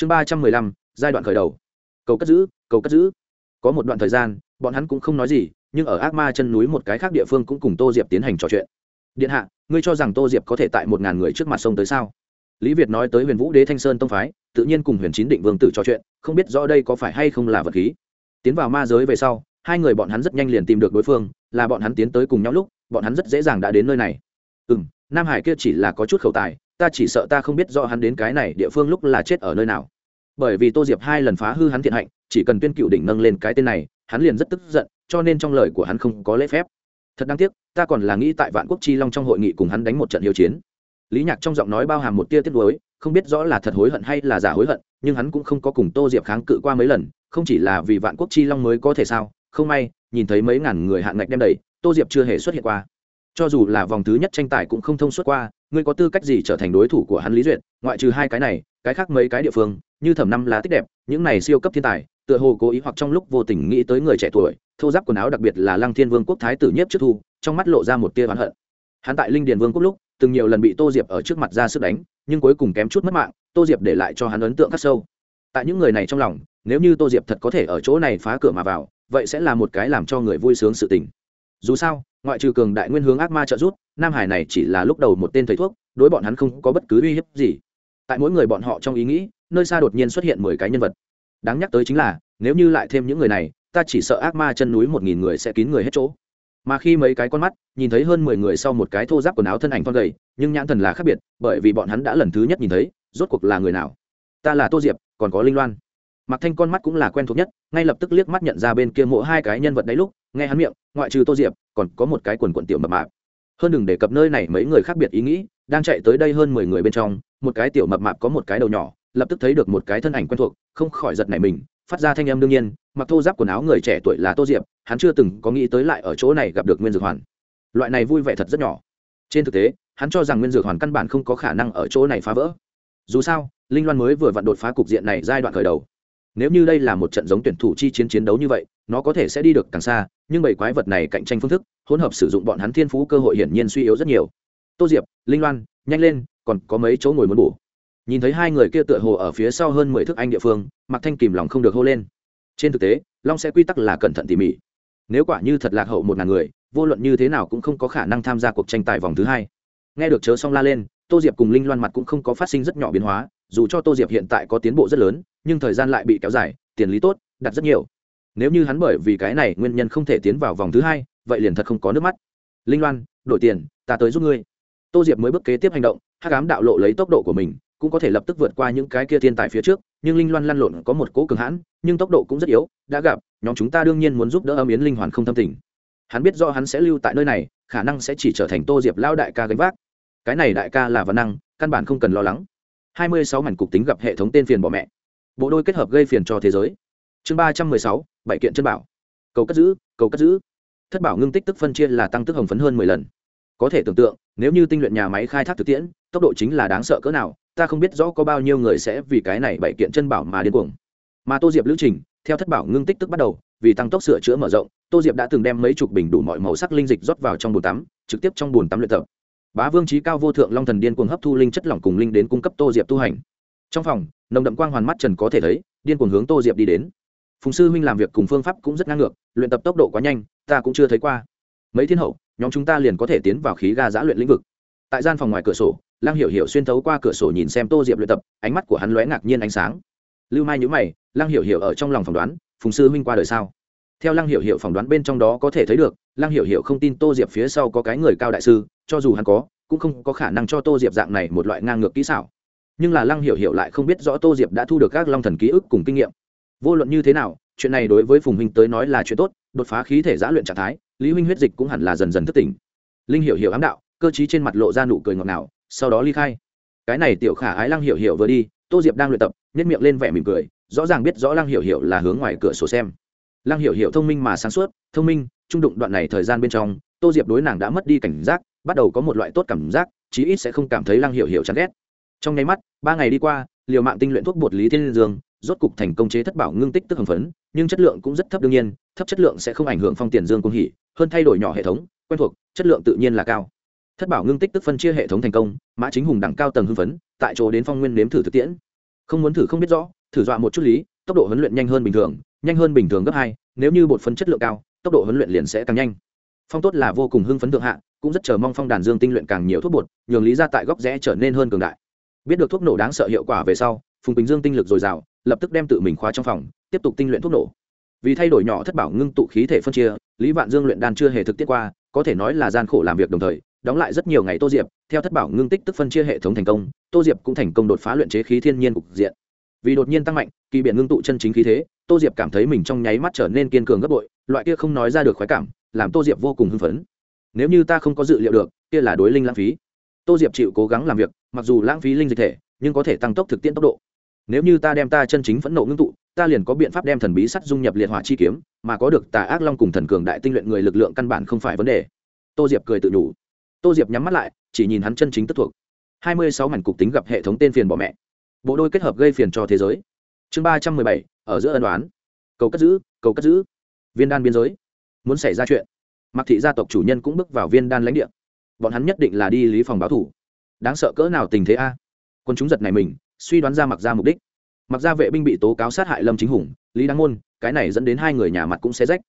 chương ba trăm mười lăm, giai đoạn khởi đầu. Cầu cất giữ, cầu cất giữ. Có một đoạn thời gian, bọn hắn cũng không nói gì, nhưng ở ác ma chân núi một cái khác địa phương cũng cùng tô diệp tiến hành trò chuyện. Điện hạ, ngươi cho rằng tô diệp có thể tại một ngàn người trước mặt sông tới sao? Lý việt nói tới huyền vũ đế thanh sơn tông phái, tự nhiên cùng huyền chín định vương tử trò chuyện, không biết rõ đây có phải hay không là vật khí. Tiến vào ma giới về sau, hai người bọn hắn rất nhanh liền tìm được đối phương, là bọn hắn tiến tới cùng nhau lúc, bọn hắn rất dễ dàng đã đến nơi này. Ừ m nam hải kia chỉ là có chút khẩu tài ta chỉ sợ ta không biết rõ hắn đến cái này địa phương lúc là chết ở nơi nào. Bởi vì tô diệp hai lần phá hư hắn thiện hạnh, chỉ cần tuyên cựu đỉnh nâng lên cái tên này, hắn liền rất tức giận, cho nên trong lời của hắn không có lễ phép. Thật đáng tiếc, ta còn là nghĩ tại vạn quốc chi long trong hội nghị cùng hắn đánh một trận hiếu chiến. Lý nhạc trong giọng nói bao hàm một tia tiếc nuối, không biết rõ là thật hối hận hay là giả hối hận, nhưng hắn cũng không có cùng tô diệp kháng cự qua mấy lần, không chỉ là vì vạn quốc chi long mới có thể sao, không may, nhìn thấy mấy ngàn người hạn ngạch đem đầy tô diệp chưa hề xuất hiện qua. Cho dù là vòng thứ nhất tranh tài cũng không thông suốt qua ngươi có tư cách gì trở thành đối thủ của hắn lý duyệt? Ngoại trừ hai cái này, cái khác mấy cái địa phương, như thẩm năm lá tích đẹp, những này siêu cấp thiên tài, tựa hồ cố ý hoặc trong lúc vô tình nghĩ tới người trẻ tuổi, thô giáp quần áo đặc biệt là lăng thiên vương quốc thái tử nhiếp trước thu, trong mắt lộ ra một tia oán hận. Hắn tại linh điền vương quốc lúc, từng nhiều lần bị tô diệp ở trước mặt ra sức đánh, nhưng cuối cùng kém chút mất mạng, tô diệp để lại cho hắn ấn tượng khắc sâu. Tại những người này trong lòng, nếu như tô diệp thật có thể ở chỗ này phá cửa mà vào, vậy sẽ là một cái làm cho người vui sướng sự tình. Dù sao, ngoại trừ cường đại nguyên hướng ác ma trợ rút nam hải này chỉ là lúc đầu một tên thầy thuốc, đối bọn hắn không có bất cứ uy hiếp gì. Tại mỗi người bọn họ trong ý nghĩ, nơi xa đột nhiên xuất hiện mười cái nhân vật. Đáng nhắc tới chính là, nếu như lại thêm những người này, ta chỉ sợ ác ma chân núi một nghìn người sẽ kín người hết chỗ. Mà khi mấy cái con mắt, nhìn thấy hơn mười người sau một cái thô giáp quần áo thân ảnh con gầy, nhưng nhãn thần là khác biệt, bởi vì bọn hắn đã lần thứ nhất nhìn thấy, rốt cuộc là người nào? Ta là tô diệp, còn có linh loan. Mặc thanh con mắt cũng là quen thuộc nhất, ngay lập tức liếc mắt nhận ra bên kia mỗi hai cái nhân vật đấy lúc, nghe hắn miệng, ngoại trừ tô diệp, còn có một cái quần quần tiểu mập mạp hơn đừng đề cập nơi này mấy người khác biệt ý nghĩ, đang chạy tới đây hơn mười người bên trong, một cái tiểu mập mạp có một cái đầu nhỏ, lập tức thấy được một cái thân ảnh quen thuộc, không khỏi giật nảy mình, phát ra thanh âm đương nhiên, mặc thô giáp quần áo người trẻ tuổi là tô diệp, hắn chưa từng có nghĩ tới lại ở chỗ này gặp được nguyên dược hoàn. Loại này vui vẻ thật rất nhỏ. Trên thực tế, hắn cho rằng nguyên dược hoàn căn bản không có khả năng ở chỗ này phá vỡ. Dù sao, linh loan mới vừa vặn đột phá cục diện này giai đoạn khởi đầu. Nếu như đây là một trận giống tuyển thủ chi chiến chiến đấu như vậy, nó có thể sẽ đi được càng xa nhưng bảy quái vật này cạnh tranh phương thức, hỗn hợp sử dụng bọn hắn thiên phú cơ hội hiển nhiên suy yếu rất nhiều. Tô diệp, linh loan, nhanh lên, còn có mấy chỗ ngồi muốn bổ nhìn thấy hai người kia tựa hồ ở phía sau hơn mười thước anh địa phương mặc thanh kìm lòng không được hô lên. Trên thực tế, long sẽ quy tắc là cẩn thận tỉ mỉ. Nếu quả như thật lạc hậu một ngàn người, vô luận như thế nào cũng không có khả năng tham gia cuộc tranh tài vòng thứ hai. Nghe được chớ xong la lên, tô diệp cùng linh loan mặt cũng không có phát sinh rất nhỏ biến hóa, dù cho tô diệp hiện tại có tiến bộ rất lớn, nhưng thời gian lại bị kéo dài, tiền lý tốt, đặt rất nhiều nếu như hắn bởi vì cái này nguyên nhân không thể tiến vào vòng thứ hai, vậy liền thật không có nước mắt. Linh loan, đổi tiền, ta tới giúp ngươi. Tô diệp mới bước kế tiếp hành động, hắc ám đạo lộ lấy tốc độ của mình, cũng có thể lập tức vượt qua những cái kia thiên tài phía trước, nhưng linh loan lăn lộn có một cỗ cường hãn, nhưng tốc độ cũng rất yếu, đã gặp, nhóm chúng ta đương nhiên muốn giúp đỡ âm yến linh hoàn không thâm tình. Hắn biết do hắn sẽ lưu tại nơi này, khả năng sẽ chỉ trở thành tô diệp lao đại ca gánh vác. Cái này đại ca là văn năng, căn bản không cần lo lắng. Hai mươi sáu mảnh cục tính gặp hệ thống tên phiền bỏ mẹ. Bộ đôi kết hợp gây phiền cho thế giới chương ba trăm mười sáu, bảy kiện chân bảo. Cầu cất giữ, cầu cất giữ. Thất bảo ngưng tích tức phân chia là tăng tức hồng phấn hơn mười lần. Có thể tưởng tượng, nếu như tinh luyện nhà máy khai thác thực tiễn, tốc độ chính là đáng sợ cỡ nào, ta không biết rõ có bao nhiêu người sẽ vì cái này bảy kiện chân bảo mà điên cuồng. Mà tô diệp lữ trình, theo thất bảo ngưng tích tức bắt đầu, vì tăng tốc sửa chữa mở rộng, tô diệp đã từng đem mấy chục bình đủ mọi màu sắc linh dịch rót vào trong bồn tắm, trực tiếp trong bồn tắm luyện tập. Bá vương trí cao vô thượng long thần điên cuồng hấp thu linh chất lỏng cùng linh đến cung cấp tô diệp tu hành. Trong phòng, nồng đậm quang hoàn mắt trần có thể thấy, điên cuồng hướng tô diệp đi đến phùng sư huynh làm việc cùng phương pháp cũng rất ngang ngược, luyện tập tốc độ quá nhanh, ta cũng chưa thấy qua. Mấy thiên hậu, nhóm chúng ta liền có thể tiến vào khí ga giã luyện lĩnh vực. Tại gian phòng ngoài cửa sổ lang hiểu hiểu xuyên thấu qua cửa sổ nhìn xem tô diệp luyện tập, ánh mắt của hắn lóe ngạc nhiên ánh sáng. Lưu mai nhữ mày lang hiểu hiểu ở trong lòng phỏng đoán, phùng sư huynh qua đời sao? Theo lang hiểu hiểu phỏng đoán bên trong đó có thể thấy được lang hiểu hiểu không tin tô diệp phía sau có cái người cao đại sư, cho dù hắn có, cũng không có khả năng cho tô diệp dạng này một loại ngang ngược kỹ xảo. Nhưng là lăng hiểu hiểu lại không biết rõ tô diệp đã thu được các long thần ký ức cùng kinh nghiệm vô luận như thế nào, chuyện này đối với phùng huynh tới nói là chuyện tốt, đột phá khí thể giã luyện trạng thái, lý huynh huyết dịch cũng hẳn là dần dần thức tỉnh. Linh hiểu hiểu ám đạo, cơ chí trên mặt lộ ra nụ cười ngọt ngào, sau đó ly khai. Cái này tiểu khả ái lăng hiểu hiểu vừa đi, tô diệp đang luyện tập nhét miệng lên vẻ mỉm cười, rõ ràng biết rõ lăng hiểu hiểu là hướng ngoài cửa sổ xem. Lăng hiểu hiểu thông minh mà sáng suốt, thông minh, trung đụng đoạn này thời gian bên trong, tô diệp đối nàng đã mất đi cảnh giác, bắt đầu có một loại tốt cảm giác, chí ít sẽ không cảm thấy lăng hiểu hiểu chán ghét. Trong nháy mắt, ba ngày đi qua, liều mạng tinh luyện thuốc bột lý thiên dương rốt cục thành công chế thất bảo ngưng tích tức hồng phấn, nhưng chất lượng cũng rất thấp đương nhiên, thấp chất lượng sẽ không ảnh hưởng phong tiền dương cung hỉ, hơn thay đổi nhỏ hệ thống, quen thuộc, chất lượng tự nhiên là cao. Thất bảo ngưng tích tức phân chia hệ thống thành công, mã chính hùng đẳng cao tầng hưng phấn, tại chỗ đến phong nguyên nếm thử thực tiễn. Không muốn thử không biết rõ, thử dọa một chút lý, tốc độ huấn luyện nhanh hơn bình thường, nhanh hơn bình thường gấp hai, nếu như bột phấn chất lượng cao, tốc độ huấn luyện liền sẽ càng nhanh. Phong tốt là vô cùng hưng phấn thượng hạ, cũng rất chờ mong phong đàn dương tinh luyện càng nhiều thuốc bột, nhường lý ra tại góc rẽ trở nên hơn cường đại. Biết được thuốc nổ đáng sợ hiệu quả về sau, phùng bình dương tinh lực dồi dào lập tức đem tự mình khóa trong phòng, tiếp tục tinh luyện thuốc nổ. Vì thay đổi nhỏ thất bảo ngưng tụ khí thể phân chia, lý vạn dương luyện đan chưa hề thực tiết qua, có thể nói là gian khổ làm việc đồng thời, đóng lại rất nhiều ngày tô diệp, theo thất bảo ngưng tích tức phân chia hệ thống thành công, tô diệp cũng thành công đột phá luyện chế khí thiên nhiên cục diện. Vì đột nhiên tăng mạnh, kỳ biện ngưng tụ chân chính khí thế, tô diệp cảm thấy mình trong nháy mắt trở nên kiên cường gấp bội, loại kia không nói ra được khoái cảm, làm tô diệp vô cùng hưng phấn. Nếu như ta không có dự liệu được, kia là đối linh lãng phí. Tô diệp chịu cố gắng làm việc, mặc dù lãng phí linh dịch thể, nhưng có thể tăng tốc thực tiễn tốc độ nếu như ta đem ta chân chính phẫn nộ ngưng tụ, ta liền có biện pháp đem thần bí sắt dung nhập liệt hỏa chi kiếm, mà có được tà ác long cùng thần cường đại tinh luyện người lực lượng căn bản không phải vấn đề. Tô diệp cười tự đủ tô diệp nhắm mắt lại, chỉ nhìn hắn chân chính tất thuộc. Hai mươi sáu mảnh cục tính gặp hệ thống tên phiền bỏ mẹ. Bộ đôi kết hợp gây phiền cho thế giới. Chương ba trăm mười bảy, ở giữa ân đoán cầu cất giữ, cầu cất giữ. Viên đan biên giới. Muốn xảy ra chuyện. Mặc thị gia tộc chủ nhân cũng bước vào viên đan lãnh địa. Bọn hắn nhất định là đi lý phòng báo thủ. Đáng sợ cỡ nào tình thế a? Quân chúng giật này mình suy đoán ra mặc ra mục đích. Mặc ra vệ binh bị tố cáo sát hại lâm chính hùng, lý đăng môn, cái này dẫn đến hai người nhà mặt cũng sẽ rách.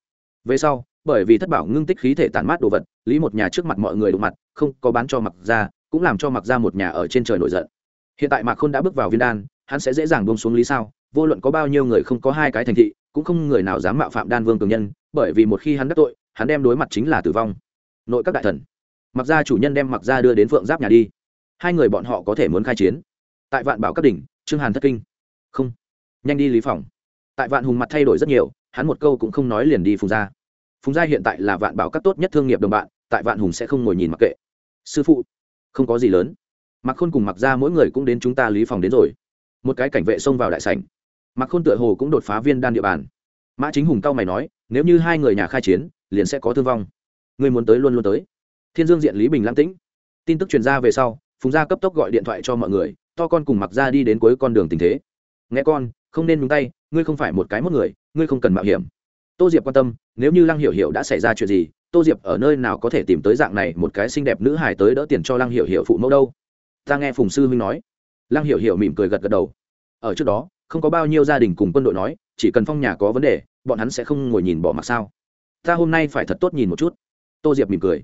Về sau, bởi vì thất bảo ngưng tích khí thể tàn mát đồ vật, lý một nhà trước mặt mọi người đụng mặt, không có bán cho mặc ra cũng làm cho mặc ra một nhà ở trên trời nổi giận. Hiện tại mạc khôn đã bước vào viên đan, hắn sẽ dễ dàng bông xuống lý sao, vô luận có bao nhiêu người không có hai cái thành thị, cũng không người nào dám mạo phạm đan vương cường nhân, bởi vì một khi hắn đắc tội, hắn đem đối mặt chính là tử vong. Nội các đại thần. Mặc ra chủ nhân đem mặc ra đưa đến phượng giáp nhà đi. Hai người bọn họ có thể muốn khai chiến tại vạn bảo các đỉnh, trương hàn thất kinh. Không, nhanh đi lý phòng. Tại vạn hùng mặt thay đổi rất nhiều, hắn một câu cũng không nói liền đi phùng gia. Phùng gia hiện tại là vạn bảo các tốt nhất thương nghiệp đồng bạn, tại vạn hùng sẽ không ngồi nhìn mặc kệ. Sư phụ, không có gì lớn. Mặc khôn cùng mặc ra mỗi người cũng đến chúng ta lý phòng đến rồi. Một cái cảnh vệ xông vào đại sảnh. Mặc khôn tựa hồ cũng đột phá viên đan địa bàn. Mã chính hùng cao mày nói, nếu như hai người nhà khai chiến, liền sẽ có thương vong. Người muốn tới luôn luôn tới. Thiên dương diện lý bình lãng tĩnh. Tin tức truyền ra về sau phùng gia cấp tốc gọi điện thoại cho mọi người, to con cùng mặc ra đi đến cuối con đường tình thế. Nghe con, không nên nhúng tay, ngươi không phải một cái một người, ngươi không cần mạo hiểm. Tô diệp quan tâm, nếu như lăng hiểu hiểu đã xảy ra chuyện gì, tô diệp ở nơi nào có thể tìm tới dạng này một cái xinh đẹp nữ hài tới đỡ tiền cho lăng hiểu hiểu phụ mẫu đâu? Ta nghe phùng sư huynh nói. Lăng hiểu hiểu mỉm cười gật gật đầu. Ở trước đó, không có bao nhiêu gia đình cùng quân đội nói, chỉ cần phong nhà có vấn đề, bọn hắn sẽ không ngồi nhìn bỏ mặc sao. Ta hôm nay phải thật tốt nhìn một chút. Tô diệp mỉm cười.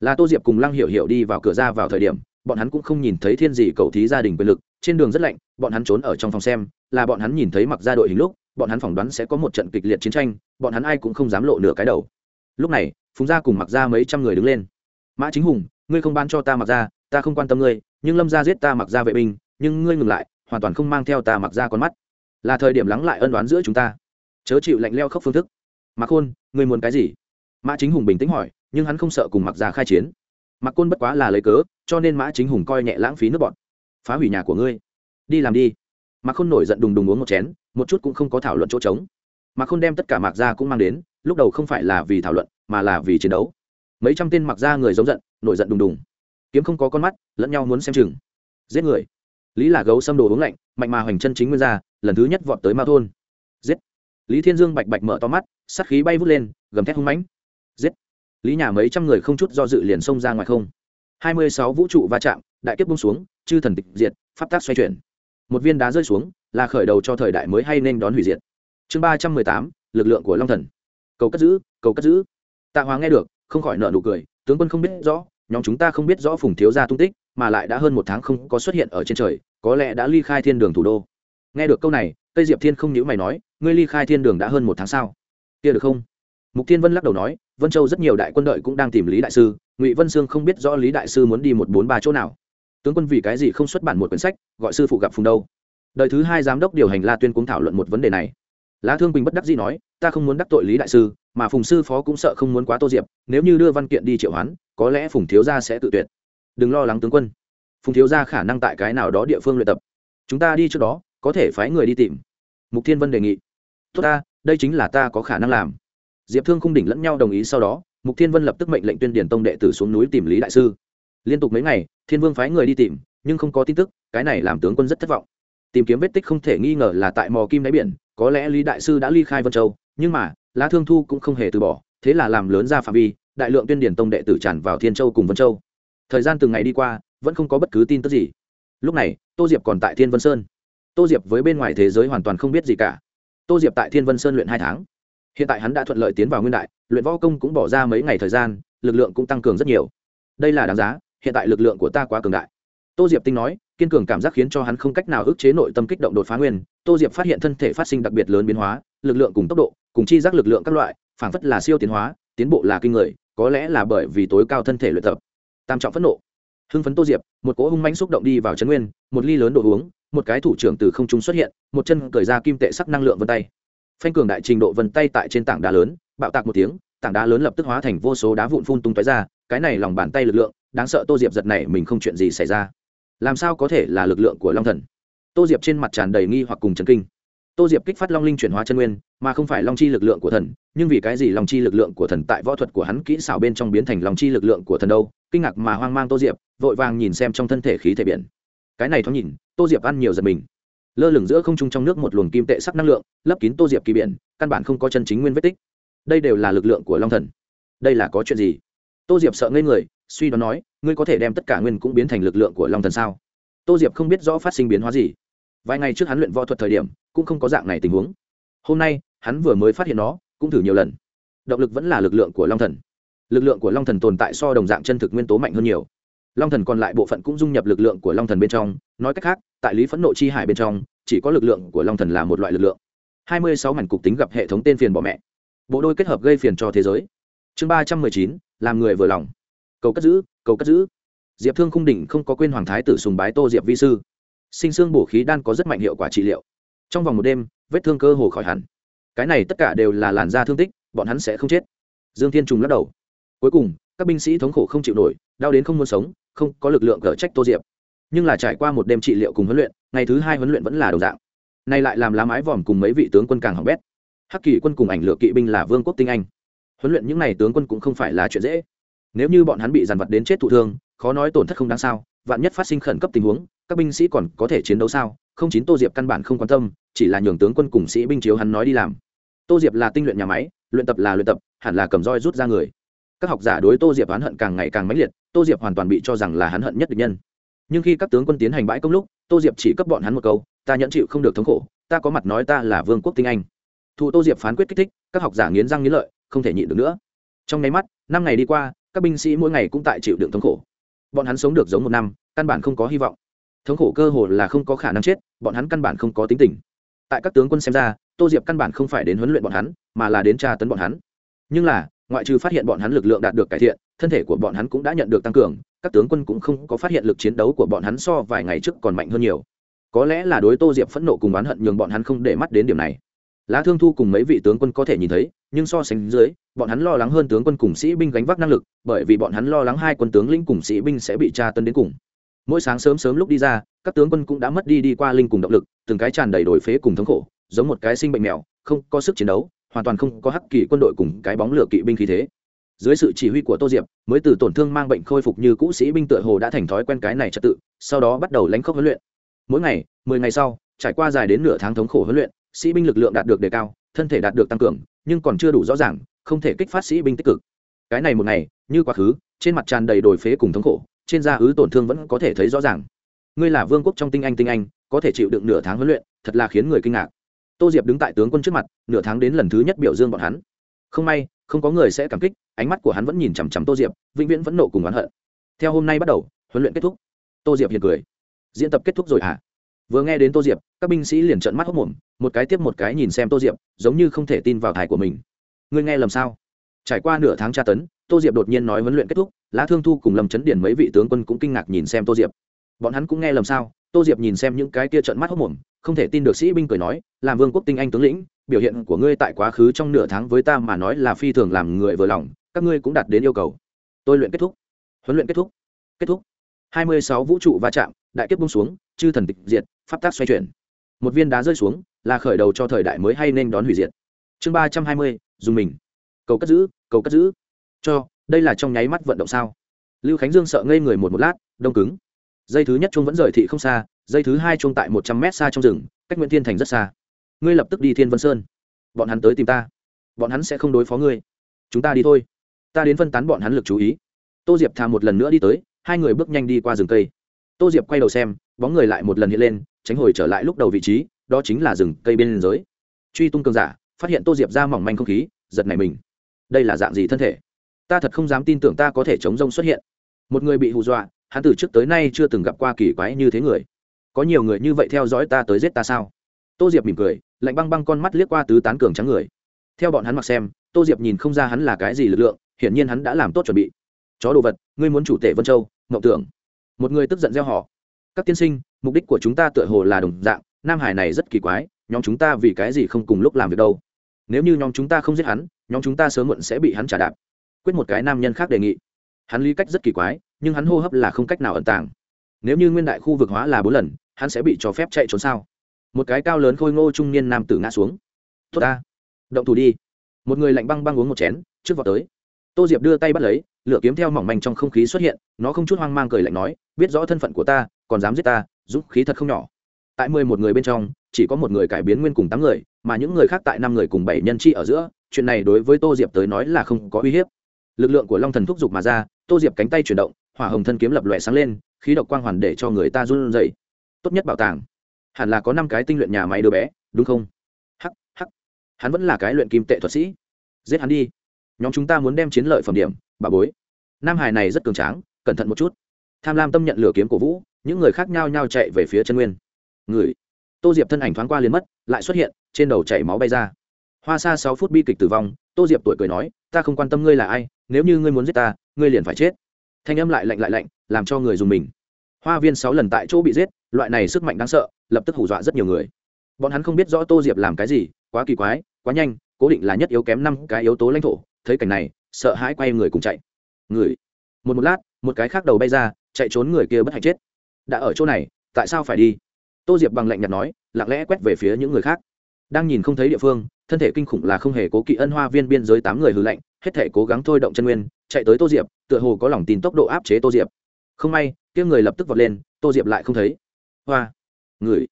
Là tô diệp cùng lăng hiểu hiểu đi vào cửa ra vào thời điểm bọn hắn cũng không nhìn thấy thiên gì cầu thí gia đình quyền lực, trên đường rất lạnh, bọn hắn trốn ở trong phòng xem, là bọn hắn nhìn thấy mặc ra đội hình lúc, bọn hắn phỏng đoán sẽ có một trận kịch liệt chiến tranh, bọn hắn ai cũng không dám lộ nửa cái đầu. Lúc này, phùng gia cùng mặc ra mấy trăm người đứng lên. Mã chính hùng, ngươi không ban cho ta mặc ra, ta không quan tâm ngươi, nhưng lâm gia giết ta mặc ra vệ binh, nhưng ngươi ngừng lại, hoàn toàn không mang theo ta mặc ra con mắt. Là thời điểm lắng lại ân đoán giữa chúng ta. Chớ chịu lạnh leo khóc phương thức. Mặc khôn, ngươi muốn cái gì? Mã chính hùng bình tĩnh hỏi, nhưng hắn không sợ cùng mặc ra khai chiến mặc côn bất quá là lấy cớ, cho nên mã chính hùng coi nhẹ lãng phí nước bọn. Phá hủy nhà của ngươi. Đi làm đi. Mặc khôn nổi giận đùng đùng uống một chén, một chút cũng không có thảo luận chỗ trống. Mặc khôn đem tất cả mặc ra cũng mang đến, lúc đầu không phải là vì thảo luận, mà là vì chiến đấu. Mấy trăm tên mặc ra người giống giận, nổi giận đùng đùng. Kiếm không có con mắt, lẫn nhau muốn xem chừng. Giết người. Lý là gấu xâm đồ uống lạnh, mạnh mà hoành chân chính nguyên ra lần thứ nhất vọt tới mao thôn. Giết. Lý thiên dương bạch bạch mở to mắt sắt khí bay vút lên, gầm thét hung mãnh. Giết lý nhà mấy trăm người không chút do dự liền xông ra ngoài không. Hai mươi sáu vũ trụ va chạm, đại kiếp bung xuống, chư thần tịch diệt, pháp tác xoay chuyển. Một viên đá rơi xuống, là khởi đầu cho thời đại mới hay nên đón hủy diệt. Chương ba trăm mười tám, lực lượng của long thần. Cầu cất giữ, cầu cất giữ. Tạ hóa nghe được, không khỏi nợ nụ cười, tướng quân không biết rõ, nhóm chúng ta không biết rõ phùng thiếu gia tung tích, mà lại đã hơn một tháng không có xuất hiện ở trên trời, có lẽ đã ly khai thiên đường thủ đô. Nghe được câu này Cây diệp thiên không nhữ mày nói, ngươi ly khai thiên đường đã hơn một tháng sao? Kia được không? Mục thiên vân lắc đầu nói vân châu rất nhiều đại quân đội cũng đang tìm lý đại sư, ngụy vân sương không biết rõ lý đại sư muốn đi một bốn ba chỗ nào. Tướng quân vì cái gì không xuất bản một quyển sách, gọi sư phụ gặp phùng đâu? Đời thứ hai giám đốc điều hành la tuyên cũng thảo luận một vấn đề này. Lá thương quỳnh bất đắc dĩ nói, ta không muốn đắc tội lý đại sư, mà phùng sư phó cũng sợ không muốn quá tô diệp, nếu như đưa văn kiện đi triệu hoán, có lẽ phùng thiếu gia sẽ tự tuyệt. Đừng lo lắng tướng quân, phùng thiếu gia khả năng tại cái nào đó địa phương luyện tập. Chúng ta đi trước đó, có thể phái người đi tìm. Mục thiên vân đề nghị. Tốt ta, đây chính là ta có khả năng làm diệp thương khung đỉnh lẫn nhau đồng ý sau đó, mục thiên vân lập tức mệnh lệnh tuyên điển tông đệ tử xuống núi tìm lý đại sư. Liên tục mấy ngày, thiên vương phái người đi tìm, nhưng không có tin tức, cái này làm tướng quân rất thất vọng. Tìm kiếm vết tích không thể nghi ngờ là tại mò kim đáy biển, có lẽ lý đại sư đã ly khai vân châu, nhưng mà, lá thương thu cũng không hề từ bỏ, thế là làm lớn ra phạm vi, đại lượng tuyên điển tông đệ tử tràn vào thiên châu cùng vân châu. Thời gian từng ngày đi qua, vẫn không có bất cứ tin tức gì. Lúc này, tô diệp còn tại thiên vân sơn. Tô diệp với bên ngoài thế giới hoàn toàn không biết gì cả. Tô diệp tại thiên vân sơn luyện hai tháng hiện tại hắn đã thuận lợi tiến vào nguyên đại, luyện võ công cũng bỏ ra mấy ngày thời gian, lực lượng cũng tăng cường rất nhiều. Đây là đáng giá, hiện tại lực lượng của ta quá cường đại. Tô diệp tinh nói, kiên cường cảm giác khiến cho hắn không cách nào ức chế nội tâm kích động đột phá nguyên. Tô diệp phát hiện thân thể phát sinh đặc biệt lớn biến hóa, lực lượng cùng tốc độ, cùng chi giác lực lượng các loại, phảng phất là siêu tiến hóa, tiến bộ là kinh người, có lẽ là bởi vì tối cao thân thể luyện tập. Tam trọng phẫn nộ. Hưng phấn tô diệp, một cỗ hung mãnh xúc động đi vào trấn nguyên, một ly lớn đồ uống, một cái thủ trưởng từ không trung xuất hiện, một chân cởi ra kim tệ sắc năng lượng vân tay phanh cường đại trình độ vân tay tại trên tảng đá lớn, bạo tạc một tiếng, tảng đá lớn lập tức hóa thành vô số đá vụn phun tung tói ra, cái này lòng bàn tay lực lượng, đáng sợ tô diệp giật này mình không chuyện gì xảy ra. Làm sao có thể là lực lượng của long thần? Tô diệp trên mặt tràn đầy nghi hoặc cùng trần kinh. Tô diệp kích phát long linh chuyển hóa chân nguyên, mà không phải long chi lực lượng của thần, nhưng vì cái gì long chi lực lượng của thần tại võ thuật của hắn kỹ xảo bên trong biến thành long chi lực lượng của thần đâu? Kinh ngạc mà hoang mang tô diệp, vội vàng nhìn xem trong thân thể khí thể biển. Cái này thoáng nhìn, tô diệp ăn nhiều giật mình lơ lửng giữa không trung trong nước một luồng kim tệ sắc năng lượng, lấp kín tô diệp kỳ biển, căn bản không có chân chính nguyên vết tích. Đây đều là lực lượng của long thần. Đây là có chuyện gì? Tô diệp sợ ngây người, suy đoán nói, ngươi có thể đem tất cả nguyên cũng biến thành lực lượng của long thần sao? Tô diệp không biết rõ phát sinh biến hóa gì. Vài ngày trước hắn luyện võ thuật thời điểm, cũng không có dạng này tình huống. Hôm nay, hắn vừa mới phát hiện nó, cũng thử nhiều lần. Động lực vẫn là lực lượng của long thần. Lực lượng của long thần tồn tại so đồng dạng chân thực nguyên tố mạnh hơn nhiều long thần còn lại bộ phận cũng dung nhập lực lượng của long thần bên trong, nói cách khác, tại lý phẫn nộ chi hải bên trong, chỉ có lực lượng của long thần là một loại lực lượng. Hai mươi sáu mảnh cục tính gặp hệ thống tên phiền bỏ mẹ. Bộ đôi kết hợp gây phiền cho thế giới. Chương ba trăm mười chín, làm người vừa lòng. Cầu cất giữ, cầu cất giữ. Diệp thương khung đỉnh không có quên hoàng thái tử sùng bái tô diệp vi sư. Sinh xương bổ khí đan có rất mạnh hiệu quả trị liệu. Trong vòng một đêm, vết thương cơ hồ khỏi hẳn. Cái này tất cả đều là làn da thương tích, bọn hắn sẽ không chết. Dương thiên trùng lắc đầu. Cuối cùng các binh sĩ thống khổ không chịu nổi, đau đến không muốn sống, không có lực lượng cở trách tô diệp. Nhưng là trải qua một đêm trị liệu cùng huấn luyện, ngày thứ hai huấn luyện vẫn là đồng dạng. Nay lại làm lá mái vòm cùng mấy vị tướng quân càng hỏng bét. Hắc kỳ quân cùng ảnh lựa kỵ binh là vương quốc tinh anh. Huấn luyện những n à y tướng quân cũng không phải là chuyện dễ. Nếu như bọn hắn bị dàn vật đến chết thụ thương, khó nói tổn thất không đáng sao, vạn nhất phát sinh khẩn cấp tình huống, các binh sĩ còn có thể chiến đấu sao? Không chín tô diệp căn bản không quan tâm, chỉ là nhường tướng quân cùng sĩ binh chiếu hắn nói đi làm. Tô diệp là tinh luyện nhà máy, luyện tập là luyện tập, hẳn là cầm roi rút ra người các học giả đối tô diệp oán hận càng ngày càng mãnh liệt, tô diệp hoàn toàn bị cho rằng là hắn hận nhất địch nhân. Nhưng khi các tướng quân tiến hành bãi công lúc, tô diệp chỉ cấp bọn hắn một câu, ta nhẫn chịu không được thống khổ, ta có mặt nói ta là vương quốc tinh anh. Thụ tô diệp phán quyết kích thích, các học giả nghiến răng nghiến lợi, không thể nhịn được nữa. Trong nháy mắt, năm ngày đi qua, các binh sĩ mỗi ngày cũng tại chịu đựng thống khổ. Bọn hắn sống được giống một năm, căn bản không có hy vọng. Thống khổ cơ hồ là không có khả năng chết, bọn hắn căn bản không có tính tình. Tại các tướng quân xem ra, tô diệp căn bản không phải đến huấn luyện bọn hắn, mà là đến tra tấn bọn hắn. Nhưng là ngoại trừ phát hiện bọn hắn lực lượng đạt được cải thiện, thân thể của bọn hắn cũng đã nhận được tăng cường, các tướng quân cũng không có phát hiện lực chiến đấu của bọn hắn so vài ngày trước còn mạnh hơn nhiều. Có lẽ là đối tô diệp phẫn nộ cùng oán hận nhường bọn hắn không để mắt đến điểm này. Lá thương thu cùng mấy vị tướng quân có thể nhìn thấy, nhưng so sánh dưới, bọn hắn lo lắng hơn tướng quân cùng sĩ binh gánh vác năng lực, bởi vì bọn hắn lo lắng hai quân tướng linh cùng sĩ binh sẽ bị tra tấn đến cùng. Mỗi sáng sớm sớm lúc đi ra, các tướng quân cũng đã mất đi đi qua linh cùng động lực, từng cái tràn đầy đổi phế cùng thống khổ, giống một cái sinh bệnh mèo, không có sức chiến đấu hoàn toàn không có hắc kỳ quân đội cùng cái bóng lửa kỵ binh khí thế. Dưới sự chỉ huy của tô diệp, mới từ tổn thương mang bệnh khôi phục như cũ sĩ binh tựa hồ đã thành thói quen cái này trật tự, sau đó bắt đầu lánh khốc huấn luyện. Mỗi ngày, mười ngày sau, trải qua dài đến nửa tháng thống khổ huấn luyện, sĩ binh lực lượng đạt được đề cao, thân thể đạt được tăng cường, nhưng còn chưa đủ rõ ràng, không thể kích phát sĩ binh tích cực. Cái này một ngày, như quá khứ, trên mặt tràn đầy đồi phế cùng thống khổ, trên da ứ tổn thương vẫn có thể thấy rõ ràng. Ngươi là vương quốc trong tinh anh tinh anh, có thể chịu đựng nửa tháng huấn luyện, thật là khiến người kinh ngạc tô diệp đứng tại tướng quân trước mặt, nửa tháng đến lần thứ nhất biểu dương bọn hắn. Không may, không có người sẽ cảm kích, ánh mắt của hắn vẫn nhìn chằm chằm tô diệp, vĩnh viễn vẫn nộ cùng oán hận. Theo hôm nay bắt đầu, huấn luyện kết thúc. Tô diệp hiền cười. Diễn tập kết thúc rồi hả? À? vừa nghe đến tô diệp, các binh sĩ liền trợn mắt hốc mồm, một cái tiếp một cái nhìn xem tô diệp, giống như không thể tin vào thải của mình. Ngươi nghe lầm sao? Trải qua nửa tháng tra tấn, tô diệp đột nhiên nói huấn luyện kết thúc, lá thương thu cùng lâm chấn điển mấy vị tướng quân cũng kinh ngạc nhìn xem tô diệp. Bọn hắn cũng nghe lầm sao? Tô diệp nhìn xem những cái kia trợn mắt hốc mồm, không thể tin được sĩ binh cười nói, làm vương quốc tinh anh tướng lĩnh, biểu hiện của ngươi tại quá khứ trong nửa tháng với ta mà nói là phi thường làm người vừa lòng, các ngươi cũng đạt đến yêu cầu. Tôi luyện kết thúc. Huấn luyện kết thúc. Kết thúc. Hai mươi sáu vũ trụ va chạm, đại kiếp bung xuống, chư thần tịch diệt, pháp tác xoay chuyển. Một viên đá rơi xuống, là khởi đầu cho thời đại mới hay nên đón hủy diệt. Chương ba trăm hai mươi, dùng mình. Cầu cất giữ, cầu cất giữ. Cho, đây là trong nháy mắt vận động sao. Lưu khánh dương sợ ngây người một một lát, đông cứng dây thứ nhất chuông vẫn rời thị không xa, dây thứ hai chuông tại một trăm mét xa trong rừng, cách nguyễn thiên thành rất xa. Ngươi lập tức đi thiên vân sơn. Bọn hắn tới tìm ta. Bọn hắn sẽ không đối phó ngươi. Chúng ta đi thôi. Ta đến phân tán bọn hắn lực chú ý. Tô diệp thà một lần nữa đi tới, hai người bước nhanh đi qua rừng cây. Tô diệp quay đầu xem, bóng người lại một lần hiện lên, tránh hồi trở lại lúc đầu vị trí, đó chính là rừng cây bên giới truy tung cường giả, phát hiện tô diệp ra mỏng manh không khí, giật này mình. Đây là dạng gì thân thể? Ta thật không dám tin tưởng ta có thể chống rông xuất hiện. Một người bị hù dọa hắn từ trước tới nay chưa từng gặp qua kỳ quái như thế người. Có nhiều người như vậy theo dõi ta tới giết ta sao? Tô diệp mỉm cười, lạnh băng băng con mắt liếc qua tứ tán cường trắng người. Theo bọn hắn mặc xem, tô diệp nhìn không ra hắn là cái gì lực lượng, hiển nhiên hắn đã làm tốt chuẩn bị. Chó đồ vật, ngươi muốn chủ tể vân châu, mộng tưởng. Một người tức giận gieo họ các tiên sinh, mục đích của chúng ta tựa hồ là đồng dạng, nam hải này rất kỳ quái, nhóm chúng ta vì cái gì không cùng lúc làm việc đâu? Nếu như nhóm chúng ta không giết hắn, nhóm chúng ta sớm muộn sẽ bị hắn trả đạp. Quyết một cái nam nhân khác đề nghị. Hắn lý cách rất kỳ quái nhưng hắn hô hấp là không cách nào ẩn tàng. Nếu như nguyên đại khu vực hóa là bốn lần, hắn sẽ bị cho phép chạy trốn sao? Một cái cao lớn khôi ngô trung niên nam tử ngã xuống. Tốt ta, động thủ đi. Một người lạnh băng băng uống một chén, trước vào tới. Tô diệp đưa tay bắt lấy, lửa kiếm theo mỏng manh trong không khí xuất hiện, nó không chút hoang mang cười lạnh nói, biết rõ thân phận của ta, còn dám giết ta, dũng khí thật không nhỏ. Tại mười một người bên trong, chỉ có một người cải biến nguyên cùng tám người, mà những người khác tại năm người cùng bảy nhân chi ở giữa, chuyện này đối với tô diệp tới nói là không có uy hiếp. Lực lượng của long thần thúc giục mà ra tô diệp cánh tay chuyển động, hỏa hồng thân kiếm lập lòe sáng lên, khí độc quang hoàn để cho người ta run dậy tốt nhất bảo tàng. Hẳn là có năm cái tinh luyện nhà máy đứa bé, đúng không? Hắc hắc. Hắn vẫn là cái luyện kim tệ thuật sĩ. Giết hắn đi. Nhóm chúng ta muốn đem chiến lợi phẩm điểm bà bối. Nam hải này rất cường tráng, cẩn thận một chút. Tham lam tâm nhận lửa kiếm cổ vũ, những người khác nhau nhau chạy về phía chân nguyên. Người. Tô diệp thân ảnh thoáng qua liền mất, lại xuất hiện, trên đầu chảy máu bay ra. Hoa xa sáu phút bi kịch tử vong, tô diệp tuổi cười nói, ta không quan tâm ngươi là ai, nếu như ngươi muốn giết ta ngươi liền phải chết. Thanh âm lại lạnh lại lạnh, làm cho người dùng mình. Hoa viên sáu lần tại chỗ bị giết, loại này sức mạnh đáng sợ, lập tức hù dọa rất nhiều người. Bọn hắn không biết rõ tô diệp làm cái gì, quá kỳ quái, quá nhanh, cố định là nhất yếu kém năm cái yếu tố lãnh thổ, thấy cảnh này, sợ hãi quay người cùng chạy. Người. Một một lát, một cái khác đầu bay ra, chạy trốn người kia bất hạnh chết. Đã ở chỗ này, tại sao phải đi? Tô diệp bằng lạnh nhạt nói, lặng lẽ quét về phía những người khác. Đang nhìn không thấy địa phương, thân thể kinh khủng là không hề cố kỵ ân hoa viên biên giới tám người hư lạnh, hết thể cố gắng thôi động chân nguyên chạy tới tô diệp, tựa hồ có lòng tin tốc độ áp chế tô diệp. Không may, kia người lập tức vọt lên, tô diệp lại không thấy. Hoa! Người!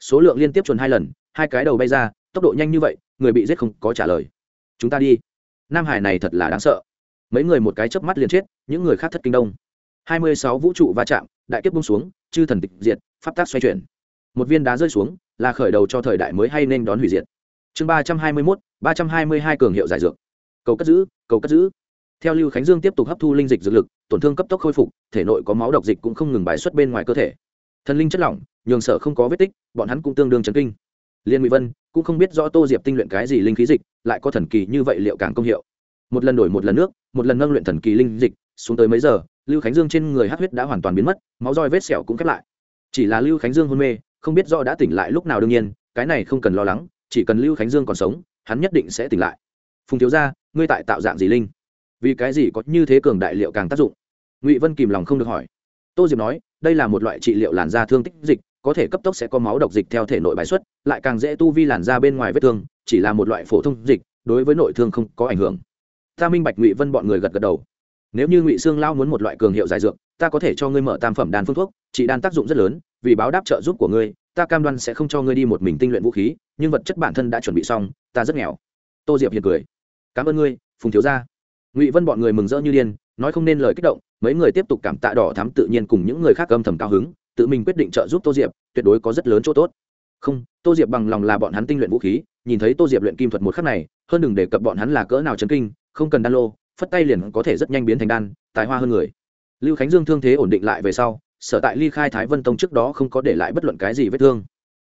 Số lượng liên tiếp chuồn hai lần, hai cái đầu bay ra, tốc độ nhanh như vậy, người bị giết không có trả lời. Chúng ta đi. Nam hải này thật là đáng sợ. Mấy người một cái chớp mắt liền chết, những người khác thất kinh đông. Hai mươi sáu vũ trụ va chạm, đại kiếp bung xuống, chư thần tịch diệt, pháp tác xoay chuyển. Một viên đá rơi xuống, là khởi đầu cho thời đại mới hay nên đón hủy diệt. Chương ba trăm hai mươi mốt, ba trăm hai mươi hai cường hiệu giải dược. Cầu cất giữ, cầu cất giữ theo lưu khánh dương tiếp tục hấp thu linh dịch dược lực, tổn thương cấp tốc khôi phục, thể nội có máu độc dịch cũng không ngừng bài xuất bên ngoài cơ thể. Thần linh chất lỏng, nhường sở không có vết tích, bọn hắn cũng tương đương chấn kinh. Liên ngụy vân cũng không biết rõ tô diệp tinh luyện cái gì linh khí dịch, lại có thần kỳ như vậy liệu càng công hiệu. Một lần đổi một lần nước, một lần nâng luyện thần kỳ linh dịch, xuống tới mấy giờ, lưu khánh dương trên người hát huyết đã hoàn toàn biến mất, máu roi vết sẹo cũng khép lại. Chỉ là lưu khánh dương hôn mê, không biết do đã tỉnh lại lúc nào đương nhiên, cái này không cần lo lắng, chỉ cần lưu khánh dương còn sống, hắn nhất định sẽ tỉnh lại. Phùng thiếu ra ngươi tại tạo dạng gì linh? Vì cái gì có như thế cường đại liệu càng tác dụng? Ngụy vân kìm lòng không được hỏi. Tô diệp nói, đây là một loại trị liệu làn da thương tích dịch, có thể cấp tốc sẽ có máu độc dịch theo thể nội bài xuất, lại càng dễ tu vi làn da bên ngoài vết thương, chỉ là một loại phổ thông dịch, đối với nội thương không có ảnh hưởng. Ta minh bạch ngụy vân bọn người gật gật đầu. Nếu như ngụy sương lao muốn một loại cường hiệu giải dược, ta có thể cho ngươi mở tam phẩm đan phương thuốc, trị đan tác dụng rất lớn, vì báo đáp trợ giúp của ngươi, ta cam đoan sẽ không cho ngươi đi một mình tinh luyện vũ khí, nhưng vật chất bản thân đã chuẩn bị xong, ta rất nghèo. Tô diệp hiền cười. Cảm ơn ngươi, phùng thiếu gia ngụy vân bọn người mừng rỡ như điên nói không nên lời kích động mấy người tiếp tục cảm tạ đỏ thắm tự nhiên cùng những người khác âm thầm cao hứng tự mình quyết định trợ giúp tô diệp tuyệt đối có rất lớn chỗ tốt không tô diệp bằng lòng là bọn hắn tinh luyện vũ khí nhìn thấy tô diệp luyện kim thuật một khắc này hơn đừng đề cập bọn hắn là cỡ nào chấn kinh không cần đan lô phất tay liền có thể rất nhanh biến thành đan tài hoa hơn người lưu khánh dương thương thế ổn định lại về sau sở tại ly khai thái vân tông trước đó không có để lại bất luận cái gì vết thương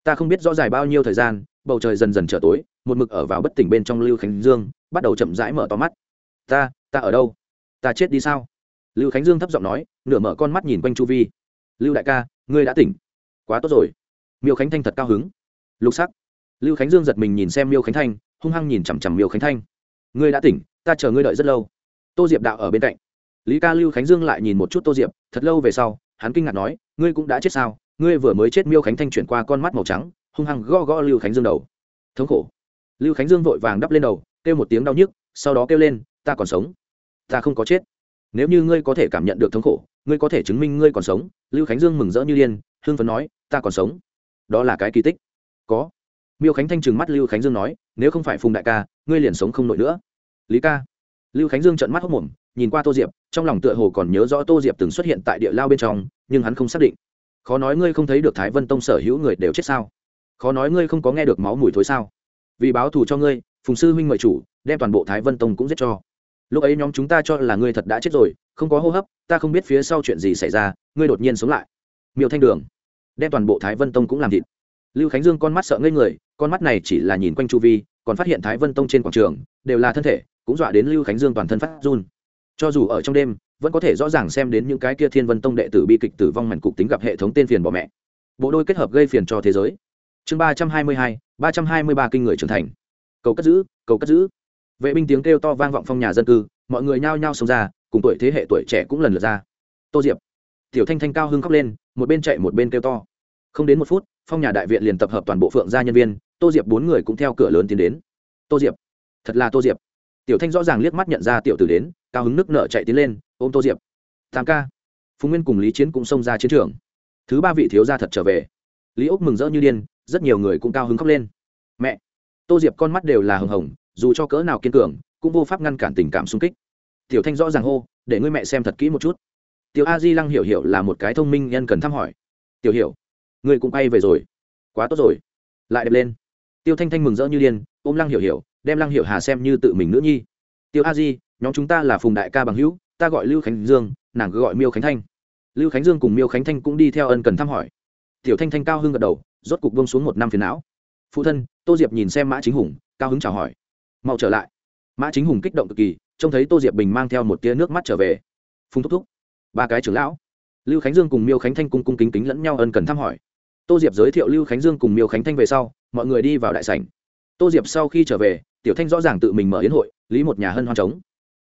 ta không biết rõ dài bao nhiêu thời gian bầu trời dần dần trở tối một mực ở vào bất tỉnh bên trong lưu khánh dương bắt đầu chậm rãi mở to mắt ta ta ở đâu? Ta chết đi sao? Lưu khánh dương thấp giọng nói, nửa mở con mắt nhìn quanh chu vi. Lưu đại ca, ngươi đã tỉnh. Quá tốt rồi. Miêu khánh thanh thật cao hứng. Lục sắc. Lưu khánh dương giật mình nhìn xem miêu khánh thanh, hung hăng nhìn chằm chằm miêu khánh thanh. Ngươi đã tỉnh, ta chờ ngươi đợi rất lâu. Tô diệp đạo ở bên cạnh. Lý ca lưu khánh dương lại nhìn một chút tô diệp, thật lâu về sau, hắn kinh ngạc nói, ngươi cũng đã chết sao? Ngươi vừa mới chết miêu khánh thanh chuyển qua con mắt màu trắng, hung hăng gõ gõ lưu khánh dương đầu. Thống khổ. Lưu khánh dương vội vàng đắp lên đầu, kêu một tiếng đau nhức, sau đó kêu lên ta còn sống. Ta không có chết. Nếu như ngươi có thể cảm nhận được thống khổ, ngươi có thể chứng minh ngươi còn sống. Lưu khánh dương mừng rỡ như điên Hương phấn nói, ta còn sống. Đó là cái kỳ tích. Có. Miêu khánh thanh trừng mắt lưu khánh dương nói, nếu không phải phùng đại ca, ngươi liền sống không nổi nữa. Lý ca. Lưu khánh dương trận mắt hốc mồm nhìn qua tô diệp, trong lòng tựa hồ còn nhớ rõ tô diệp từng xuất hiện tại địa lao bên trong, nhưng hắn không xác định. Khó nói ngươi không thấy được thái vân tông sở hữu người đều chết sao? Khó nói ngươi không có nghe được máu mùi thối sao? Vì báo thù cho ngươi, phùng sư huynh mời chủ, đem toàn bộ thái vân tông cũng giết cho lúc ấy nhóm chúng ta cho là ngươi thật đã chết rồi, không có hô hấp, ta không biết phía sau chuyện gì xảy ra, ngươi đột nhiên sống lại. Miêu thanh đường, đem toàn bộ thái vân tông cũng làm thịt. Lưu khánh dương con mắt sợ ngây người, con mắt này chỉ là nhìn quanh chu vi, còn phát hiện thái vân tông trên quảng trường, đều là thân thể, cũng dọa đến lưu khánh dương toàn thân phát run. Cho dù ở trong đêm, vẫn có thể rõ ràng xem đến những cái kia thiên vân tông đệ tử bi kịch tử vong mảnh cục tính gặp hệ thống tên phiền bỏ mẹ. Bộ đôi kết hợp gây phiền cho thế giới. Chương ba trăm hai mươi hai, ba trăm hai mươi ba kinh người trưởng thành. Cầu cất giữ, cầu cất giữ vệ binh tiếng kêu to vang vọng phong nhà dân cư, mọi người nhao nhao xông ra, cùng tuổi thế hệ tuổi trẻ cũng lần lượt ra. Tô diệp, tiểu thanh thanh cao hưng khóc lên, một bên chạy một bên kêu to. Không đến một phút, phong nhà đại viện liền tập hợp toàn bộ phượng gia nhân viên, tô diệp bốn người cũng theo cửa lớn tiến đến. Tô diệp, thật là tô diệp. Tiểu thanh rõ ràng liếc mắt nhận ra tiểu tử đến, cao hứng nước nở chạy tiến lên, ôm tô diệp. Tam ca, phùng nguyên cùng lý chiến cũng xông ra chiến trường. Thứ ba vị thiếu gia thật trở về. Lý úc mừng rỡ như điên, rất nhiều người cũng cao hứng khóc lên. Mẹ, tô diệp con mắt đều là hừng hồng dù cho cỡ nào kiên cường, cũng vô pháp ngăn cản tình cảm sung kích. Tiểu thanh rõ ràng hô, để ngươi mẹ xem thật kỹ một chút. Tiểu a di lăng hiểu hiểu là một cái thông minh nhân cần thăm hỏi. Tiểu hiểu, ngươi cũng bay về rồi. Quá tốt rồi. Lại đẹp lên. Tiêu thanh thanh mừng rỡ như điên, ôm lăng hiểu hiểu, đem lăng hiểu hà xem như tự mình nữ nhi. Tiêu a di, nhóm chúng ta là phùng đại ca bằng hữu, ta gọi lưu khánh dương, nàng cứ gọi miêu khánh thanh. Lưu khánh dương cùng miêu khánh thanh cũng đi theo ân cần thăm hỏi. Tiểu thanh thanh cao hưng gật đầu, rốt cục bông xuống một năm phiền não. Phụ thân, tô diệp nhìn xem mã chính hùng, cao hứng chào hỏi mau trở lại. Mã chính hùng kích động cực kỳ, trông thấy tô diệp bình mang theo một tia nước mắt trở về. Phùng thúc thúc, ba cái trưởng lão. Lưu khánh dương cùng miêu khánh thanh cung cung kính kính lẫn nhau ân cần thăm hỏi. Tô diệp giới thiệu lưu khánh dương cùng miêu khánh thanh về sau, mọi người đi vào đại sảnh. Tô diệp sau khi trở về, tiểu thanh rõ ràng tự mình mở yến hội, lý một nhà hân hoan trống.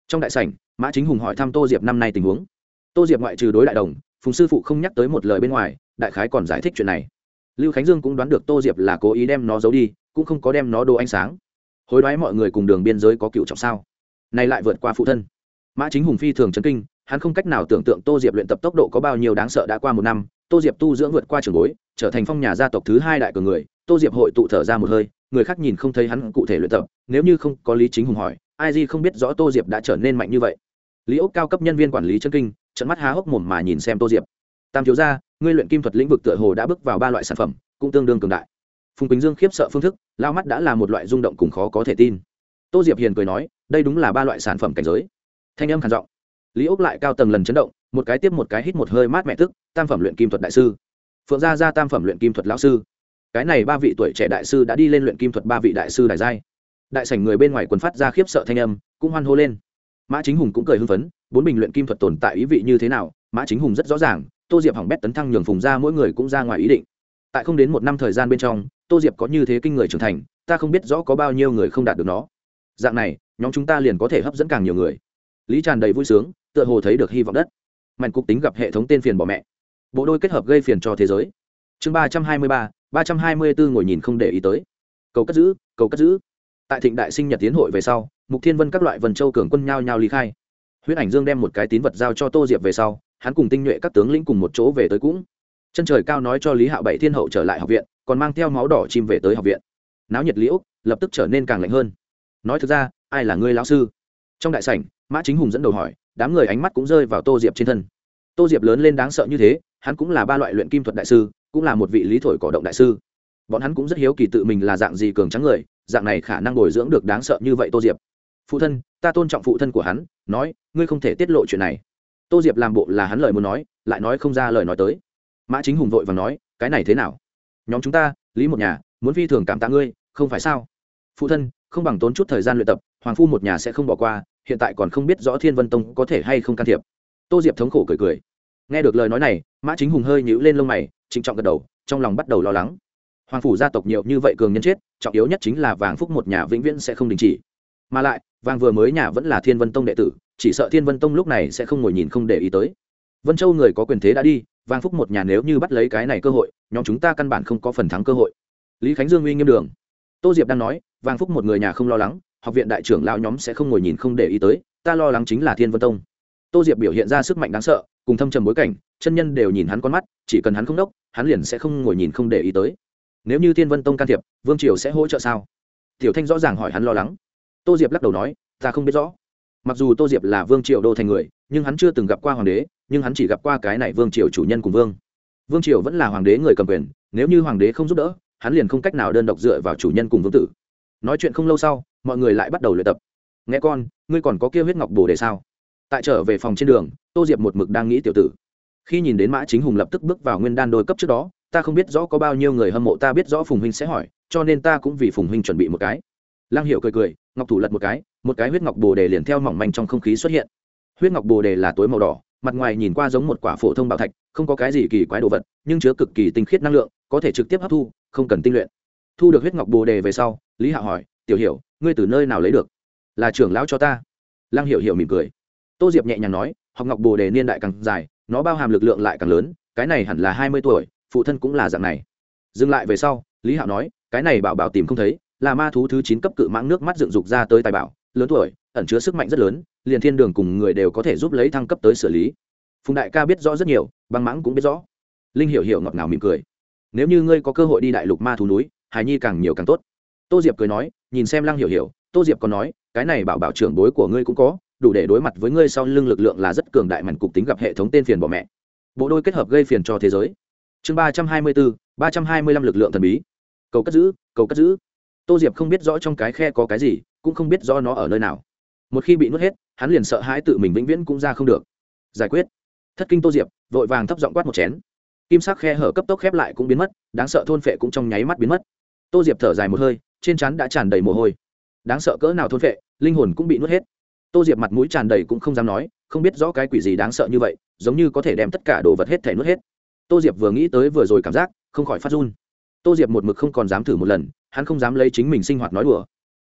Trong đại sảnh, mã chính hùng hỏi thăm tô diệp năm nay tình huống. Tô diệp ngoại trừ đối đại đồng, phùng sư phụ không nhắc tới một lời bên ngoài, đại khái còn giải thích chuyện này. Lưu khánh dương cũng đoán được tô diệp là cố ý đem nó giấu đi, cũng không có đem nó đồ ánh sáng hối đoái mọi người cùng đường biên giới có cựu trọng sao? Nay lại vượt qua phụ thân. Mã chính hùng phi thường chấn kinh, hắn không cách nào tưởng tượng tô diệp luyện tập tốc độ có bao nhiêu đáng sợ đã qua một năm, tô diệp tu dưỡng vượt qua trường gối trở thành phong nhà gia tộc thứ hai đại cường người, tô diệp hội tụ thở ra một hơi, người khác nhìn không thấy hắn cụ thể luyện tập, nếu như không có lý chính hùng hỏi, ai gì không biết rõ tô diệp đã trở nên mạnh như vậy. Lý ốc cao cấp nhân viên quản lý chân kinh, trận mắt há hốc mồm mà nhìn xem tô diệp. Tam thiếu gia, ngươi luyện kim thuật lĩnh vực tựa hồ đã bước vào ba loại sản phẩm, cũng tương đương cường đại phùng quỳnh dương khiếp sợ phương thức, lao mắt đã là một loại rung động cùng khó có thể tin. Tô diệp hiền cười nói, đây đúng là ba loại sản phẩm cảnh giới. Thanh âm khản giọng. Lý ốc lại cao tầng lần chấn động, một cái tiếp một cái hít một hơi mát mẹ tức, tam phẩm luyện kim thuật đại sư. Phượng gia ra tam phẩm luyện kim thuật lão sư. Cái này ba vị tuổi trẻ đại sư đã đi lên luyện kim thuật ba vị đại sư đại giai. Đại sảnh người bên ngoài quần phát ra khiếp sợ thanh âm, cũng hoan hô lên. Mã chính hùng cũng cười hưng phấn, bốn bình luyện kim thuật tồn tại ý vị như thế nào, mã chính hùng rất rõ ràng, tô diệp hỏng bét tấn thăng nhường phùng ra mỗi người cũng ra ngoài ý định. Tại không đến một năm thời gian bên trong tô diệp có như thế kinh người trưởng thành, ta không biết rõ có bao nhiêu người không đạt được nó. Dạng này, nhóm chúng ta liền có thể hấp dẫn càng nhiều người. Lý tràn đầy vui sướng, tựa hồ thấy được hy vọng đất. Mạnh cục tính gặp hệ thống tên phiền bỏ mẹ. Bộ đôi kết hợp gây phiền cho thế giới. Chương ba trăm hai mươi ba ba trăm hai mươi bốn ngồi nhìn không để ý tới. Cầu cất giữ, cầu cất giữ. Tại thịnh đại sinh nhật tiến hội về sau, mục thiên vân các loại vần châu cường quân nhao nhao lý khai. Huyết ảnh dương đem một cái tín vật giao cho tô diệp về sau, hắn cùng tinh nhuệ các tướng lĩnh cùng một chỗ về tới cũng chân trời cao nói cho lý hạo bảy thiên hậu trở lại học viện, còn mang theo máu đỏ chim về tới học viện. Náo nhiệt liễu lập tức trở nên càng lạnh hơn. Nói thực ra, ai là ngươi lão sư? Trong đại sảnh, mã chính hùng dẫn đầu hỏi, đám người ánh mắt cũng rơi vào tô diệp trên thân. Tô diệp lớn lên đáng sợ như thế, hắn cũng là ba loại luyện kim thuật đại sư, cũng là một vị lý thổi cổ động đại sư. Bọn hắn cũng rất hiếu kỳ tự mình là dạng gì cường trắng người, dạng này khả năng bồi dưỡng được đáng sợ như vậy tô diệp. Phụ thân, ta tôn trọng phụ thân của hắn, nói, ngươi không thể tiết lộ chuyện này. Tô diệp làm bộ là hắn lời muốn nói, lại nói không ra lời nói tới mã chính hùng vội và nói, cái này thế nào? Nhóm chúng ta, lý một nhà, muốn phi thường cảm tạ ngươi, không phải sao? Phụ thân, không bằng tốn chút thời gian luyện tập, hoàng phu một nhà sẽ không bỏ qua, hiện tại còn không biết rõ thiên vân tông có thể hay không can thiệp. Tô diệp thống khổ cười cười. Nghe được lời nói này, mã chính hùng hơi nhíu lên lông mày, trịnh trọng gật đầu, trong lòng bắt đầu lo lắng. Hoàng phủ gia tộc nhiều như vậy cường nhân chết, trọng yếu nhất chính là vàng phúc một nhà vĩnh viễn sẽ không đình chỉ. Mà lại, vàng vừa mới nhà vẫn là thiên vân tông đệ tử, chỉ sợ thiên vân tông lúc này sẽ không ngồi nhìn không để ý tới. Vân châu người có quyền thế đã đi Vang phúc một nhà nếu như bắt lấy cái này cơ hội, nhóm chúng ta căn bản không có phần thắng cơ hội. Lý khánh dương uy nghiêm đường. Tô diệp đang nói, Vang phúc một người nhà không lo lắng, học viện đại trưởng lao nhóm sẽ không ngồi nhìn không để ý tới, ta lo lắng chính là thiên vân tông. Tô diệp biểu hiện ra sức mạnh đáng sợ, cùng thâm trầm bối cảnh, chân nhân đều nhìn hắn con mắt, chỉ cần hắn không đốc, hắn liền sẽ không ngồi nhìn không để ý tới. Nếu như thiên vân tông can thiệp, vương triều sẽ hỗ trợ sao? Tiểu thanh rõ ràng hỏi hắn lo lắng. Tô diệp lắc đầu nói, ta không biết rõ. Mặc dù tô diệp là vương triều đô thành người, nhưng hắn chưa từng gặp qua hoàng đế nhưng hắn chỉ gặp qua cái này vương triều chủ nhân cùng vương. Vương triều vẫn là hoàng đế người cầm quyền, nếu như hoàng đế không giúp đỡ, hắn liền không cách nào đơn độc dựa vào chủ nhân cùng vương tử. Nói chuyện không lâu sau, mọi người lại bắt đầu luyện tập. Nghe con, ngươi còn có kia huyết ngọc bồ đề sao? Tại trở về phòng trên đường, tô diệp một mực đang nghĩ tiểu tử. Khi nhìn đến mã chính hùng lập tức bước vào nguyên đan đôi cấp trước đó, ta không biết rõ có bao nhiêu người hâm mộ, ta biết rõ phùng huynh sẽ hỏi, cho nên ta cũng vì phùng huynh chuẩn bị một cái. Lang hiệu cười cười, ngọc thủ lật một cái một cái huyết ngọc bồ đề liền theo mỏng manh trong không khí xuất hiện. Huyết ngọc bồ đề là tối màu đỏ mặt ngoài nhìn qua giống một quả phổ thông bảo thạch, không có cái gì kỳ quái đồ vật, nhưng chứa cực kỳ tinh khiết năng lượng, có thể trực tiếp hấp thu, không cần tinh luyện. Thu được huyết ngọc bồ đề về sau, lý hạ hỏi, tiểu hiểu, ngươi từ nơi nào lấy được? Là trưởng lão cho ta. Lăng hiểu hiểu mỉm cười. Tô diệp nhẹ nhàng nói, học ngọc bồ đề niên đại càng dài, nó bao hàm lực lượng lại càng lớn, cái này hẳn là hai mươi tuổi, phụ thân cũng là dạng này. Dừng lại về sau, lý hạo nói, cái này bảo bảo tìm không thấy, là ma thú thứ chín cấp cự mãng nước mắt dựng dục ra tới tài bảo, lớn tuổi ẩn chứa sức mạnh rất lớn, liền thiên đường cùng người đều có thể giúp lấy thăng cấp tới xử lý. Phùng đại ca biết rõ rất nhiều, băng mãng cũng biết rõ. Linh hiểu hiểu ngọt ngào mỉm cười. Nếu như ngươi có cơ hội đi đại lục ma thú núi, hài nhi càng nhiều càng tốt. Tô diệp cười nói, nhìn xem lăng hiểu hiểu, tô diệp còn nói, cái này bảo bảo trưởng bối của ngươi cũng có, đủ để đối mặt với ngươi sau lưng lực lượng là rất cường đại mạnh cục tính gặp hệ thống tên phiền bỏ mẹ. Bộ đôi kết hợp gây phiền cho thế giới. Chương ba trăm hai mươi bốn, ba trăm hai mươi lăm lực lượng thần bí. Cầu cất giữ, cầu cất giữ. Tô diệp không biết rõ trong cái khe có cái gì, cũng không biết rõ nó ở nơi nào một khi bị nuốt hết, hắn liền sợ hãi tự mình vĩnh viễn cũng ra không được. Giải quyết. Thất kinh tô diệp, vội vàng thấp giọng quát một chén. Kim sắc khe hở cấp tốc khép lại cũng biến mất, đáng sợ thôn phệ cũng trong nháy mắt biến mất. Tô diệp thở dài một hơi, trên chắn đã tràn đầy mồ hôi. Đáng sợ cỡ nào thôn phệ, linh hồn cũng bị nuốt hết. Tô diệp mặt mũi tràn đầy cũng không dám nói, không biết rõ cái quỷ gì đáng sợ như vậy, giống như có thể đem tất cả đồ vật hết thể nuốt hết. Tô diệp vừa nghĩ tới vừa rồi cảm giác, không khỏi phát run. Tô diệp một mực không còn dám thử một lần, hắn không dám lấy chính mình sinh hoạt nói đùa.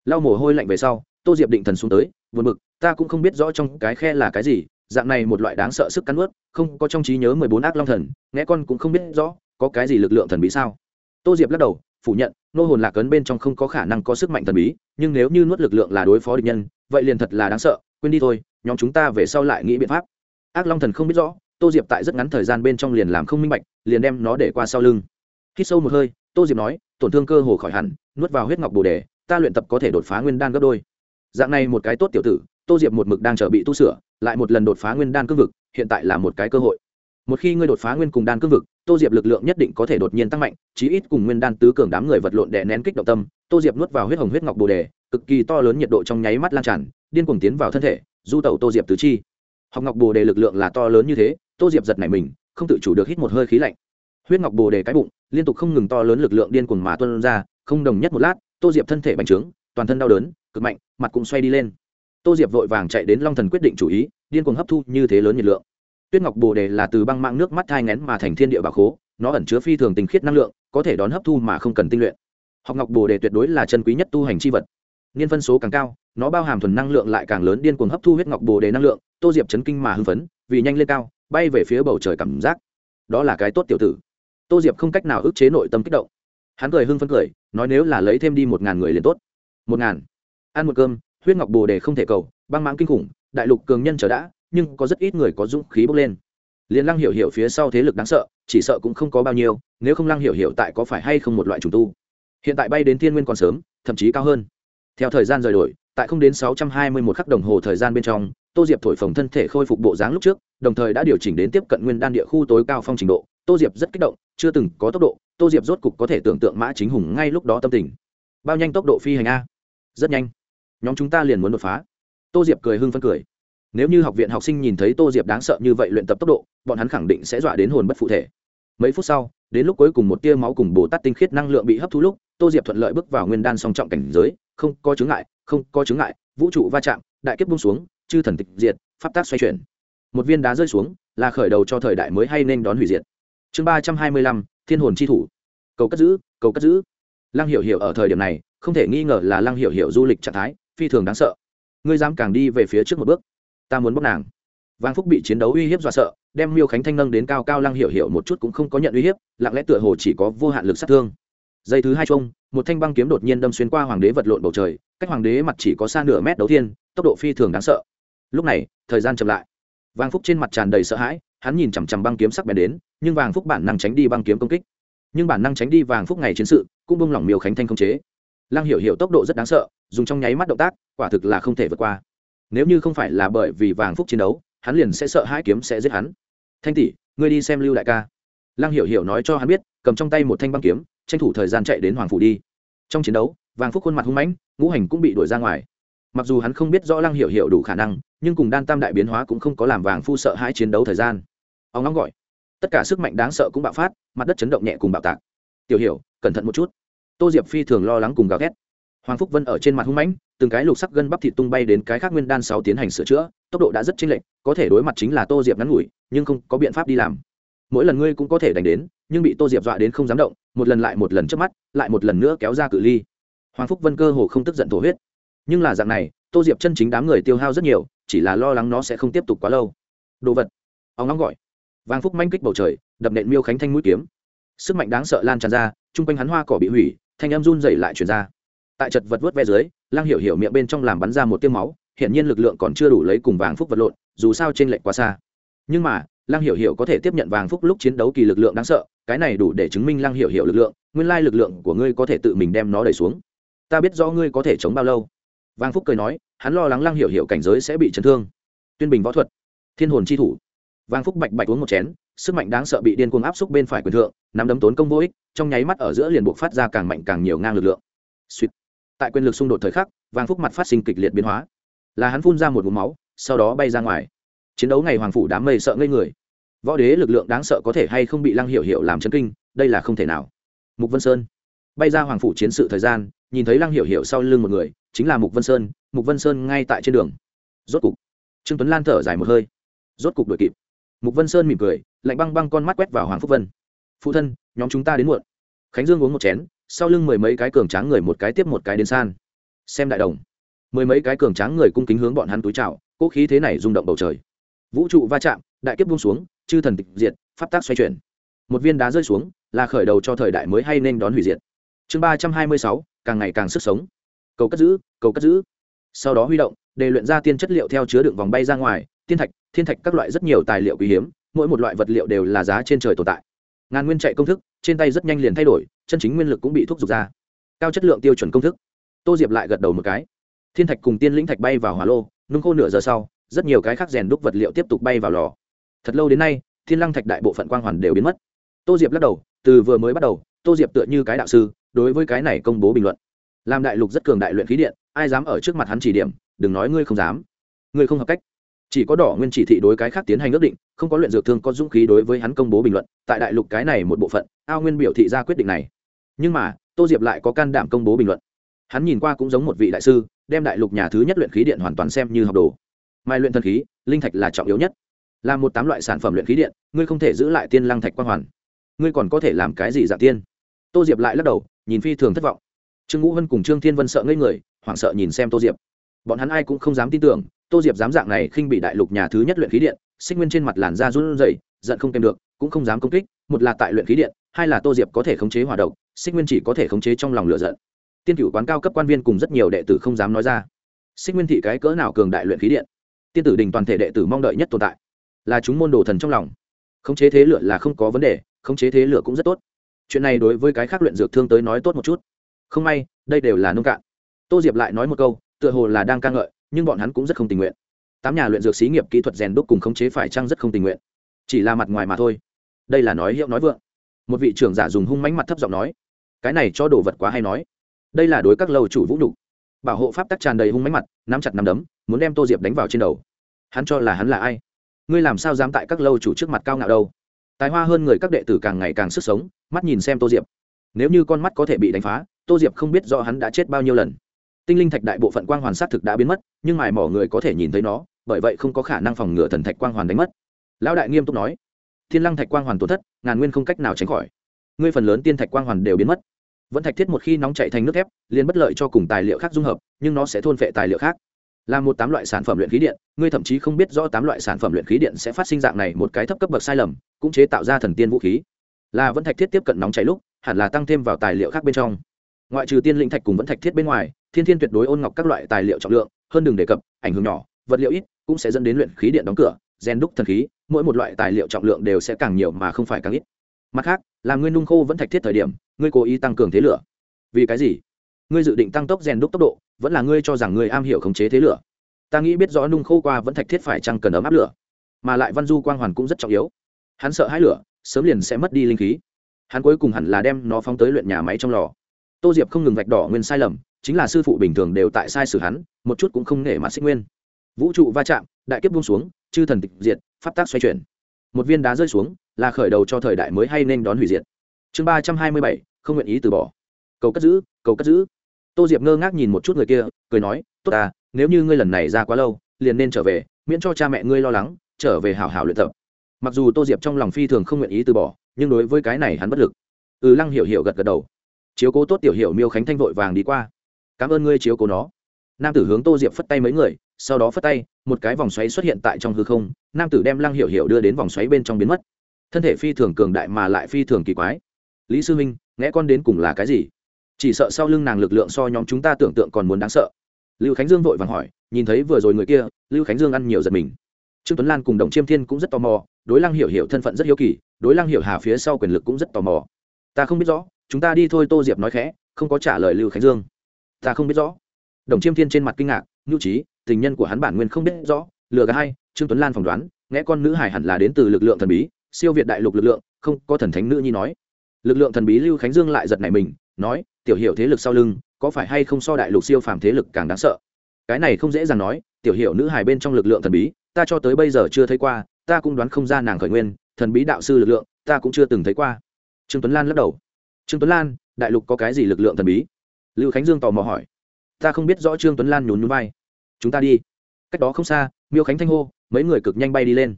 Lau mồ hôi lạnh về sau, tô diệp định thần xuống tới buồn bực, ta cũng không biết rõ trong cái khe là cái gì, dạng này một loại đáng sợ sức cắn ướt không có trong trí nhớ mười bốn ác long thần, nghe con cũng không biết rõ, có cái gì lực lượng thần bí sao? Tô diệp lắc đầu, phủ nhận, nô hồn lạc ấn bên trong không có khả năng có sức mạnh thần bí, nhưng nếu như nuốt lực lượng là đối phó địch nhân, vậy liền thật là đáng sợ, quên đi thôi, nhóm chúng ta về sau lại nghĩ biện pháp. Ác long thần không biết rõ, tô diệp tại rất ngắn thời gian bên trong liền làm không minh bạch, liền đem nó để qua sau lưng. Hít sâu một hơi, tô diệp nói, tổn thương cơ hồ khỏi hẳn, nuốt vào huyết ngọc bồ đề, ta luyện tập có thể đột phá nguyên đan gấp đôi dạng này một cái tốt tiểu tử, tô diệp một mực đang chờ bị tu sửa, lại một lần đột phá nguyên đan cương vực, hiện tại là một cái cơ hội. Một khi ngươi đột phá nguyên cùng đan cương vực, tô diệp lực lượng nhất định có thể đột nhiên tăng mạnh, chí ít cùng nguyên đan tứ cường đám người vật lộn đè nén kích động tâm, tô diệp nuốt vào huyết hồng huyết ngọc bồ đề, cực kỳ to lớn nhiệt độ trong nháy mắt lan tràn, điên cuồng tiến vào thân thể, du tẩu tô diệp tứ chi. Học ngọc bồ đề lực lượng là to lớn như thế, tô diệp giật nảy mình, không tự chủ được hít một hơi khí lạnh. Huyết ngọc bồ đề cái bụng, liên tục không ngừng to lớn lực lượng điên cuồng mà tuân ra, không đồng nhất một lát, tô diệp thân thể bành trướng toàn thân đau đớn, cực mạnh, mặt cũng xoay đi lên. Tô diệp vội vàng chạy đến long thần quyết định chủ ý, điên cuồng hấp thu như thế lớn nhiệt lượng. Tuyết ngọc bồ đề là từ băng mạng nước mắt thai ngén mà thành thiên địa bà khố, nó ẩn chứa phi thường tình khiết năng lượng, có thể đón hấp thu mà không cần tinh luyện. Học ngọc bồ đề tuyệt đối là chân quý nhất tu hành c h i vật. Niên phân số càng cao, nó bao hàm thuần năng lượng lại càng lớn, điên cuồng hấp thu huyết ngọc bồ đề năng lượng, tô diệp chấn kinh mà hưng phấn, vì nhanh lên cao, bay về phía bầu trời cảm giác. Đó là cái tốt tiểu tử. Tô diệp không cách nào ức chế nội tâm kích động. Hắn cười hưng phấn cười, nói nếu là lấy thêm đi một ngàn người liền tốt một ngàn. Ăn một cơm, huyết ngọc bồ đề không thể cầu, băng mãng kinh khủng, đại lục cường nhân trở đã, nhưng có rất ít người có dũng khí bốc lên. Liền lăng hiểu hiểu phía sau thế lực đáng sợ, chỉ sợ cũng không có bao nhiêu, nếu không lăng hiểu hiểu tại có phải hay không một loại trùng tu? Hiện tại bay đến thiên nguyên còn sớm, thậm chí cao hơn. Theo thời gian rời đổi, tại không đến sáu trăm hai mươi một khắc đồng hồ thời gian bên trong, tô diệp thổi phồng thân thể khôi phục bộ dáng lúc trước, đồng thời đã điều chỉnh đến tiếp cận nguyên đan địa khu tối cao phong trình độ. Tô diệp rất kích động, chưa từng có tốc độ, tô diệp rốt cục có thể tưởng tượng mã chính hùng ngay lúc đó tâm tình. Bao nhanh tốc độ phi hành a rất nhanh. Nhóm chúng ta liền muốn đột phá. Tô diệp cười hưng phân cười. Nếu như học viện học sinh nhìn thấy tô diệp đáng sợ như vậy luyện tập tốc độ, bọn hắn khẳng định sẽ dọa đến hồn bất phụ thể. Mấy phút sau, đến lúc cuối cùng một tia máu cùng bồ tát tinh khiết năng lượng bị hấp thu lúc, tô diệp thuận lợi bước vào nguyên đan song trọng cảnh giới, không có chứng ngại, không có chứng ngại, vũ trụ va chạm, đại kiếp bung xuống, chư thần tịch diệt, pháp tác xoay chuyển. Một viên đá rơi xuống, là khởi đầu cho thời đại mới hay nên đón hủy diệt. Chương ba trăm hai mươi lăm, thiên hồn chi thủ. Cầu cất giữ, cầu cất giữ. Lăng hiểu hiểu ở thời điểm này không thể nghi ngờ là lăng hiểu hiểu du lịch trạng thái, phi thường đáng sợ. Ngươi dám càng đi về phía trước một bước. Ta muốn bóc nàng. Vàng phúc bị chiến đấu uy hiếp dọa sợ, đem miêu khánh thanh nâng đến cao cao lăng hiểu hiểu một chút cũng không có nhận uy hiếp, lặng lẽ tựa hồ chỉ có vô hạn lực sát thương. Giây thứ hai chung, một thanh băng kiếm đột nhiên đâm xuyên qua hoàng đế vật lộn bầu trời, cách hoàng đế mặt chỉ có xa nửa mét đấu thiên, tốc độ phi thường đáng sợ. Lúc này, thời gian chậm lại. Vàng phúc trên mặt tràn đầy sợ hãi, hắn nhìn chằm chằm băng kiếm sắc bén đến, nhưng vàng phúc bản năng tránh đi băng kiếm công kích. Nhưng bản năng tránh đi vàng phúc ngày chiến sự, cũng bông lỏng miêu khánh thanh không chế lăng hiểu hiểu tốc độ rất đáng sợ, dùng trong nháy mắt động tác, quả thực là không thể vượt qua. Nếu như không phải là bởi vì vàng phúc chiến đấu, hắn liền sẽ sợ hai kiếm sẽ giết hắn. Thanh tỷ, ngươi đi xem lưu đại ca. Lăng hiểu hiểu nói cho hắn biết, cầm trong tay một thanh băng kiếm, tranh thủ thời gian chạy đến hoàng phủ đi. Trong chiến đấu, vàng phúc khuôn mặt hung mãnh, ngũ hành cũng bị đuổi ra ngoài. Mặc dù hắn không biết rõ lăng hiểu hiểu đủ khả năng, nhưng cùng đan tam đại biến hóa cũng không có làm vàng phu sợ hãi chiến đấu thời gian. Ông ngóng gọi. Tất cả sức mạnh đáng sợ cũng bạo phát, mặt đất chấn động nhẹ cùng bạo tạc. Tiểu hiểu, cẩn thận một chút tô diệp phi thường lo lắng cùng gào ghét hoàng phúc vân ở trên mặt hung mãnh, từng cái lục sắc gân bắp thịt tung bay đến cái khác nguyên đan sáu tiến hành sửa chữa, tốc độ đã rất chênh lệch, có thể đối mặt chính là tô diệp ngắn ngủi, nhưng không có biện pháp đi làm. Mỗi lần ngươi cũng có thể đánh đến, nhưng bị tô diệp dọa đến không dám động, một lần lại một lần trước mắt, lại một lần nữa kéo ra cự ly. Hoàng phúc vân cơ hồ không tức giận thổ huyết. Nhưng là dạng này, tô diệp chân chính đám người tiêu hao rất nhiều, chỉ là lo lắng nó sẽ không tiếp tục quá lâu. Đồ vật. Ông ngóng gọi. Vàng phúc manh kích bầu trời, đập nện miêu khánh thanh mũi kiếm. Sức mạnh đáng sợ lan tràn ra, chung quanh hắn hoa cỏ bị hủy thanh em run dày lại chuyển ra. Tại chật vật vớt ve dưới, lang hiểu hiểu miệng bên trong làm bắn ra một tiêu máu, hiển nhiên lực lượng còn chưa đủ lấy cùng vàng phúc vật lộn, dù sao t r ê n lệch quá xa. Nhưng mà, lang hiểu hiểu có thể tiếp nhận vàng phúc lúc chiến đấu kỳ lực lượng đáng sợ, cái này đủ để chứng minh lang hiểu hiểu lực lượng, nguyên lai lực lượng của ngươi có thể tự mình đem nó đẩy xuống. Ta biết do ngươi có thể chống bao lâu. Vàng phúc cười nói, hắn lo lắng lang hiểu hiểu cảnh giới sẽ bị chấn thương. Tuyên bình võ thuật, thiên hồn chi thủ vàng phúc bạch bạch uống một chén, sức mạnh đáng sợ bị điên cuồng áp xúc bên phải quyền thượng, nắm đấm tốn công vô ích, trong nháy mắt ở giữa liền buộc phát ra càng mạnh càng nhiều ngang lực lượng. Sweet. tại quyền lực xung đột thời khắc vàng phúc mặt phát sinh kịch liệt biến hóa. Là hắn phun ra một vùng máu, sau đó bay ra ngoài. Chiến đấu ngày hoàng phủ đám mây sợ ngây người. Võ đế lực lượng đáng sợ có thể hay không bị lăng hiểu hiểu làm chấn kinh, đây là không thể nào. Mục vân sơn. Bay ra hoàng phủ chiến sự thời gian, nhìn thấy lăng hiểu hiểu sau lưng một người, chính là mục vân sơn, mục vân sơn ngay tại trên đường. Rốt cục. Trương tuấn lan thở dài một hơi. Rốt cục đuổi kịp mục vân sơn mỉm cười, lạnh băng băng con mắt quét vào hoàng phúc vân. Phụ thân, nhóm chúng ta đến muộn. Khánh dương uống một chén, sau lưng mười mấy cái cường tráng người một cái tiếp một cái đến san xem đại đồng. Mười mấy cái cường tráng người cung kính hướng bọn hắn túi trào cỗ khí thế này rung động bầu trời. Vũ trụ va chạm, đại kiếp buông xuống, chư thần tịch diệt, pháp tác xoay chuyển. Một viên đá rơi xuống, là khởi đầu cho thời đại mới hay nên đón hủy diệt. Chương ba trăm hai mươi sáu, càng ngày càng sức sống. Cầu cất giữ, cầu cất giữ. Sau đó huy động, để luyện ra tiên chất liệu theo chứa đựng vòng bay ra ngoài tiên thạch, thiên thạch các loại rất nhiều tài liệu quý hiếm, mỗi một loại vật liệu đều là giá trên trời tồn tại. Ngàn nguyên chạy công thức, trên tay rất nhanh liền thay đổi, chân chính nguyên lực cũng bị thúc giục ra. Cao chất lượng tiêu chuẩn công thức. Tô diệp lại gật đầu một cái. Thiên thạch cùng tiên lĩnh thạch bay vào hỏa lô, nung khô nửa giờ sau, rất nhiều cái khác rèn đúc vật liệu tiếp tục bay vào lò. Thật lâu đến nay, thiên lăng thạch đại bộ phận quang hoàn đều biến mất. Tô diệp lắc đầu, từ vừa mới bắt đầu, tô diệp tựa như cái đạo sư, đối với cái này công bố bình luận. Làm đại lục rất cường đại luyện khí điện, ai dám ở trước mặt hắn chỉ điểm, đừng nói ngươi không dám. Ngươi không hợp cách chỉ có đỏ nguyên chỉ thị đối cái khác tiến hành ước định, không có luyện dược thương có dũng khí đối với hắn công bố bình luận, tại đại lục cái này một bộ phận, ao nguyên biểu thị ra quyết định này. Nhưng mà, tô diệp lại có can đảm công bố bình luận. Hắn nhìn qua cũng giống một vị đại sư, đem đại lục nhà thứ nhất luyện khí điện hoàn toàn xem như học đồ. Mai luyện thần khí, linh thạch là trọng yếu nhất. Là một tám loại sản phẩm luyện khí điện, ngươi không thể giữ lại tiên lăng thạch quang hoàn. Ngươi còn có thể làm cái gì dạng tiên? Tô diệp lại lắc đầu, nhìn phi thường thất vọng. Trương ngũ vân cùng trương thiên vân sợ ngây người, hoảng sợ nhìn xem tô diệp. Bọn hắn ai cũng không dám tin tưởng tô diệp dám dạng này khinh bị đại lục nhà thứ nhất luyện khí điện, xích nguyên trên mặt làn da run rẩy, giận không kèm được, cũng không dám công kích, một là tại luyện khí điện, hai là tô diệp có thể khống chế hòa độc, xích nguyên chỉ có thể khống chế trong lòng lửa giận. Tiên cửu quán cao cấp quan viên cùng rất nhiều đệ tử không dám nói ra. Xích nguyên thị cái cỡ nào cường đại luyện khí điện? Tiên tử đình toàn thể đệ tử mong đợi nhất tồn tại là chúng môn đồ thần trong lòng. Khống chế thế lửa là không có vấn đề, khống chế thế lửa cũng rất tốt. Chuyện này đối với cái khác luyện dược thương tới nói tốt một chút. Không may, đây đều là nông cạn. Tô diệp lại nói một câu, tựa hồ là đang ca ngợi nhưng bọn hắn cũng rất không tình nguyện. Tám nhà luyện dược xí nghiệp kỹ thuật rèn đúc cùng khống chế phải chăng rất không tình nguyện. Chỉ là mặt ngoài mà thôi. Đây là nói hiệu nói vượng. Một vị trưởng giả dùng hung mánh mặt thấp giọng nói, cái này cho đồ vật quá hay nói. Đây là đối các lầu chủ vũ nhục. Bảo hộ pháp tắc tràn đầy hung mánh mặt, nắm chặt nắm đấm, muốn đem tô diệp đánh vào trên đầu. Hắn cho là hắn là ai? Ngươi làm sao dám tại các lâu chủ trước mặt cao ngạo đâu? Tài hoa hơn người các đệ tử càng ngày càng sức sống, mắt nhìn xem tô diệp. Nếu như con mắt có thể bị đánh phá, tô diệp không biết do hắn đã chết bao nhiêu lần tinh linh thạch đại bộ phận quang hoàn sát thực đã biến mất, nhưng mài mỏ người có thể nhìn thấy nó, bởi vậy không có khả năng phòng ngừa thần thạch quang hoàn đánh mất. Lão đại nghiêm túc nói, thiên lăng thạch quang hoàn tổn thất, ngàn nguyên không cách nào tránh khỏi. Ngươi phần lớn tiên thạch quang hoàn đều biến mất. Vẫn thạch thiết một khi nóng chạy thành nước thép, liền bất lợi cho cùng tài liệu khác dung hợp, nhưng nó sẽ thôn phệ tài liệu khác. Là một tám loại sản phẩm luyện khí điện, ngươi thậm chí không biết rõ tám loại sản phẩm luyện khí điện sẽ phát sinh dạng này một cái thấp cấp bậc sai lầm, cũng chế tạo ra thần tiên vũ khí. Là vẫn thạch thiết tiếp cận nóng chảy lúc, hẳn là tăng thêm vào tài liệu khác bên trong ngoại trừ tiên linh thạch cùng vẫn thạch thiết bên ngoài, thiên thiên tuyệt đối ôn ngọc các loại tài liệu trọng lượng, hơn đừng đề cập, ảnh hưởng nhỏ, vật liệu ít, cũng sẽ dẫn đến luyện khí điện đóng cửa, gen đúc thần khí, mỗi một loại tài liệu trọng lượng đều sẽ càng nhiều mà không phải càng ít. Mặt khác là ngươi nung khô vẫn thạch thiết thời điểm, ngươi cố ý tăng cường thế lửa. Vì cái gì? Ngươi dự định tăng tốc rèn đúc tốc độ, vẫn là ngươi cho rằng ngươi am hiểu khống chế thế lửa. Ta nghĩ biết rõ nung khô qua vẫn thạch thiết phải chăng cần ấm áp lửa, mà lại văn du quang hoàn cũng rất trọng yếu. Hắn sợ hãi lửa, sớm liền sẽ mất đi linh khí. Hắn cuối cùng hẳn là đem nó phóng tới luyện nhà máy trong lò tô diệp không ngừng vạch đỏ nguyên sai lầm, chính là sư phụ bình thường đều tại sai sử hắn, một chút cũng không nể mặt xích nguyên. Vũ trụ va chạm, đại kiếp buông xuống, chư thần tịch diệt, pháp tác xoay chuyển. Một viên đá rơi xuống, là khởi đầu cho thời đại mới hay nên đón hủy diệt. Chương ba trăm hai mươi bảy, không nguyện ý từ bỏ. Cầu cất giữ, cầu cất giữ. Tô diệp ngơ ngác nhìn một chút người kia, cười nói, tốt ta, nếu như ngươi lần này ra quá lâu, liền nên trở về, miễn cho cha mẹ ngươi lo lắng, trở về hảo hảo luyện tập. Mặc dù tô diệp trong lòng phi thường không nguyện ý từ bỏ, nhưng đối với cái này hắn bất lực. Ừ lăng hiểu hiểu gật gật đầu chiếu cố tốt tiểu hiểu miêu khánh thanh vội vàng đi qua. Cảm ơn ngươi chiếu cố nó. Nam tử hướng tô diệp phất tay mấy người, sau đó phất tay, một cái vòng xoáy xuất hiện tại trong hư không, nam tử đem lăng hiểu hiểu đưa đến vòng xoáy bên trong biến mất. Thân thể phi thường cường đại mà lại phi thường kỳ quái. Lý sư minh nghe con đến cùng là cái gì? Chỉ sợ sau lưng nàng lực lượng so nhóm chúng ta tưởng tượng còn muốn đáng sợ. Lưu khánh dương vội vàng hỏi, nhìn thấy vừa rồi người kia, lưu khánh dương ăn nhiều giật mình. Trương tuấn lan cùng đồng chiêm thiên cũng rất tò mò, đối lăng hiểu hiểu thân phận rất hiếu kỳ, đối lăng hiểu hà phía sau quyền lực cũng rất tò mò. Ta không biết rõ chúng ta đi thôi, tô diệp nói khẽ, không có trả lời lưu khánh dương. Ta không biết rõ. Đồng chiêm thiên trên mặt kinh ngạc, nhu trí, tình nhân của hắn bản nguyên không biết rõ, lừa gà hay? trương tuấn lan phỏng đoán, nghe con nữ hải hẳn là đến từ lực lượng thần bí, siêu việt đại lục lực lượng, không có thần thánh nữ nhi nói. Lực lượng thần bí lưu khánh dương lại giật nảy mình, nói, tiểu hiệu thế lực sau lưng, có phải hay không so đại lục siêu phàm thế lực càng đáng sợ? Cái này không dễ dàng nói, tiểu hiệu nữ hài bên trong lực lượng thần bí, ta cho tới bây giờ chưa thấy qua, ta cũng đoán không ra nàng khởi nguyên, thần bí đạo sư lực lượng, ta cũng chưa từng thấy qua. Trương tuấn lan lắc đầu trương tuấn lan, đại lục có cái gì lực lượng thần bí? Lưu khánh dương tò mò hỏi. Ta không biết rõ trương tuấn lan nhún nhún vai. Chúng ta đi. Cách đó không xa, miêu khánh thanh hô, mấy người cực nhanh bay đi lên.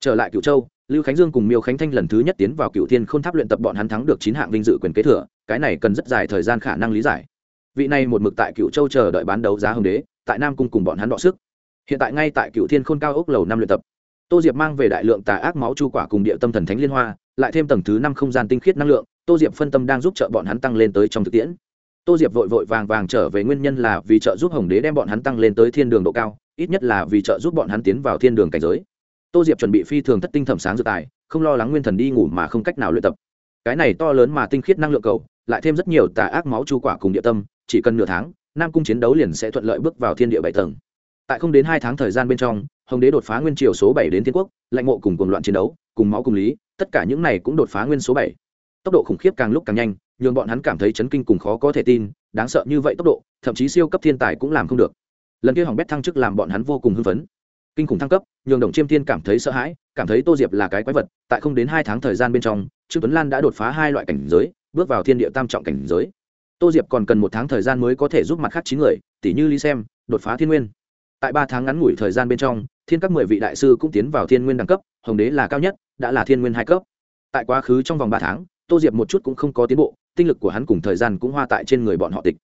Trở lại cựu châu, lưu khánh dương cùng miêu khánh thanh lần thứ nhất tiến vào cựu thiên k h ô n tháp luyện tập bọn hắn thắng được chín hạng vinh dự quyền kế thừa, cái này cần rất dài thời gian khả năng lý giải. Vị này một mực tại cựu châu chờ đợi bán đấu giá hồng đế, tại nam cung cùng bọn hắn đọ sức. Hiện tại ngay tại cựu thiên khôn cao ốc lầu năm luyện tập. Tô diệp mang về đại lượng tà ác máu chu quả cùng địa tâm thần thánh liên hoa, lại thêm tầng thứ năm không gian tinh khiết năng lượng tô diệp phân tâm đang giúp trợ bọn hắn tăng lên tới trong thực tiễn. Tô diệp vội vội vàng vàng trở về nguyên nhân là vì trợ giúp hồng đế đem bọn hắn tăng lên tới thiên đường độ cao, ít nhất là vì trợ giúp bọn hắn tiến vào thiên đường cảnh giới. Tô diệp chuẩn bị phi thường thất tinh thẩm sáng dự tài, không lo lắng nguyên thần đi ngủ mà không cách nào luyện tập. Cái này to lớn mà tinh khiết năng lượng cầu, lại thêm rất nhiều tà ác máu chu quả cùng địa tâm, chỉ cần nửa tháng, nam cung chiến đấu liền sẽ thuận lợi bước vào thiên địa bảy tầng. Tại không đến hai tháng thời gian bên trong, hồng đế đột phá nguyên triều số bảy đến thiên quốc, lãnh mộ cùng cuồng loạn chiến đấu, cùng máu cùng lý, tất cả những này cũng đột phá nguyên số bảy tốc độ khủng khiếp càng lúc càng nhanh, nhường bọn hắn cảm thấy chấn kinh cùng khó có thể tin, đáng sợ như vậy tốc độ, thậm chí siêu cấp thiên tài cũng làm không được. Lần kia hỏng bét thăng chức làm bọn hắn vô cùng hưng phấn. Kinh khủng thăng cấp, nhường đồng chiêm thiên cảm thấy sợ hãi, cảm thấy tô diệp là cái quái vật, tại không đến hai tháng thời gian bên trong, trương tuấn lan đã đột phá hai loại cảnh giới, bước vào thiên địa tam trọng cảnh giới. Tô diệp còn cần một tháng thời gian mới có thể giúp mặt khác chín người tỷ như ly xem, đột phá thiên nguyên. Tại ba tháng ngắn ngủi thời gian bên trong, thiên các mười vị đại sư cũng tiến vào thiên nguyên đẳng cấp, hồng đế là cao nhất, đã là thiên nguyên hai cấp. Tại quá khứ trong vòng ba tháng tô diệp một chút cũng không có tiến bộ, tinh lực của hắn cùng thời gian cũng hoa tại trên người bọn họ tịch.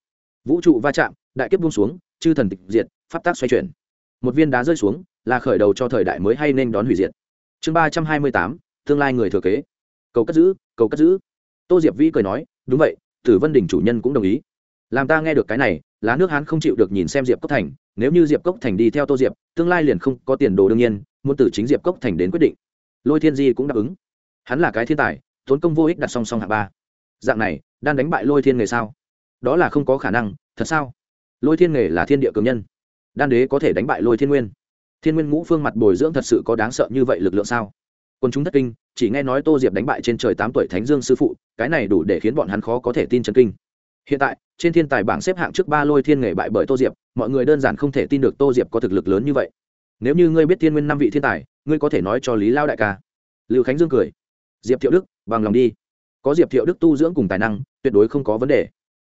Vũ trụ va chạm, đại kiếp buông xuống, chư thần tịch diệt, pháp tác xoay chuyển. Một viên đá rơi xuống, là khởi đầu cho thời đại mới hay nên đón hủy diệt. Chương ba trăm hai mươi tám, tương lai người thừa kế. Cầu cất giữ, cầu cất giữ. Tô diệp vĩ cười nói, đúng vậy, tử vân đình chủ nhân cũng đồng ý. Làm ta nghe được cái này, lá nước hán không chịu được nhìn xem diệp cốc thành, nếu như diệp cốc thành đi theo tô diệp, tương lai liền không có tiền đồ đương nhiên, muốn từ chính diệp cốc thành đến quyết định. Lôi thiên di cũng đáp ứng. Hắn là cái thiên tài tốn công vô ích đặt song song hạng ba. Dạng này đang đánh bại lôi thiên nghề sao? Đó là không có khả năng, thật sao? Lôi thiên nghề là thiên địa cường nhân. Đan đế có thể đánh bại lôi thiên nguyên. Thiên nguyên ngũ phương mặt bồi dưỡng thật sự có đáng sợ như vậy lực lượng sao? Quân chúng thất kinh, chỉ nghe nói tô diệp đánh bại trên trời tám tuổi thánh dương sư phụ, cái này đủ để khiến bọn hắn khó có thể tin chân kinh. Hiện tại, trên thiên tài bảng xếp hạng trước ba lôi thiên nghề bại bởi tô diệp, mọi người đơn giản không thể tin được tô diệp có thực lực lớn như vậy. Nếu như ngươi biết thiên nguyên năm vị thiên tài, ngươi có thể nói cho lý lao đại ca. Lưu khánh dương cười diệp thiệu đức, bằng lòng đi. Có diệp thiệu đức tu dưỡng cùng tài năng, tuyệt đối không có vấn đề.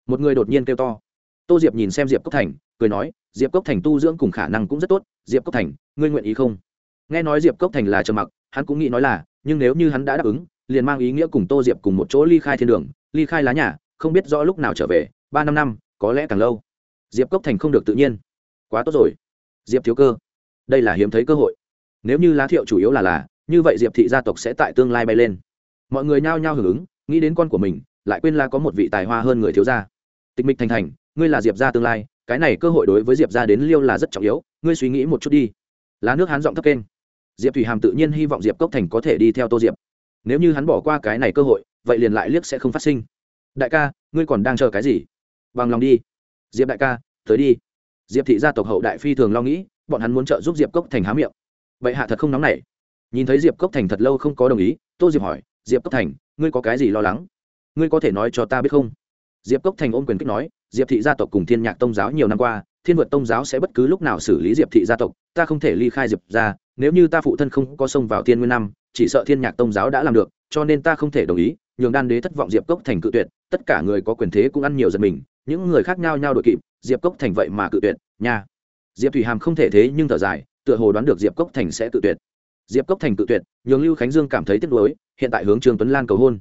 Một người đột nhiên kêu to. Tô diệp nhìn xem diệp cốc thành, cười nói, diệp cốc thành tu dưỡng cùng khả năng cũng rất tốt. Diệp cốc thành, ngươi nguyện ý không? Nghe nói diệp cốc thành là trầm mặc, hắn cũng nghĩ nói là, nhưng nếu như hắn đã đáp ứng, liền mang ý nghĩa cùng tô diệp cùng một chỗ ly khai thiên đường, ly khai lá nhà, không biết rõ lúc nào trở về, ba năm năm, có lẽ càng lâu. Diệp cốc thành không được tự nhiên. Quá tốt rồi. Diệp thiếu cơ. Đây là hiếm thấy cơ hội. Nếu như lá thiệu chủ yếu là là như vậy diệp thị gia tộc sẽ tại tương lai bay lên mọi người nhao nhao hưởng ứng nghĩ đến con của mình lại quên là có một vị tài hoa hơn người thiếu gia tịch mịch thành thành ngươi là diệp gia tương lai cái này cơ hội đối với diệp gia đến liêu là rất trọng yếu ngươi suy nghĩ một chút đi lá nước hán giọng thấp kênh diệp thủy hàm tự nhiên hy vọng diệp cốc thành có thể đi theo tô diệp nếu như hắn bỏ qua cái này cơ hội vậy liền lại liếc sẽ không phát sinh đại ca ngươi còn đang chờ cái gì bằng lòng đi diệp đại ca tới đi diệp thị gia tộc hậu đại phi thường lo nghĩ bọn hắn muốn trợ giúp diệp cốc thành há miệng vậy hạ thật không nóng nảy nhìn thấy diệp cốc thành thật lâu không có đồng ý, tô diệp hỏi, diệp cốc thành, ngươi có cái gì lo lắng? Ngươi có thể nói cho ta biết không? Diệp cốc thành ôm quyền kích nói, diệp thị gia tộc cùng thiên nhạc tông giáo nhiều năm qua, thiên vượt tông giáo sẽ bất cứ lúc nào xử lý diệp thị gia tộc, ta không thể ly khai diệp ra nếu như ta phụ thân không có xông vào thiên nguyên năm, chỉ sợ thiên nhạc tông giáo đã làm được, cho nên ta không thể đồng ý, nhường đan đế thất vọng diệp cốc thành cự tuyệt, tất cả người có quyền thế cũng ăn nhiều giật mình, những người khác nhau nhau đội kịp, diệp cốc thành vậy mà cự tuyệt, nha. Diệp thủy hàm không thể thế nhưng thở dài, tựa hồ đoán được diệp cốc thành sẽ cự tuyệt diệp cốc thành cự tuyệt, nhường lưu khánh dương cảm thấy tiếc nuối, hiện tại hướng trương tuấn lan cầu hôn.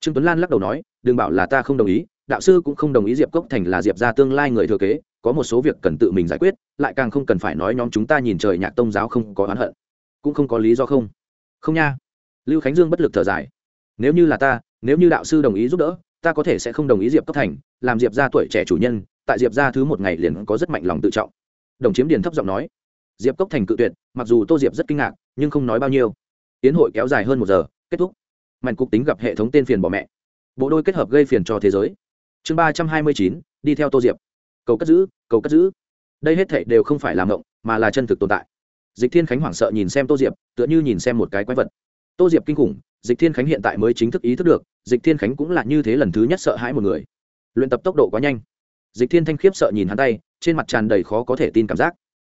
Trương tuấn lan lắc đầu nói, đừng bảo là ta không đồng ý, đạo sư cũng không đồng ý diệp cốc thành là diệp ra tương lai người thừa kế, có một số việc cần tự mình giải quyết, lại càng không cần phải nói nhóm chúng ta nhìn trời nhạc tông giáo không có oán hận. Cũng không có lý do không. Không nha. Lưu khánh dương bất lực thở dài. Nếu như là ta, nếu như đạo sư đồng ý giúp đỡ, ta có thể sẽ không đồng ý diệp cốc thành, làm diệp ra tuổi trẻ chủ nhân, tại diệp ra thứ một ngày liền có rất mạnh lòng tự trọng. Đồng chiếm điền thấp giọng nói diệp cốc thành cự tuyệt, mặc dù tô diệp rất kinh ngạc, nhưng không nói bao nhiêu. Tiến hội kéo dài hơn một giờ, kết thúc. Mạnh cục tính gặp hệ thống tên phiền bỏ mẹ. Bộ đôi kết hợp gây phiền cho thế giới. Chương ba trăm hai mươi chín, đi theo tô diệp. Cầu cất giữ, cầu cất giữ. Đây hết thệ đều không phải làm động mà là chân thực tồn tại. Dịch thiên khánh hoảng sợ nhìn xem tô diệp, tựa như nhìn xem một cái quái vật. Tô diệp kinh khủng, dịch thiên khánh hiện tại mới chính thức ý thức được, dịch thiên khánh cũng là như thế lần thứ nhất sợ hãi một người. Luyện tập tốc độ quá nhanh. Dịch thiên thanh khiếp sợ nhìn hắn tay, trên mặt tràn đầy khó có thể tin cảm giác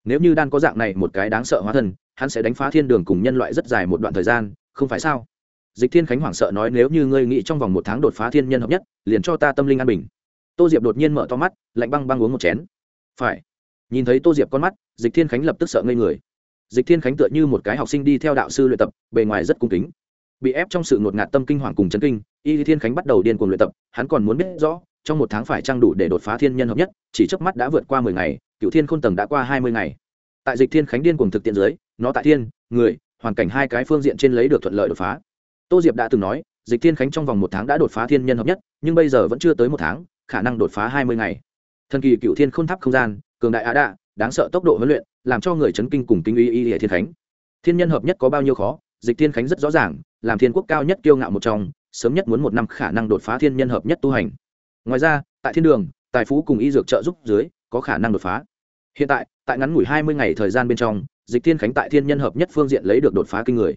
nếu như đan có dạng này một cái đáng sợ hóa thân, hắn sẽ đánh phá thiên đường cùng nhân loại rất dài một đoạn thời gian, không phải sao? Dịch thiên khánh hoảng sợ nói, nếu như ngươi nghĩ trong vòng một tháng đột phá thiên nhân hợp nhất, liền cho ta tâm linh an bình. Tô diệp đột nhiên mở to mắt, lạnh băng băng uống một chén. Phải. Nhìn thấy tô diệp con mắt, dịch thiên khánh lập tức sợ ngây người. Dịch thiên khánh tựa như một cái học sinh đi theo đạo sư luyện tập, bề ngoài rất cung kính. Bị ép trong sự ngột ngạt tâm kinh hoàng cùng chấn kinh, y thiên khánh bắt đầu điên cuồng luyện tập, hắn còn muốn biết rõ, trong một tháng phải trang đủ để đột phá thiên nhân hợp nhất, chỉ trước mắt đã vượt qua mười ngày cựu thiên khôn tầng đã qua hai mươi ngày. Tại dịch thiên khánh điên cùng thực tiễn dưới, nó tại thiên, người, hoàn cảnh hai cái phương diện trên lấy được thuận lợi đột phá. Tô diệp đã từng nói, dịch thiên khánh trong vòng một tháng đã đột phá thiên nhân hợp nhất, nhưng bây giờ vẫn chưa tới một tháng, khả năng đột phá hai mươi ngày. Thần kỳ cựu thiên k h ô n tháp không gian, cường đại á đạ, đáng sợ tốc độ huấn luyện, làm cho người chấn kinh cùng kinh uy y hệ thiên khánh. Thiên nhân hợp nhất có bao nhiêu khó, dịch thiên khánh rất rõ ràng, làm thiên quốc cao nhất kiêu ngạo một trong, sớm nhất muốn một năm khả năng đột phá thiên nhân hợp nhất tu hành. Ngoài ra, tại thiên đường, tài phú cùng y dược trợ giúp dưới, có khả năng đột phá hiện tại tại ngắn ngủi hai mươi ngày thời gian bên trong, dịch thiên khánh tại thiên nhân hợp nhất phương diện lấy được đột phá kinh người.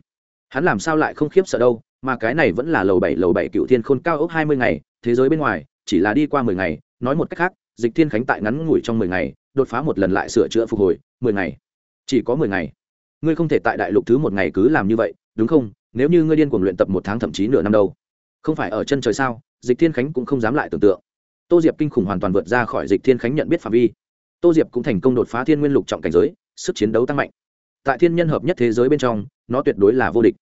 Hắn làm sao lại không khiếp sợ đâu, mà cái này vẫn là lầu bảy lầu bảy cựu thiên khôn cao ốc hai mươi ngày, thế giới bên ngoài, chỉ là đi qua mười ngày, nói một cách khác, dịch thiên khánh tại ngắn ngủi trong mười ngày, đột phá một lần lại sửa chữa phục hồi, mười ngày. Chỉ có mười ngày. Ngươi không thể tại đại lục thứ một ngày cứ làm như vậy, đúng không? Nếu như ngươi điên cuồng luyện tập một tháng thậm chí nửa năm đâu. Không phải ở chân trời sao? Dịch thiên khánh cũng không dám lại tưởng tượng. Tô diệp kinh khủng hoàn toàn vượt ra khỏi dịch thiên khánh nhận biết phạm vi tô diệp cũng thành công đột phá thiên nguyên lục trọng cảnh giới, sức chiến đấu tăng mạnh. Tại thiên nhân hợp nhất thế giới bên trong, nó tuyệt đối là vô địch.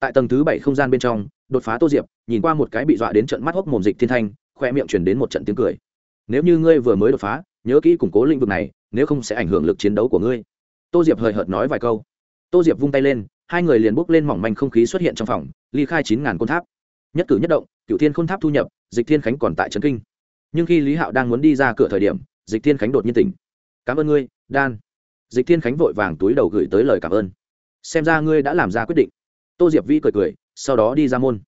Tại tầng thứ bảy không gian bên trong, đột phá tô diệp, nhìn qua một cái bị dọa đến trận mắt hốc mồm dịch thiên thanh khoe miệng chuyển đến một trận tiếng cười. Nếu như ngươi vừa mới đột phá, nhớ kỹ củng cố lĩnh vực này, nếu không sẽ ảnh hưởng lực chiến đấu của ngươi. Tô diệp hời hợt nói vài câu. Tô diệp vung tay lên, hai người liền bốc lên mỏng manh không khí xuất hiện trong phòng, ly khai chín ngàn côn tháp. Nhất cử nhất động cựu thiên khôn tháp thu nhập, dịch thiên khánh còn tại trấn kinh. Nhưng khi lý hạo đang muốn đi ra cửa thời điểm dịch thiên khánh đột nhiên tỉnh. Cảm ơn ngươi đan dịch thiên khánh vội vàng túi đầu gửi tới lời cảm ơn. Xem ra ngươi đã làm ra quyết định. Tô diệp vi cười cười, sau đó đi ra môn.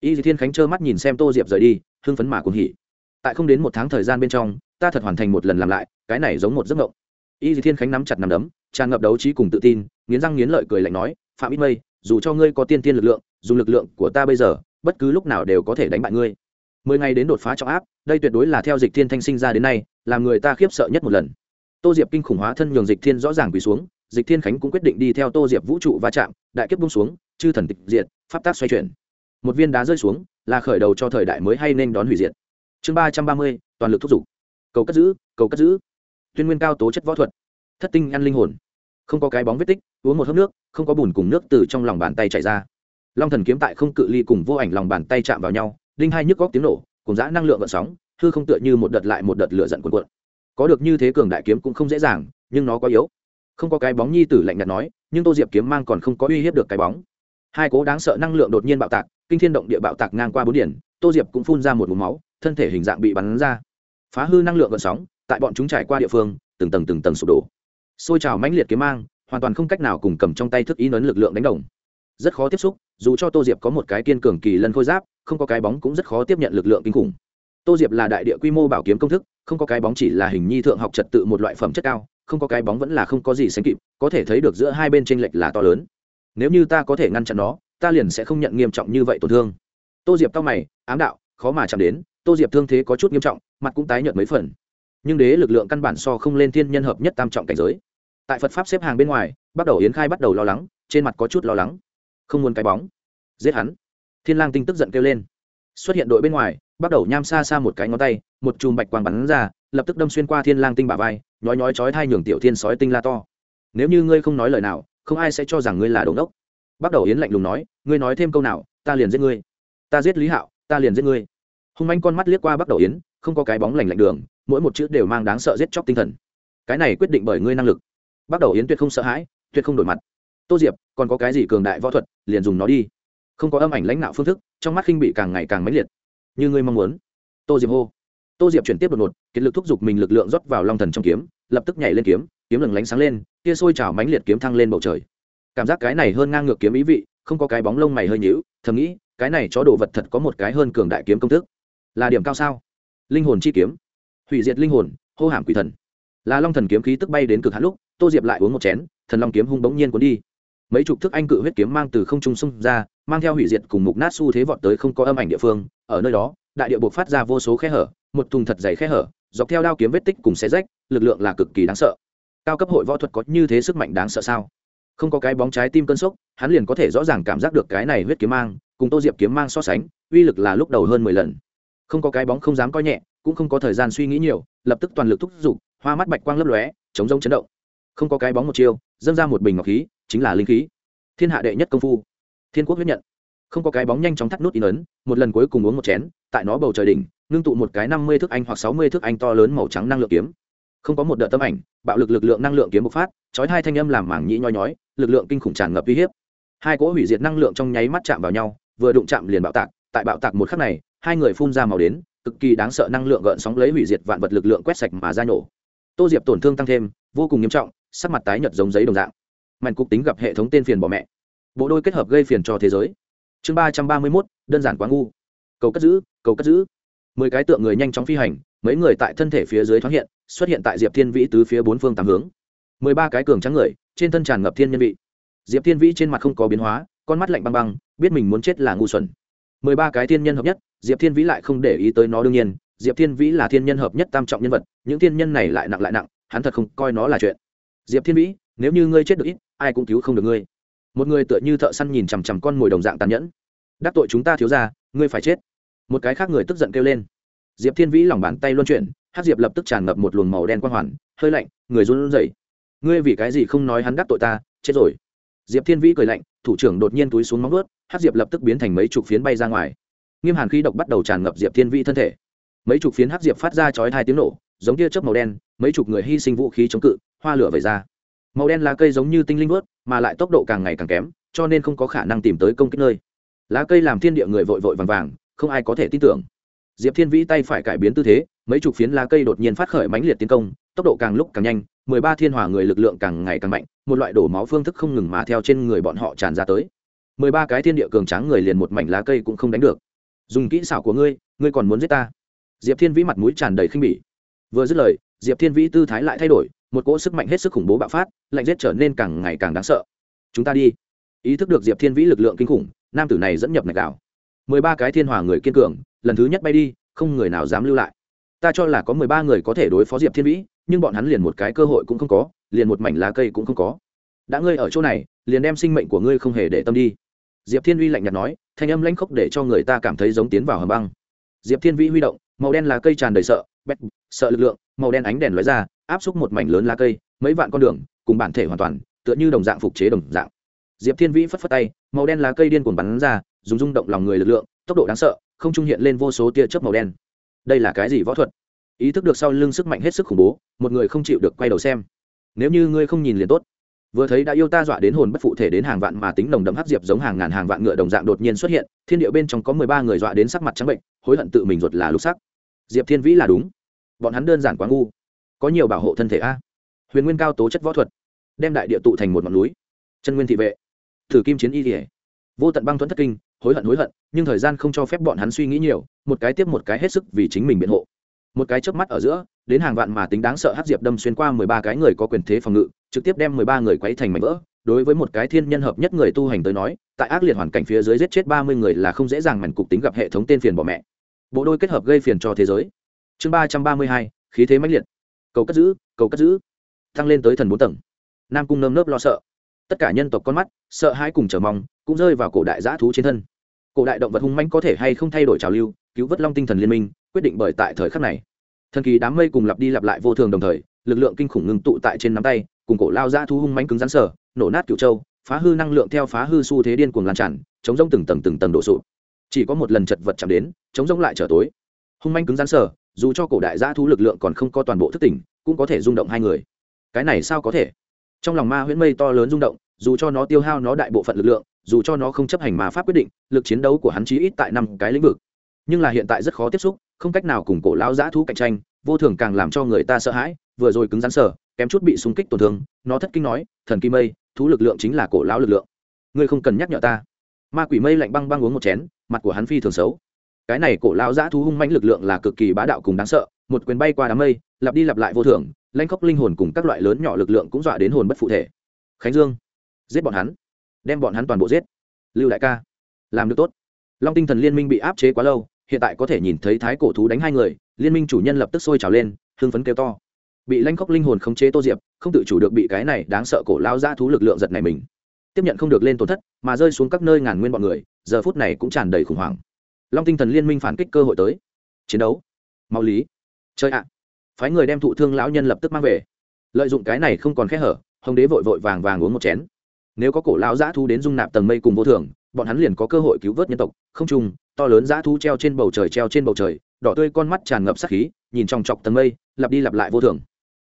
Y thiên khánh trơ mắt nhìn xem tô diệp rời đi, hưng phấn mà cùng hỉ. Tại không đến một tháng thời gian bên trong, ta thật hoàn thành một lần làm lại, cái này giống một giấc mộng. Y thiên khánh nắm chặt nằm đấm, tràn ngập đấu trí cùng tự tin, nghiến răng nghiến lợi cười lạnh nói, phạm ít mây, dù cho ngươi có tiên tiên lực lượng, dùng lực lượng của ta bây giờ, bất cứ lúc nào đều có thể đánh bại ngươi. Mười ngày đến đột phá trọng áp, đây tuyệt đối là theo dịch thiên thanh sinh ra đến nay làm người ta khiếp sợ nhất một lần. Tô diệp kinh khủng hóa thân nhường dịch thiên rõ ràng quỳ xuống, dịch thiên khánh cũng quyết định đi theo tô diệp vũ trụ va chạm, đại kiếp bung xuống, chư thần tịch diệt, pháp tác xoay chuyển. Một viên đá rơi xuống, là khởi đầu cho thời đại mới hay nên đón hủy diệt. Chương ba trăm ba mươi, toàn lực thúc giục. Cầu cất giữ, cầu cất giữ. Tuyên nguyên cao tố chất võ thuật. Thất tinh ăn linh hồn. Không có cái bóng vết tích, uống một hớp nước, không có bùn cùng nước từ trong lòng bàn tay chảy ra. Long thần kiếm tại không cự ly cùng vô ảnh lòng bàn tay chạm vào nhau, đinh hai nhức góc tiếng nổ, cùng giã năng lượng gợn sóng hư không tựa như một đợt lại một đợt lửa giận cuồn cuộn. Có được như thế cường đại kiếm cũng không dễ dàng, nhưng nó quá yếu. Không có cái bóng nhi tử lạnh nhạt nói, nhưng tô diệp kiếm mang còn không có uy hiếp được cái bóng. Hai cố đáng sợ năng lượng đột nhiên bạo tạc, kinh thiên động địa bạo tạc ngang qua bốn điển, tô diệp cũng phun ra một mũ máu, thân thể hình dạng bị bắn ra. Phá hư năng lượng gợn sóng, tại bọn chúng trải qua địa phương, từng tầng từng tầng sụp đổ. Xôi trào mãnh liệt kiếm mang, hoàn toàn không cách nào cùng cầm trong tay thức ý nấn lực lượng đánh đồng. Rất khó tiếp xúc, dù cho tô diệp có một cái kiên cường kỳ lân khôi giáp, không có cái bóng cũng rất khó tiếp nhận lực lượng kinh khủng tô diệp là đại địa quy mô bảo kiếm công thức, không có cái bóng chỉ là hình nhi thượng học trật tự một loại phẩm chất cao, không có cái bóng vẫn là không có gì sánh kịp, có thể thấy được giữa hai bên tranh lệch là to lớn. Nếu như ta có thể ngăn chặn nó, ta liền sẽ không nhận nghiêm trọng như vậy tổn thương. Tô diệp tao mày, ám đạo, khó mà chạm đến, tô diệp thương thế có chút nghiêm trọng, mặt cũng tái nhợt mấy phần. Nhưng đế lực lượng căn bản so không lên thiên nhân hợp nhất tam trọng cảnh giới. Tại phật pháp xếp hàng bên ngoài, bắt đầu yến khai bắt đầu lo lắng, trên mặt có chút lo lắng. Không muốn cái bóng. Giết hắn. Thiên lang tinh tức giận kêu lên. Xuất hiện đội bên ngoài bắt đầu nham xa xa một cái ngón tay, một chùm bạch quang bắn ra, lập tức đâm xuyên qua thiên lang tinh bả vai, nhói nhói chói thai nhường tiểu thiên sói tinh la to. Nếu như ngươi không nói lời nào, không ai sẽ cho rằng ngươi là đống đốc. Bắt đầu yến lạnh lùng nói, ngươi nói thêm câu nào, ta liền giết ngươi. Ta giết lý hạo, ta liền giết ngươi. Hung manh con mắt liếc qua bắt đầu yến, không có cái bóng lành lạnh đường, mỗi một chữ đều mang đáng sợ giết chóc tinh thần. Cái này quyết định bởi ngươi năng lực. Bắt đầu yến tuyệt không sợ hãi, tuyệt không đổi mặt. Tô diệp, còn có cái gì cường đại võ thuật, liền dùng nó đi. Không có âm ảnh lãnh đạo phương thức, trong mắt khinh bị càng ngày càng mãnh liệt như ngươi mong muốn. Tô diệp hô. Tô diệp chuyển tiếp đột ngột, kiệt lực thúc giục mình lực lượng rót vào long thần trong kiếm, lập tức nhảy lên kiếm kiếm lừng lánh sáng lên kia sôi trào mánh liệt kiếm thăng lên bầu trời. Cảm giác cái này hơn ngang ngược kiếm ý vị, không có cái bóng lông mày hơi nhíu, thầm nghĩ, cái này chó đồ vật thật có một cái hơn cường đại kiếm công thức. Là điểm cao sao? Linh hồn chi kiếm. Hủy diệt linh hồn, hô hàm quỷ thần. Là long thần kiếm khí tức bay đến cực hạn lúc, tô diệp lại uống một chén, thần long kiếm hung bỗng nhiên cuốn đi. Mấy chục thức anh cự huyết kiếm mang từ không trung xung ra mang theo hủy diệt cùng mục nát xu thế vọt tới không có âm ảnh địa phương, ở nơi đó, đại địa buộc phát ra vô số khe hở, một thùng thật dày khe hở, dọc theo đao kiếm vết tích cùng xé rách, lực lượng là cực kỳ đáng sợ. Cao cấp hội võ thuật có như thế sức mạnh đáng sợ sao? Không có cái bóng trái tim cơn sốc, hắn liền có thể rõ ràng cảm giác được cái này huyết kiếm mang, cùng tô diệp kiếm mang so sánh, uy lực là lúc đầu hơn mười lần. Không có cái bóng không dám coi nhẹ, cũng không có thời gian suy nghĩ nhiều, lập tức toàn lực thúc giục, hoa mắt bạch quang lấp lóe, chống rông chấn động. Không có cái bóng một chiêu, dâng ra một bình ngọc khí, chính là linh khí. Thiên hạ đệ nhất công phu thiên quốc huyết nhận. Không có cái bóng nhanh chóng thắt nút in ấn, một lần cuối cùng uống một chén, tại nó bầu trời đỉnh, ngưng tụ một cái năm mươi thước anh hoặc sáu mươi thước anh to lớn màu trắng năng lượng kiếm. Không có một đợt tâm ảnh, bạo lực lực lượng năng lượng kiếm bộc phát, chói hai thanh âm làm mảng nhĩ nhoi nhói, lực lượng kinh khủng tràn ngập uy hiếp. Hai cỗ hủy diệt năng lượng trong nháy mắt chạm vào nhau, vừa đụng chạm liền bạo tạc, tại bạo tạc một khắc này, hai người phun ra màu đến, cực kỳ đáng sợ năng lượng gợn sóng lấy hủy diệt vạn vật lực lượng quét sạch mà ra nổ. Tô diệp tổn thương tăng thêm, vô cùng nghiêm trọng, sắc mặt tái nhợt giống giấy đồng dạng. Mạnh cục tính gặp hệ thống tên phiền bỏ mẹ bộ đôi kết hợp gây phiền cho thế giới. Chương ba trăm ba mươi mốt, đơn giản quá ngu. Cầu cất giữ, cầu cất giữ. Mười cái tượng người nhanh chóng phi hành, mấy người tại thân thể phía dưới thoáng hiện, xuất hiện tại diệp thiên vĩ tứ phía bốn phương tám hướng. Mười ba cái cường trắng người, trên thân tràn ngập thiên nhân vị. Diệp thiên vĩ trên mặt không có biến hóa, con mắt lạnh băng băng, biết mình muốn chết là ngu xuẩn. Mười ba cái thiên nhân hợp nhất, diệp thiên vĩ lại không để ý tới nó đương nhiên. Diệp thiên vĩ là thiên nhân hợp nhất tam trọng nhân vật, những thiên nhân này lại nặng lại nặng, hắn thật không coi nó là chuyện. Diệp thiên vĩ, nếu như ngươi chết được ít, ai cũng cứu không được ngươi một người tựa như thợ săn nhìn chằm chằm con mồi đồng dạng tàn nhẫn. Đắc tội chúng ta thiếu ra ngươi phải chết. Một cái khác người tức giận kêu lên. Diệp thiên vĩ lòng bàn tay luân chuyển hát diệp lập tức tràn ngập một luồng màu đen quang hoàn, hơi lạnh, người run rẩy. Ngươi vì cái gì không nói hắn đắc tội ta, chết rồi. Diệp thiên vĩ cười lạnh, thủ trưởng đột nhiên túi xuống móng ướt hát diệp lập tức biến thành mấy chục phiến bay ra ngoài. Nghiêm hàn khí độc bắt đầu tràn ngập diệp thiên vĩ thân thể. Mấy chục phiến hát diệp phát ra chói hai tiếng nổ, giống tia chớp màu đen, mấy chục người hy sinh vũ khí chống cự, hoa lửa về ra màu đen lá cây giống như tinh linh vớt, mà lại tốc độ càng ngày càng kém, cho nên không có khả năng tìm tới công kích nơi. Lá cây làm thiên địa người vội vội vàng vàng, không ai có thể tin tưởng. Diệp thiên vĩ tay phải cải biến tư thế, mấy chục phiến lá cây đột nhiên phát khởi mãnh liệt tiến công, tốc độ càng lúc càng nhanh, mười ba thiên hòa người lực lượng càng ngày càng mạnh, một loại đổ máu phương thức không ngừng mà theo trên người bọn họ tràn ra tới. Mười ba cái thiên địa cường tráng người liền một mảnh lá cây cũng không đánh được. Dùng kỹ xảo của ngươi ngươi còn muốn giết ta? Diệp thiên vĩ mặt mũi tràn đầy khinh bỉ. Vừa dứt lời, diệp thiên vĩ tư thái lại thay đổi một cỗ sức mạnh hết sức khủng bố bạo phát, lạnh giết trở nên càng ngày càng đáng sợ. Chúng ta đi. Ý thức được diệp thiên vĩ lực lượng kinh khủng, nam tử này dẫn nhập nạch đảo mười ba cái thiên hòa người kiên cường, lần thứ nhất bay đi, không người nào dám lưu lại. Ta cho là có mười ba người có thể đối phó diệp thiên vĩ, nhưng bọn hắn liền một cái cơ hội cũng không có, liền một mảnh lá cây cũng không có. Đã ngươi ở chỗ này, liền đem sinh mệnh của ngươi không hề để tâm đi. Diệp thiên uy lạnh nhạt nói, thanh âm lãnh khốc để cho người ta cảm thấy giống tiến vào hầm băng. Diệp thiên vĩ huy động, màu đen lá cây tràn đầy sợ, bét, sợ lực lượng, màu đen ánh đèn lóe ra áp xúc một mảnh lớn lá cây, mấy vạn con đường, cùng bản thể hoàn toàn, tựa như đồng dạng phục chế đồng dạng. Diệp thiên vĩ phất phất tay, màu đen lá cây điên cuồng bắn ra, dùng rung động lòng người lực lượng, tốc độ đáng sợ, không trung hiện lên vô số tia chớp màu đen. Đây là cái gì võ thuật? Ý thức được sau lưng sức mạnh hết sức khủng bố, một người không chịu được quay đầu xem. Nếu như ngươi không nhìn liền tốt. Vừa thấy đã yêu ta dọa đến hồn bất phụ thể đến hàng vạn mà tính nồng đậm hắc diệp giống hàng ngàn hàng vạn ngựa đồng dạng đột nhiên xuất hiện, thiên địa bên trong có mười ba người dọa đến sắc mặt trắng bệnh, hối hận tự mình ruột là lục sắc. Diệp thiên vĩ là đúng. Bọn hắn đơn giản quá ngu có nhiều bảo hộ thân thể a. Huyền nguyên cao tố chất võ thuật, đem đại địa tụ thành một ngọn núi. Chân nguyên thị vệ, thử kim chiến y thể vô tận băng thuẫn thất kinh, hối hận hối hận, nhưng thời gian không cho phép bọn hắn suy nghĩ nhiều, một cái tiếp một cái hết sức vì chính mình biện hộ. Một cái chớp mắt ở giữa, đến hàng vạn mà tính đáng sợ hát diệp đâm xuyên qua mười ba cái người có quyền thế phòng ngự, trực tiếp đem mười ba người quấy thành mảnh vỡ. Đối với một cái thiên nhân hợp nhất người tu hành tới nói, tại ác liệt hoàn cảnh phía dưới giết chết ba mươi người là không dễ dàng mảnh cục tính gặp hệ thống tên phiền bỏ mẹ. Bộ đôi kết hợp gây phiền cho thế giới. Chương ba trăm ba mươi hai, khí thế mãnh liệt cầu cất giữ, cầu cất giữ. Thăng lên tới thần bốn tầng. Nam cung nơm nớp lo sợ. Tất cả nhân tộc con mắt, sợ hãi cùng chờ mong, cũng rơi vào cổ đại giã thú trên thân. Cổ đại động vật hung manh có thể hay không thay đổi trào lưu, cứu vớt long tinh thần liên minh, quyết định bởi tại thời khắc này. Thần kỳ đám mây cùng lặp đi lặp lại vô thường đồng thời, lực lượng kinh khủng ngưng tụ tại trên nắm tay, cùng cổ lao giã thú hung manh cứng rắn sở nổ nát cựu châu, phá hư năng lượng theo phá hư xu thế điên cuồng lan tràn, chống rông từng tầng từng tầng đổ sụp. Chỉ có một lần chật vật chạm đến, chống rông lại trở tối. Hung manh cứng rắn sở dù cho cổ đại giã thú lực lượng còn không có toàn bộ thức tỉnh, cũng có thể rung động hai người. Cái này sao có thể? Trong lòng ma huyễn mây to lớn rung động, dù cho nó tiêu hao nó đại bộ phận lực lượng, dù cho nó không chấp hành ma pháp quyết định, lực chiến đấu của hắn chí ít tại năm cái lĩnh vực. Nhưng là hiện tại rất khó tiếp xúc, không cách nào cùng cổ lão giã thú cạnh tranh, vô thường càng làm cho người ta sợ hãi, vừa rồi cứng rắn sở kém chút bị súng kích tổn thương, nó thất kinh nói, thần kim mây, thú lực lượng chính là cổ lão lực lượng. Ngươi không cần nhắc nhở ta. Ma quỷ mây lạnh băng băng uống một chén, mặt của hắn phi thường xấu cái này cổ lao giã thú hung mãnh lực lượng là cực kỳ bá đạo cùng đáng sợ, một quyền bay qua đám mây, lặp đi lặp lại vô thường lanh khóc linh hồn cùng các loại lớn nhỏ lực lượng cũng dọa đến hồn bất phụ thể. Khánh dương, giết bọn hắn. Đem bọn hắn toàn bộ giết. Lưu đại ca, làm được tốt. Long tinh thần liên minh bị áp chế quá lâu, hiện tại có thể nhìn thấy thái cổ thú đánh hai người, liên minh chủ nhân lập tức sôi trào lên, hưng phấn kêu to. Bị lanh khóc linh hồn khống chế tô diệp, không tự chủ được bị cái này đáng sợ cổ lao ra thú lực lượng giật này mình. Tiếp nhận không được lên tổn thất, mà rơi xuống các nơi ngàn nguyên bọn người, giờ phút này cũng tràn đầy khủng hoảng long tinh thần liên minh phản kích cơ hội tới. Chiến đấu. Mau lý. Chơi ạ. Phái người đem thụ thương lão nhân lập tức mang về. Lợi dụng cái này không còn khe hở, hồng đế vội vội vàng vàng uống một chén. Nếu có cổ lão giã thu đến dung nạp tầng mây cùng vô thường, bọn hắn liền có cơ hội cứu vớt nhân tộc. Không chung, to lớn giã thu treo trên bầu trời treo trên bầu trời, đỏ tươi con mắt tràn ngập sắc khí, nhìn trong chọc tầng mây, lặp đi lặp lại vô thường.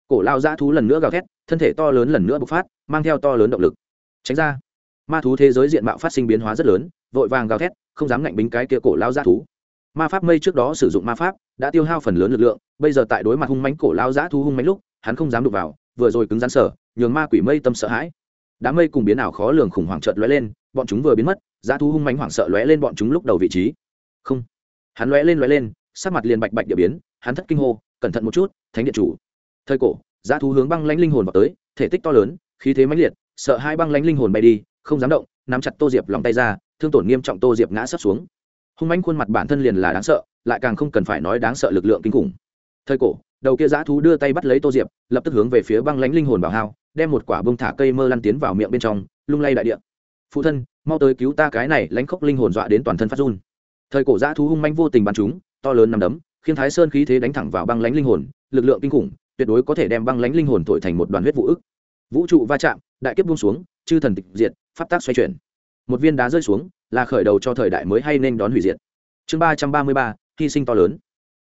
Cổ lao giã thú lần nữa gào thét, thân thể to lớn lần nữa bộc phát, mang theo to lớn động lực. Tránh ra ma thú thế giới diện mạo phát sinh biến hóa rất lớn, vội vàng gào thét, không dám ngạnh bính cái kia cổ lao giã thú. Ma pháp mây trước đó sử dụng ma pháp, đã tiêu hao phần lớn lực lượng, bây giờ tại đối mặt hung mánh cổ lao giã thú hung mánh lúc, hắn không dám đụng vào, vừa rồi cứng rắn sở, nhường ma quỷ mây tâm sợ hãi. Đám mây cùng biến ảo khó lường khủng hoảng trợt lóe lên, bọn chúng vừa biến mất giá thú hung mánh hoảng sợ lóe lên bọn chúng lúc đầu vị trí. Không. Hắn lóe lên lóe lên, sắc mặt liền bạch bạch địa biến, hắn thất kinh hô, cẩn thận một chút, thánh điện chủ. Thời cổ giá thú hướng băng lãnh linh hồn vào tới, thể tích to lớn, khí thế mãnh liệt, sợ hai băng lãnh linh hồn bay đi không dám động, nắm chặt tô diệp lòng tay ra, thương tổn nghiêm trọng tô diệp ngã sấp xuống. Hung mãnh khuôn mặt bản thân liền là đáng sợ, lại càng không cần phải nói đáng sợ lực lượng kinh khủng. Thời cổ, đầu kia giá thú đưa tay bắt lấy tô diệp, lập tức hướng về phía băng lãnh linh hồn bảo hao, đem một quả bông thả cây mơ lăn tiến vào miệng bên trong, lung lay đại địa. Phụ thân, mau tới cứu ta cái này lãnh khóc linh hồn dọa đến toàn thân phát run. Thời cổ giã thú hung manh vô tình bắn chúng, to lớn nằm đấm, khiến thái sơn khí thế đánh thẳng vào băng lãnh linh hồn, lực lượng kinh khủng, tuyệt đối có thể đem băng lãnh linh hồn thổi thành một đoàn huyết vũ ức vũ trụ va chạm, đại kiếp buông xuống, chư thần tịch diệt, pháp tác xoay chuyển. Một viên đá rơi xuống, là khởi đầu cho thời đại mới hay nên đón hủy diệt. Chương ba trăm ba mươi ba, hy sinh to lớn.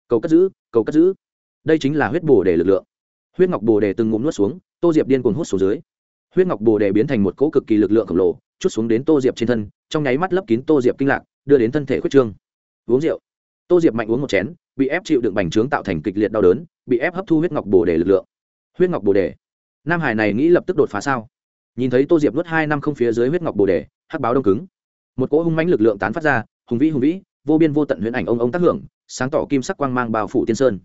Cầu cất giữ, cầu cất giữ. Đây chính là huyết bồ đề lực lượng. Huyết ngọc bồ đề từng ngụm nuốt xuống, tô diệp điên cuồng hút xuống dưới. Huyết ngọc bồ đề biến thành một cỗ cực kỳ lực lượng khổng lồ, chút xuống đến tô diệp trên thân, trong nháy mắt lấp kín tô diệp kinh lạc, đưa đến thân thể khuyết trương. Uống rượu. Tô diệp mạnh uống một chén, bị ép chịu đựng bành trướng tạo thành kịch liệt đau đớn, bị ép hấp thu huyết ngọc bồ đề lực lượng. Huyết ngọc bồ đề nam hải này nghĩ lập tức đột phá sao? Nhìn thấy tô diệp nuốt hai năm không phía dưới huyết ngọc bồ đề, hắc báo đông cứng. Một cỗ hung mãnh lực lượng tán phát ra, hùng vĩ hùng vĩ, vô biên vô tận huyễn ảnh ông ông tác hưởng, sáng tỏ kim sắc quang mang bao phủ tiên sơn.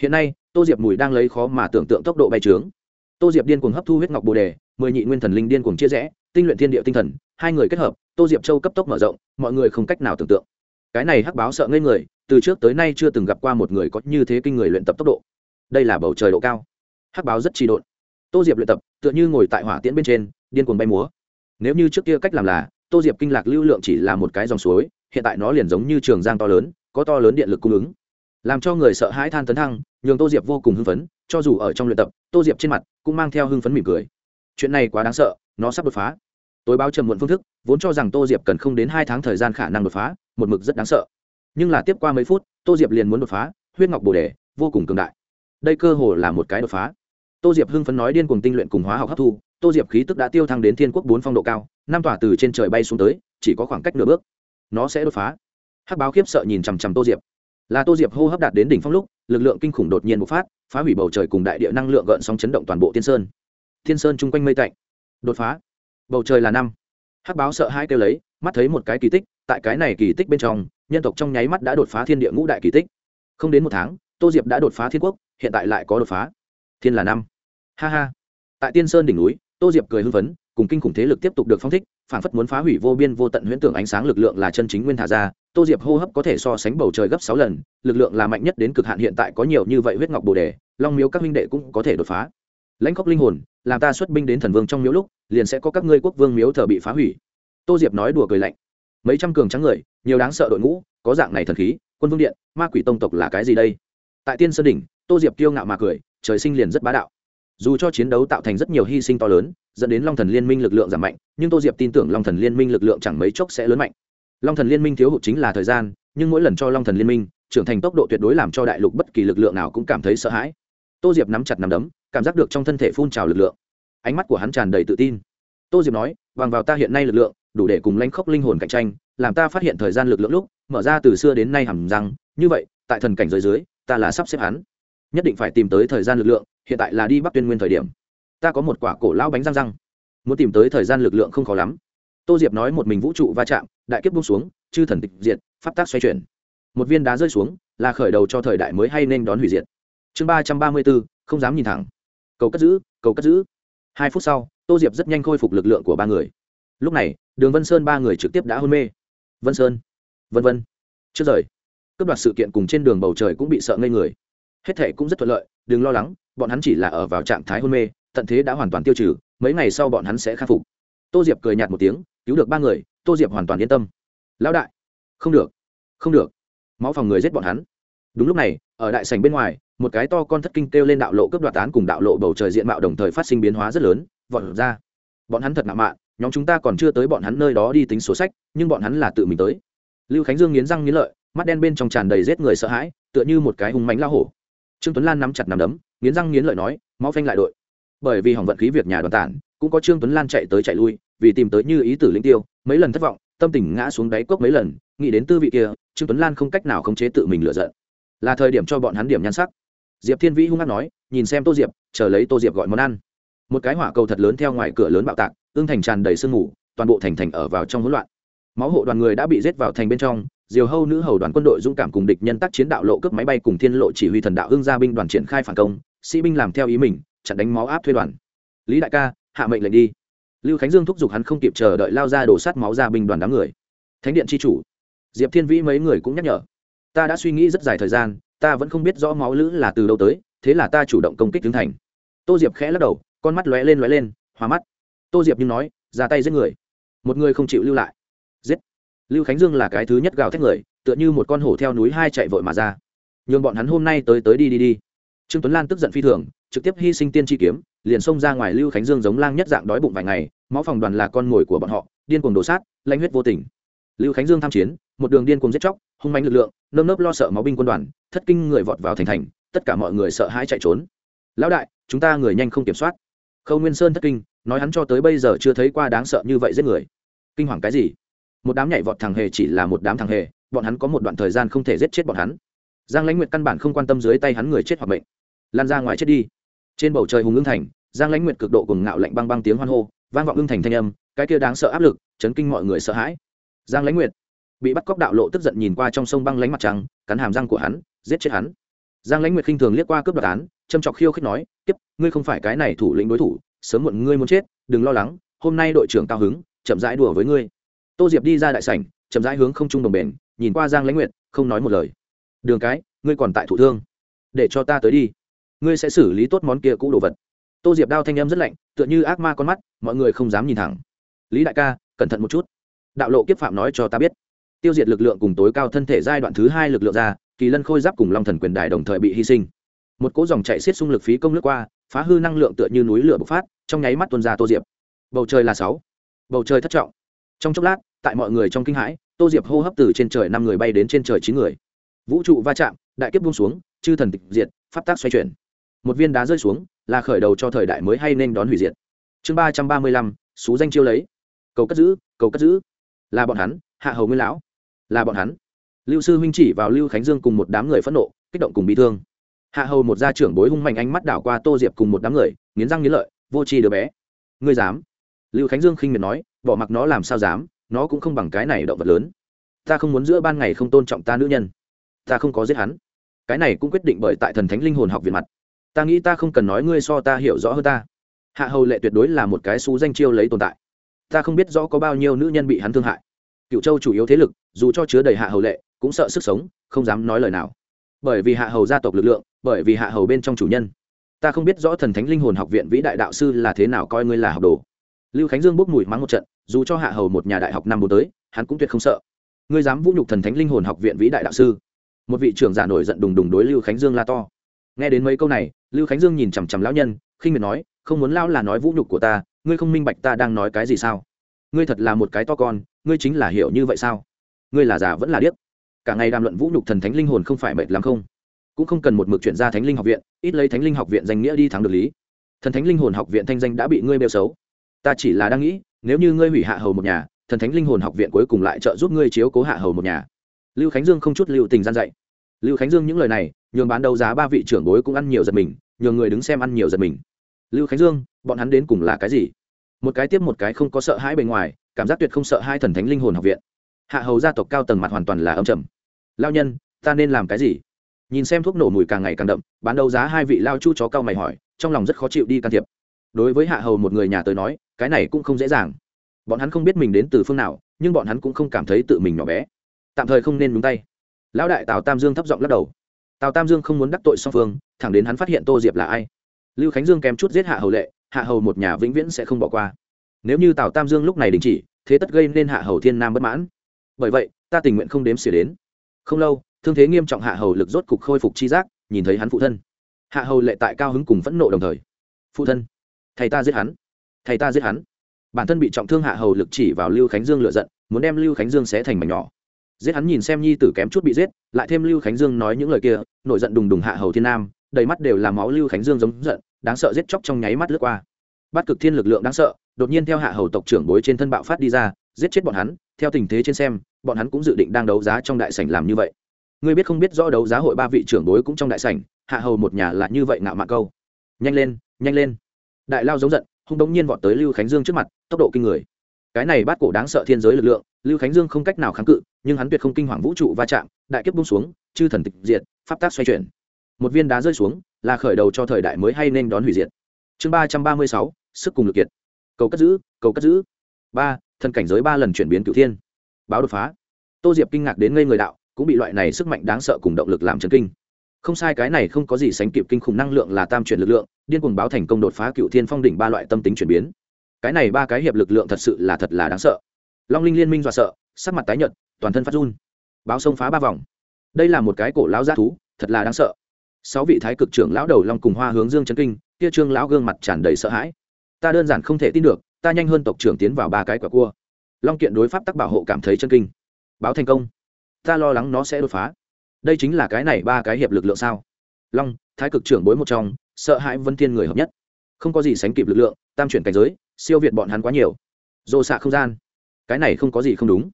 Hiện nay, tô diệp mùi đang lấy khó mà tưởng tượng tốc độ bay trướng. Tô diệp điên cuồng hấp thu huyết ngọc bồ đề, mười nhị nguyên thần linh điên cuồng chia rẽ, tinh luyện thiên địa tinh thần, hai người kết hợp, tô diệp châu cấp tốc mở rộng, mọi người không cách nào tưởng tượng. Cái này hắc báo sợ ngây người, từ trước tới nay chưa từng gặp qua một người có như thế kinh người luyện tập tốc độ. Đây là bầu trời độ cao. Hắc báo rất trì độn tô diệp luyện tập, tựa như ngồi tại hỏa tiễn bên trên, điên cuồng bay múa. Nếu như trước kia cách làm là, tô diệp kinh lạc lưu lượng chỉ là một cái dòng suối, hiện tại nó liền giống như trường giang to lớn, có to lớn điện lực cung ứng. Làm cho người sợ hãi than tấn thăng, nhường tô diệp vô cùng hưng phấn, cho dù ở trong luyện tập, tô diệp trên mặt cũng mang theo hưng phấn mỉm cười. Chuyện này quá đáng sợ, nó sắp đột phá. Tối báo trầm muộn phương thức, vốn cho rằng tô diệp cần không đến hai tháng thời gian khả năng đột phá, một mực rất đáng sợ. Nhưng là tiếp qua mấy phút, tô diệp liền muốn đột phá, huyết ngọc bồ đề, vô cùng cường đại. Đây cơ hồ là một cái đột phá tô diệp hưng phấn nói điên cùng tinh luyện cùng hóa học hấp thu, tô diệp khí tức đã tiêu thăng đến thiên quốc bốn phong độ cao, năm tỏa từ trên trời bay xuống tới, chỉ có khoảng cách nửa bước. Nó sẽ đột phá. Hắc báo khiếp sợ nhìn chằm chằm tô diệp. Là tô diệp hô hấp đạt đến đỉnh phong lúc, lực lượng kinh khủng đột nhiên bộc phát, phá hủy bầu trời cùng đại địa năng lượng gợn sóng chấn động toàn bộ tiên sơn. Thiên sơn chung quanh mây tạnh. Đột phá. Bầu trời là năm. Hắc báo sợ hai kêu lấy, mắt thấy một cái kỳ tích, tại cái này kỳ tích bên trong, nhân tộc trong nháy mắt đã đột phá thiên địa ngũ đại kỳ tích. Không đến một tháng, tô diệp đã đột phá thiên quốc, hiện tại lại có đột phá thiên là năm. Ha ha. Tại tiên sơn đỉnh núi, tô diệp cười hưng phấn, cùng kinh khủng thế lực tiếp tục được phong thích, phản phất muốn phá hủy vô biên vô tận huyễn tưởng ánh sáng lực lượng là chân chính nguyên thả ra, tô diệp hô hấp có thể so sánh bầu trời gấp sáu lần, lực lượng là mạnh nhất đến cực hạn hiện tại có nhiều như vậy huyết ngọc bồ đề, long miếu các minh đệ cũng có thể đột phá. Lãnh khóc linh hồn, làm ta xuất binh đến thần vương trong miếu lúc, liền sẽ có các ngươi quốc vương miếu thờ bị phá hủy. Tô diệp nói đùa cười lạnh. Mấy trăm cường trắng người, nhiều đáng sợ đội ngũ, có dạng này thần khí, quân vương điện, ma quỷ tông tộc là cái gì đây? Tại tiên sơn đỉnh, tô diệp kiêu ngạo mà cười trời sinh liền rất bá đạo. Dù cho chiến đấu tạo thành rất nhiều hy sinh to lớn, dẫn đến long thần liên minh lực lượng giảm mạnh, nhưng tô diệp tin tưởng long thần liên minh lực lượng chẳng mấy chốc sẽ lớn mạnh. Long thần liên minh thiếu hụt chính là thời gian, nhưng mỗi lần cho long thần liên minh, trưởng thành tốc độ tuyệt đối làm cho đại lục bất kỳ lực lượng nào cũng cảm thấy sợ hãi. Tô diệp nắm chặt nắm đấm, cảm giác được trong thân thể phun trào lực lượng. Ánh mắt của hắn tràn đầy tự tin. Tô diệp nói, bằng vào ta hiện nay lực lượng, đủ để cùng lãnh khốc linh hồn cạnh tranh, làm ta phát hiện thời gian lực lượng lúc, mở ra từ xưa đến nay hẳn rằng như vậy, tại thần cảnh giới dưới, ta là sắp xếp hắn nhất định phải tìm tới thời gian lực lượng, hiện tại là đi bắc tuyên nguyên thời điểm. Ta có một quả cổ lão bánh răng răng. Muốn tìm tới thời gian lực lượng không khó lắm. Tô diệp nói một mình vũ trụ va chạm, đại kiếp bung xuống, chư thần tịch diệt, pháp tác xoay chuyển. Một viên đá rơi xuống, là khởi đầu cho thời đại mới hay nên đón hủy diệt. Chương ba trăm ba mươi bốn, không dám nhìn thẳng. Cầu cất giữ, cầu cất giữ. Hai phút sau, tô diệp rất nhanh khôi phục lực lượng của ba người. Lúc này, đường vân sơn ba người trực tiếp đã hôn mê. Vân sơn, vân vân. Trước rời. Cướp đoạt sự kiện cùng trên đường bầu trời cũng bị sợ ngây người hết thể cũng rất thuận lợi, đừng lo lắng, bọn hắn chỉ là ở vào trạng thái hôn mê, tận thế đã hoàn toàn tiêu trừ, mấy ngày sau bọn hắn sẽ khắc phục. Tô diệp cười nhạt một tiếng, cứu được ba người, tô diệp hoàn toàn yên tâm. Lão đại, không được không được, máu phòng người giết bọn hắn. Đúng lúc này, ở đại sành bên ngoài, một cái to con thất kinh kêu lên đạo lộ cướp đoạt tán cùng đạo lộ bầu trời diện mạo đồng thời phát sinh biến hóa rất lớn, vọt ra. Bọn hắn thật nạ mạ nhóm chúng ta còn chưa tới bọn hắn nơi đó đi tính số sách, nhưng bọn hắn là tự mình tới. Lưu khánh dương nghiến răng nghiến lợi, mắt đen bên trong tràn đầy rết người sợ hãi, tựa như một cái hùng mánh lao hổ trương tuấn lan nắm chặt nắm đấm, nghiến răng nghiến lợi nói, mau phanh lại đội. Bởi vì hỏng vận khí việc nhà đoàn tản, cũng có trương tuấn lan chạy tới chạy lui, vì tìm tới như ý tử linh tiêu, mấy lần thất vọng, tâm tình ngã xuống đáy cốc mấy lần, nghĩ đến tư vị kia, trương tuấn lan không cách nào khống chế tự mình lựa giận. Là thời điểm cho bọn hắn điểm nhan sắc. Diệp thiên vĩ hung hăng nói, nhìn xem tô diệp, chờ lấy tô diệp gọi món ăn. Một cái hỏa cầu thật lớn theo ngoài cửa lớn bạo tạc, ương thành tràn đầy sương mù, toàn bộ thành thành ở vào trong hỗn loạn. Máu hộ đoàn người đã bị giết vào thành bên trong diều hâu nữ hầu đoàn quân đội dũng cảm cùng địch nhân tác chiến đạo lộ cướp máy bay cùng thiên lộ chỉ huy thần đạo hương gia binh đoàn triển khai phản công, sĩ binh làm theo ý mình, chặn đánh máu áp thuê đoàn. Lý đại ca, hạ mệnh lệnh đi. Lưu khánh dương thúc giục hắn không kịp chờ đợi lao ra đổ sát máu ra binh đoàn đám người. Thánh điện tri chủ. Diệp thiên vĩ mấy người cũng nhắc nhở. Ta đã suy nghĩ rất dài thời gian, ta vẫn không biết rõ máu lữ là từ đâu tới, thế là ta chủ động công kích tướng thành. Tô diệp khẽ lắc đầu, con mắt lóe lên lóe lên hóa mắt. Tô diệp nhưng nói, ra tay giết người. Một người không chịu lưu lại. Giết lưu khánh dương là cái thứ nhất gào thét người, tựa như một con hổ theo núi hai chạy vội mà ra. Nhường bọn hắn hôm nay tới tới đi đi đi. Trương tuấn lan tức giận phi thường, trực tiếp hy sinh tiên chi kiếm, liền xông ra ngoài lưu khánh dương giống lang nhất dạng đói bụng vài ngày, máu phòng đoàn là con mồi của bọn họ, điên cuồng đổ sát lanh huyết vô tình. Lưu khánh dương tham chiến, một đường điên cuồng giết chóc, hung mạnh lực lượng, nơm nớp lo sợ máu binh quân đoàn, thất kinh người vọt vào thành thành, tất cả mọi người sợ hãi chạy trốn. Lão đại, chúng ta người nhanh không kiểm soát. Khâu nguyên sơn thất kinh, nói hắn cho tới bây giờ chưa thấy qua đáng sợ như vậy giết người. Kinh hoàng cái gì? Một đám nhảy vọt thằng hề chỉ là một đám thằng hề, bọn hắn có một đoạn thời gian không thể giết chết bọn hắn. Giang lãnh nguyệt căn bản không quan tâm dưới tay hắn người chết hoặc bệnh. Lan ra ngoài chết đi. Trên bầu trời hùng ưng thành, giang lãnh nguyệt cực độ cùng ngạo lạnh băng băng tiếng hoan hô, vang vọng ưng thành thanh âm, cái kia đáng sợ áp lực, chấn kinh mọi người sợ hãi. Giang lãnh nguyệt bị bắt cóc đạo lộ tức giận nhìn qua trong sông băng lánh mặt trăng, cắn hàm răng của hắn, giết chết hắn. Giang lãnh nguyệt khinh thường liếc qua cướp đoạt án, châm chọc khiêu khích nói tiếp ngươi không phải cái này thủ lĩnh đối thủ, sớm muộn ngươi muốn chết, đừng lo lắng, hôm nay đội trưởng cao hứng, chậm rãi đùa với ngươi tô diệp đi ra đại sảnh, chậm rãi hướng không trung đồng bền, nhìn qua giang lãnh nguyệt, không nói một lời. Đường cái, ngươi còn tại thủ thương. Để cho ta tới đi. Ngươi sẽ xử lý tốt món kia cũ đồ vật. Tô diệp đao thanh em rất lạnh, tựa như ác ma con mắt, mọi người không dám nhìn thẳng. Lý đại ca, cẩn thận một chút. Đạo lộ kiếp phạm nói cho ta biết. Tiêu diệt lực lượng cùng tối cao thân thể giai đoạn thứ hai lực lượng ra, kỳ lân khôi giáp cùng long thần quyền đài đồng thời bị hy sinh. Một cỗ dòng chạy xiết xung lực phí công nước qua, phá hư năng lượng tựa như núi lửa bộc phát, trong nháy mắt tuân ra tô diệp. Bầu trời là sáu. Bầu trời thất trọng. Trong chốc lát tại mọi người trong kinh hãi, tô diệp hô hấp từ trên trời năm người bay đến trên trời chín người. Vũ trụ va chạm, đại kiếp buông xuống, chư thần tịch diệt, pháp tác xoay chuyển. Một viên đá rơi xuống, là khởi đầu cho thời đại mới hay nên đón hủy diệt. Chương ba trăm ba mươi lăm, xú danh chiêu lấy. Cầu cất giữ, cầu cất giữ. Là bọn hắn, hạ hầu nguyên lão. Là bọn hắn. Lưu sư huynh chỉ vào lưu khánh dương cùng một đám người phẫn nộ, kích động cùng bị thương. Hạ hầu một gia trưởng bối hung mạnh ánh mắt đảo qua tô diệp cùng một đám người, nghiến răng nghiến lợi, vô tri đứa bé, ngươi dám? Lưu khánh dương khinh miệt nói, bỏ mặc nó làm sao dám? Nó cũng không bằng cái này động vật lớn. Ta không muốn giữa ban ngày không tôn trọng ta nữ nhân. Ta không có giết hắn. Cái này cũng quyết định bởi tại thần thánh linh hồn học viện mặt. Ta nghĩ ta không cần nói ngươi so ta hiểu rõ hơn ta. Hạ hầu lệ tuyệt đối là một cái xú danh chiêu lấy tồn tại. Ta không biết rõ có bao nhiêu nữ nhân bị hắn thương hại. Cựu châu chủ yếu thế lực, dù cho chứa đầy hạ hầu lệ, cũng sợ sức sống, không dám nói lời nào. Bởi vì hạ hầu gia tộc lực lượng, bởi vì hạ hầu bên trong chủ nhân. Ta không biết rõ thần thánh linh hồn học viện vĩ đại đạo sư là thế nào coi ngươi là học đồ lưu khánh dương bốc mùi mắng một trận, dù cho hạ hầu một nhà đại học năm bốn tới, hắn cũng tuyệt không sợ. Ngươi dám vũ nhục thần thánh linh hồn học viện vĩ đại đạo sư? Một vị trưởng giả nổi giận đùng đùng đối lưu khánh dương la to. Nghe đến mấy câu này, lưu khánh dương nhìn chằm chằm lão nhân, khinh miệt nói, không muốn lao là nói vũ nhục của ta, ngươi không minh bạch ta đang nói cái gì sao? Ngươi thật là một cái to con, ngươi chính là hiểu như vậy sao? Ngươi là già vẫn là điếc. Cả ngày đàm luận vũ nhục thần thánh linh hồn không phải mệt lắm không? Cũng không cần một mực chuyển ra thánh linh học viện, ít lấy thánh linh học viện danh nghĩa đi thắng được lý. Thần thánh linh hồn học viện thanh danh đã bị ngươi bêu xấu ta chỉ là đang nghĩ, nếu như ngươi hủy hạ hầu một nhà, thần thánh linh hồn học viện cuối cùng lại trợ giúp ngươi chiếu cố hạ hầu một nhà. Lưu khánh dương không chút lưu tình gian dạy. Lưu khánh dương những lời này, nhường bán đấu giá ba vị trưởng bối cũng ăn nhiều giật mình, nhường người đứng xem ăn nhiều giật mình. Lưu khánh dương, bọn hắn đến cùng là cái gì? Một cái tiếp một cái không có sợ hãi bề ngoài, cảm giác tuyệt không sợ hai thần thánh linh hồn học viện. Hạ hầu gia tộc cao tầng mặt hoàn toàn là âm trầm. Lao nhân, ta nên làm cái gì? Nhìn xem thuốc nổ mùi càng ngày càng đậm, bán đấu giá hai vị lao chu chó cao mày hỏi, trong lòng rất khó chịu đi can thiệp. Đối với hạ hầu một người nhà tới nói cái này cũng không dễ dàng. Bọn hắn không biết mình đến từ phương nào, nhưng bọn hắn cũng không cảm thấy tự mình nhỏ bé. Tạm thời không nên đúng tay. Lão đại tào tam dương thấp giọng lắc đầu. Tào tam dương không muốn đắc tội song phương, thẳng đến hắn phát hiện tô diệp là ai. Lưu khánh dương kèm chút giết hạ hầu lệ, hạ hầu một nhà vĩnh viễn sẽ không bỏ qua. Nếu như tào tam dương lúc này đình chỉ, thế tất gây nên hạ hầu thiên nam bất mãn. Bởi vậy, ta tình nguyện không đếm xỉa đến. Không lâu, thương thế nghiêm trọng hạ hầu lực rốt cục khôi phục chi giác, nhìn thấy hắn phụ thân. Hạ hầu lệ tại cao hứng cùng phẫn nộ đồng thời. Phụ thân, thầy ta giết hắn thầy ta giết hắn. Bản thân bị trọng thương hạ hầu lực chỉ vào lưu khánh dương lựa giận, muốn đem lưu khánh dương xé thành mảnh nhỏ. Giết hắn nhìn xem nhi tử kém chút bị giết, lại thêm lưu khánh dương nói những lời kia, nổi giận đùng đùng hạ hầu thiên nam, đầy mắt đều là máu lưu khánh dương giống giận, đáng sợ giết chóc trong nháy mắt lướt qua. Bắt cực thiên lực lượng đáng sợ, đột nhiên theo hạ hầu tộc trưởng bối trên thân bạo phát đi ra, giết chết bọn hắn, theo tình thế trên xem, bọn hắn cũng dự định đang đấu giá trong đại sảnh làm như vậy. Ngươi biết không biết rõ đấu giá hội ba vị trưởng bối cũng trong đại sảnh, hạ hầu một nhà là như vậy ngạo mạn câu. Nhanh lên nhanh lên. Đại lao giống giận hung đống nhiên vọt tới lưu khánh dương trước mặt, tốc độ kinh người. Cái này bát cổ đáng sợ thiên giới lực lượng, lưu khánh dương không cách nào kháng cự, nhưng hắn tuyệt không kinh hoàng vũ trụ va chạm, đại kiếp bung xuống, chư thần tịch diệt, pháp tác xoay chuyển. Một viên đá rơi xuống, là khởi đầu cho thời đại mới hay nên đón hủy diệt. Chương ba trăm ba mươi sáu, sức cùng lực kiệt. Cầu cất giữ, cầu cất giữ. Ba, thần cảnh giới ba lần chuyển biến cửu thiên. Báo đột phá. Tô diệp kinh ngạc đến ngây người đạo, cũng bị loại này sức mạnh đáng sợ cùng động lực làm chấn kinh không sai, cái này không có gì sánh kịp kinh khủng năng lượng là tam chuyển lực lượng, điên cuồng báo thành công đột phá cựu thiên phong đỉnh ba loại tâm tính chuyển biến. Cái này ba cái hiệp lực lượng thật sự là thật là đáng sợ. Long linh liên minh dọa sợ, sắc mặt tái nhợt, toàn thân phát run. Báo sông phá ba vòng. Đây là một cái cổ lão g thú, thật là đáng sợ. Sáu vị thái cực trưởng lão đầu long cùng hoa hướng dương chấn kinh, kia trương lão gương mặt tràn đầy sợ hãi. Ta đơn giản không thể tin được, ta nhanh hơn tộc trưởng tiến vào ba cái quả cua. Long kiện đối pháp tắc bảo hộ cảm thấy chân kinh. Báo thành công. Ta lo lắng nó sẽ đột phá đây chính là cái này ba cái hiệp lực lượng sao? Long, thái cực trưởng bối một trong, sợ hãi vân thiên người hợp nhất. Không có gì sánh kịp lực lượng, tam chuyển cảnh giới, siêu việt bọn hắn quá nhiều. Dồ xạ không gian. Cái này không có gì không đúng.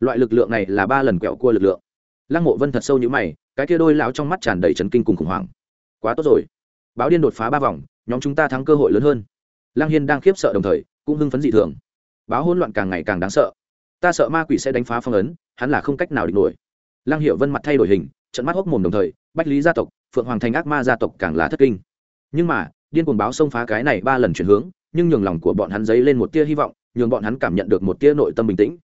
Loại lực lượng này là ba lần quẹo cua lực lượng. Lăng mộ vân thật sâu như mày, cái kia đôi lão trong mắt tràn đầy trấn kinh cùng khủng hoảng. Quá tốt rồi. Báo điên đột phá ba vòng, nhóm chúng ta thắng cơ hội lớn hơn. Lăng hiên đang khiếp sợ đồng thời, cũng hưng phấn dị thường. Báo hỗn loạn càng ngày càng đáng sợ. Ta sợ ma quỷ sẽ đánh phá phong ấn, hắn là không cách nào địch nổi lăng hiệu vân mặt thay đổi hình trận mắt hốc mồm đồng thời, bách lý gia tộc, phượng hoàng thành ác ma gia tộc càng là thất kinh. Nhưng mà, điên cuồng báo xông phá cái này ba lần chuyển hướng, nhưng nhường lòng của bọn hắn dấy lên một tia hy vọng, nhường bọn hắn cảm nhận được một tia nội tâm bình tĩnh.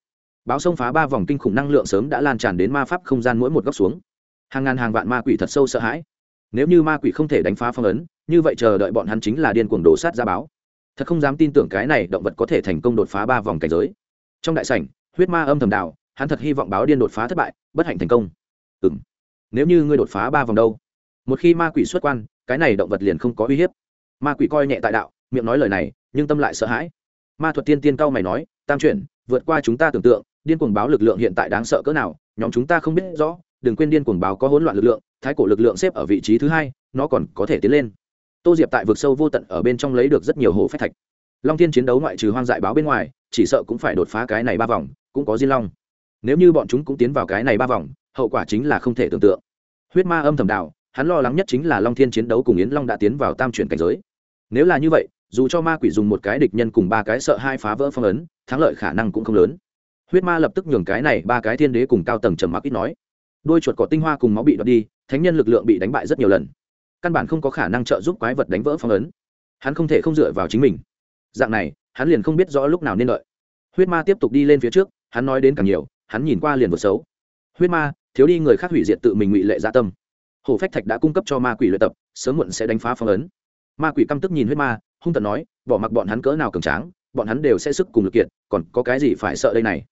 Báo xông phá ba vòng kinh khủng năng lượng sớm đã lan tràn đến ma pháp không gian mỗi một góc xuống. Hàng ngàn hàng vạn ma quỷ thật sâu sợ hãi. Nếu như ma quỷ không thể đánh phá phong ấn, như vậy chờ đợi bọn hắn chính là điên cuồng đổ sát ra báo. Thật không dám tin tưởng cái này động vật có thể thành công đột phá ba vòng cảnh giới. Trong đại sảnh, huyết ma âm thầm đạo hắn thật hy vọng báo điên đột phá thất bại, bất hạnh thành công. Ừ m nếu như ngươi đột phá ba vòng đâu? Một khi ma quỷ xuất quan, cái này động vật liền không có uy hiếp. Ma quỷ coi nhẹ tại đạo, miệng nói lời này, nhưng tâm lại sợ hãi. Ma thuật tiên tiên cao mày nói, tam chuyển, vượt qua chúng ta tưởng tượng, điên cuồng báo lực lượng hiện tại đáng sợ cỡ nào, nhóm chúng ta không biết rõ, đừng quên điên cuồng báo có hỗn loạn lực lượng, thái cổ lực lượng xếp ở vị trí thứ hai, nó còn có thể tiến lên. Tô diệp tại vực sâu vô tận ở bên trong lấy được rất nhiều hồ phép thạch. Long thiên chiến đấu ngoại trừ hoang dại báo bên ngoài, chỉ sợ cũng phải đột phá cái này ba vòng, cũng có diên long nếu như bọn chúng cũng tiến vào cái này ba vòng, hậu quả chính là không thể tưởng tượng. Huyết ma âm thầm đạo, hắn lo lắng nhất chính là long thiên chiến đấu cùng yến long đã tiến vào tam chuyển cảnh giới. Nếu là như vậy, dù cho ma quỷ dùng một cái địch nhân cùng ba cái sợ hai phá vỡ phong ấn, thắng lợi khả năng cũng không lớn. Huyết ma lập tức nhường cái này ba cái thiên đế cùng cao tầng trầm mặc ít nói. Đôi chuột cỏ tinh hoa cùng máu bị đoạt đi, thánh nhân lực lượng bị đánh bại rất nhiều lần. Căn bản không có khả năng trợ giúp quái vật đánh vỡ phong ấn. Hắn không thể không dựa vào chính mình. Dạng này, hắn liền không biết rõ lúc nào nên đợi. Huyết ma tiếp tục đi lên phía trước, hắn nói đến càng nhiều hắn nhìn qua liền vượt xấu. Huyết ma, thiếu đi người khác hủy diệt tự mình ngụy lệ gia tâm. Hồ phách thạch đã cung cấp cho ma quỷ luyện tập, sớm muộn sẽ đánh phá phong ấn. Ma quỷ căm tức nhìn huyết ma, hung tận nói, bỏ mặc bọn hắn cỡ nào cường tráng, bọn hắn đều sẽ sức cùng lực kiện còn có cái gì phải sợ đây này?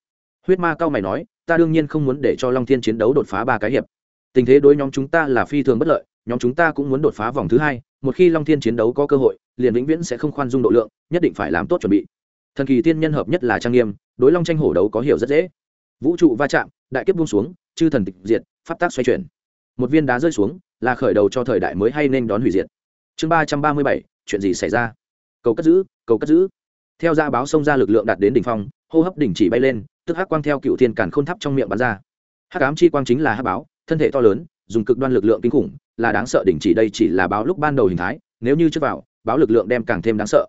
Huyết ma cao mày nói, ta đương nhiên không muốn để cho long thiên chiến đấu đột phá ba cái hiệp. Tình thế đối nhóm chúng ta là phi thường bất lợi, nhóm chúng ta cũng muốn đột phá vòng thứ hai, một khi long thiên chiến đấu có cơ hội, liền vĩnh viễn sẽ không khoan dung độ lượng, nhất định phải làm tốt chuẩn bị. Thần kỳ tiên nhân hợp nhất là trang nghiêm, đối long tranh hổ đấu có hiểu rất dễ vũ trụ va chạm, đại kiếp buông xuống, chư thần tịch diệt, pháp tác xoay chuyển. Một viên đá rơi xuống, là khởi đầu cho thời đại mới hay nên đón hủy diệt. Chương ba trăm ba mươi bảy, chuyện gì xảy ra? Cầu cất giữ, cầu cất giữ. Theo ra báo xông ra lực lượng đạt đến đỉnh phong, hô hấp đỉnh chỉ bay lên, tức hắc quang theo cựu thiên càn khôn thắp trong miệng bắn ra. Hắc ám chi quang chính là hắc báo, thân thể to lớn, dùng cực đoan lực lượng kinh khủng, là đáng sợ đỉnh chỉ đây chỉ là báo lúc ban đầu hình thái, nếu như trước vào, báo lực lượng đem càng thêm đáng sợ.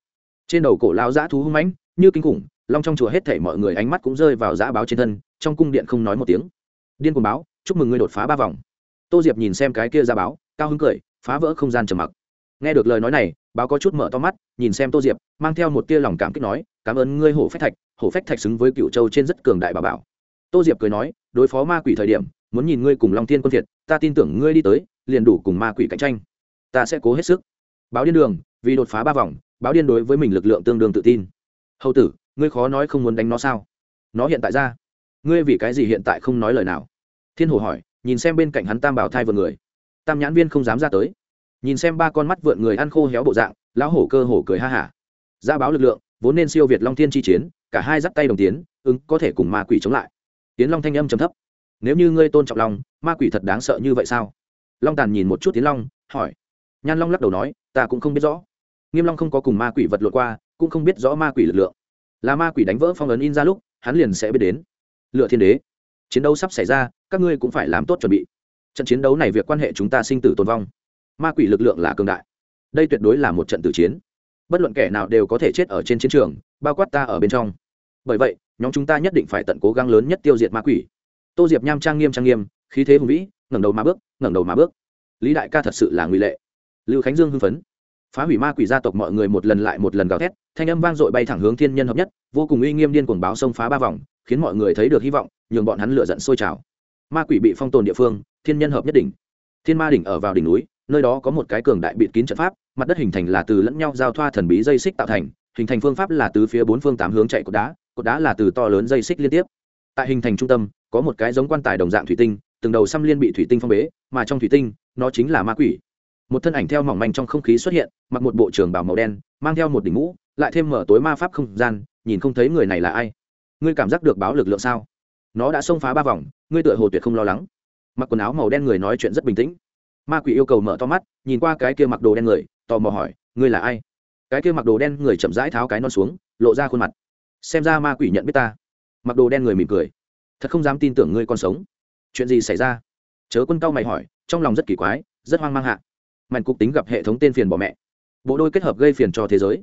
Trên đầu cổ lao dã thú hung mãnh, như kinh khủng, long trong chùa hết thảy mọi người ánh mắt cũng rơi vào dã báo trên thân trong cung điện không nói một tiếng. Điên cuồng báo, chúc mừng ngươi đột phá ba vòng. Tô diệp nhìn xem cái kia ra báo, cao hứng cười, phá vỡ không gian trầm mặc. Nghe được lời nói này, báo có chút mở to mắt, nhìn xem tô diệp, mang theo một tia lòng cảm kích nói, cảm ơn ngươi hổ phách thạch, hổ phách thạch xứng với cựu châu trên rất cường đại bà bảo. Tô diệp cười nói, đối phó ma quỷ thời điểm, muốn nhìn ngươi cùng long thiên quân thiệt ta tin tưởng ngươi đi tới, liền đủ cùng ma quỷ cạnh tranh. Ta sẽ cố hết sức. Báo điên đường, vì đột phá ba vòng, báo điên đối với mình lực lượng tương đương tự tin. Hầu tử, ngươi khó nói không muốn đánh nó sao? Nó hiện tại ra ngươi vì cái gì hiện tại không nói lời nào? Thiên hồ hỏi, nhìn xem bên cạnh hắn tam bảo thai vượn người. Tam nhãn viên không dám ra tới. Nhìn xem ba con mắt vượn người ăn khô héo bộ dạng, lão hổ cơ hổ cười ha hả. Ra báo lực lượng, vốn nên siêu việt long thiên chi chiến, cả hai dắt tay đồng tiến, ứng, có thể cùng ma quỷ chống lại. Tiến long thanh âm trầm thấp. Nếu như ngươi tôn trọng long, ma quỷ thật đáng sợ như vậy sao? Long tàn nhìn một chút tiến long, hỏi. Nhan long lắc đầu nói, ta cũng không biết rõ. Nghiêm long không có cùng ma quỷ vật lộn qua, cũng không biết rõ ma quỷ lực lượng. Là ma quỷ đánh vỡ phong ấn in ra lúc, hắn liền sẽ biết đến lựa thiên đế. Chiến đấu sắp xảy ra, các ngươi cũng phải làm tốt chuẩn bị. Trận chiến đấu này việc quan hệ chúng ta sinh tử tồn vong. Ma quỷ lực lượng là cường đại. Đây tuyệt đối là một trận tử chiến. Bất luận kẻ nào đều có thể chết ở trên chiến trường, bao quát ta ở bên trong. Bởi vậy, nhóm chúng ta nhất định phải tận cố gắng lớn nhất tiêu diệt ma quỷ. Tô diệp nham trang nghiêm trang nghiêm, khí thế hùng vĩ, ngẩng đầu mà bước, ngẩng đầu mà bước. Lý đại ca thật sự là nguy lệ. Lưu khánh dương hưng phấn phá hủy ma quỷ gia tộc mọi người một lần lại một lần gào thét, thanh âm vang dội bay thẳng hướng thiên nhân hợp nhất, vô cùng uy nghiêm điên cuồng báo sông phá ba vòng, khiến mọi người thấy được hy vọng, nhường bọn hắn lựa giận sôi trào. Ma quỷ bị phong tồn địa phương, thiên nhân hợp nhất đỉnh. Thiên ma đỉnh ở vào đỉnh núi, nơi đó có một cái cường đại bịt kín trận pháp, mặt đất hình thành là từ lẫn nhau giao thoa thần bí dây xích tạo thành, hình thành phương pháp là từ phía bốn phương tám hướng chạy cột đá cột đá là từ to lớn dây xích liên tiếp. Tại hình thành trung tâm, có một cái giống quan tài đồng dạng thủy tinh, từng đầu xăm liên bị thủy tinh phong bế, mà trong thủy tinh, nó chính là ma quỷ một thân ảnh theo mỏng manh trong không khí xuất hiện, mặc một bộ trường bào màu đen, mang theo một đỉnh mũ, lại thêm mở tối ma pháp không gian, nhìn không thấy người này là ai. Ngươi cảm giác được báo lực lượng sao? Nó đã xông phá ba vòng, ngươi tựa hồ tuyệt không lo lắng. Mặc quần áo màu đen người nói chuyện rất bình tĩnh. Ma quỷ yêu cầu mở to mắt, nhìn qua cái kia mặc đồ đen người, tò mò hỏi, ngươi là ai? Cái kia mặc đồ đen người chậm rãi tháo cái non xuống, lộ ra khuôn mặt. Xem ra ma quỷ nhận biết ta. Mặc đồ đen người mỉm cười. Thật không dám tin tưởng ngươi còn sống. Chuyện gì xảy ra? Chớ quân cao mày hỏi, trong lòng rất kỳ quái, rất hoang mang hạ mạnh cục tính gặp hệ thống tên phiền bỏ mẹ. Bộ đôi kết hợp gây phiền cho thế giới.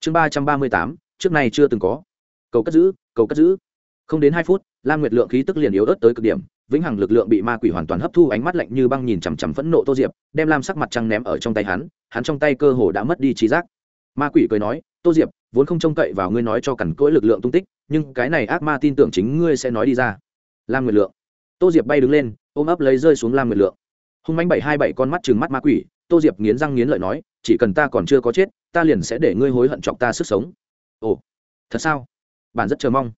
Chương ba trăm ba mươi tám, trước này chưa từng có. Cầu cất giữ, cầu cất giữ. Không đến hai phút, lam nguyệt lượng khí tức liền yếu ớt tới cực điểm, vĩnh hằng lực lượng bị ma quỷ hoàn toàn hấp thu, ánh mắt lạnh như băng nhìn chằm chằm phẫn nộ tô diệp, đem lam sắc mặt trăng ném ở trong tay hắn hắn trong tay cơ hồ đã mất đi trí giác. Ma quỷ cười nói, tô diệp, vốn không trông cậy vào ngươi nói cho cằn cỗi lực lượng tung tích, nhưng cái này ác ma tin tưởng chính ngươi sẽ nói đi ra. Lam nguyệt lượng. Tô diệp bay đứng lên, ôm ấp lấy rơi xuống lam nguyệt lượng. Hung mánh bảy hai bảy con mắt chừng mắt ma quỷ tô diệp nghiến răng nghiến lợi nói, chỉ cần ta còn chưa có chết, ta liền sẽ để ngươi hối hận chọc ta sức sống. Ồ, thật sao? Bạn rất chờ mong.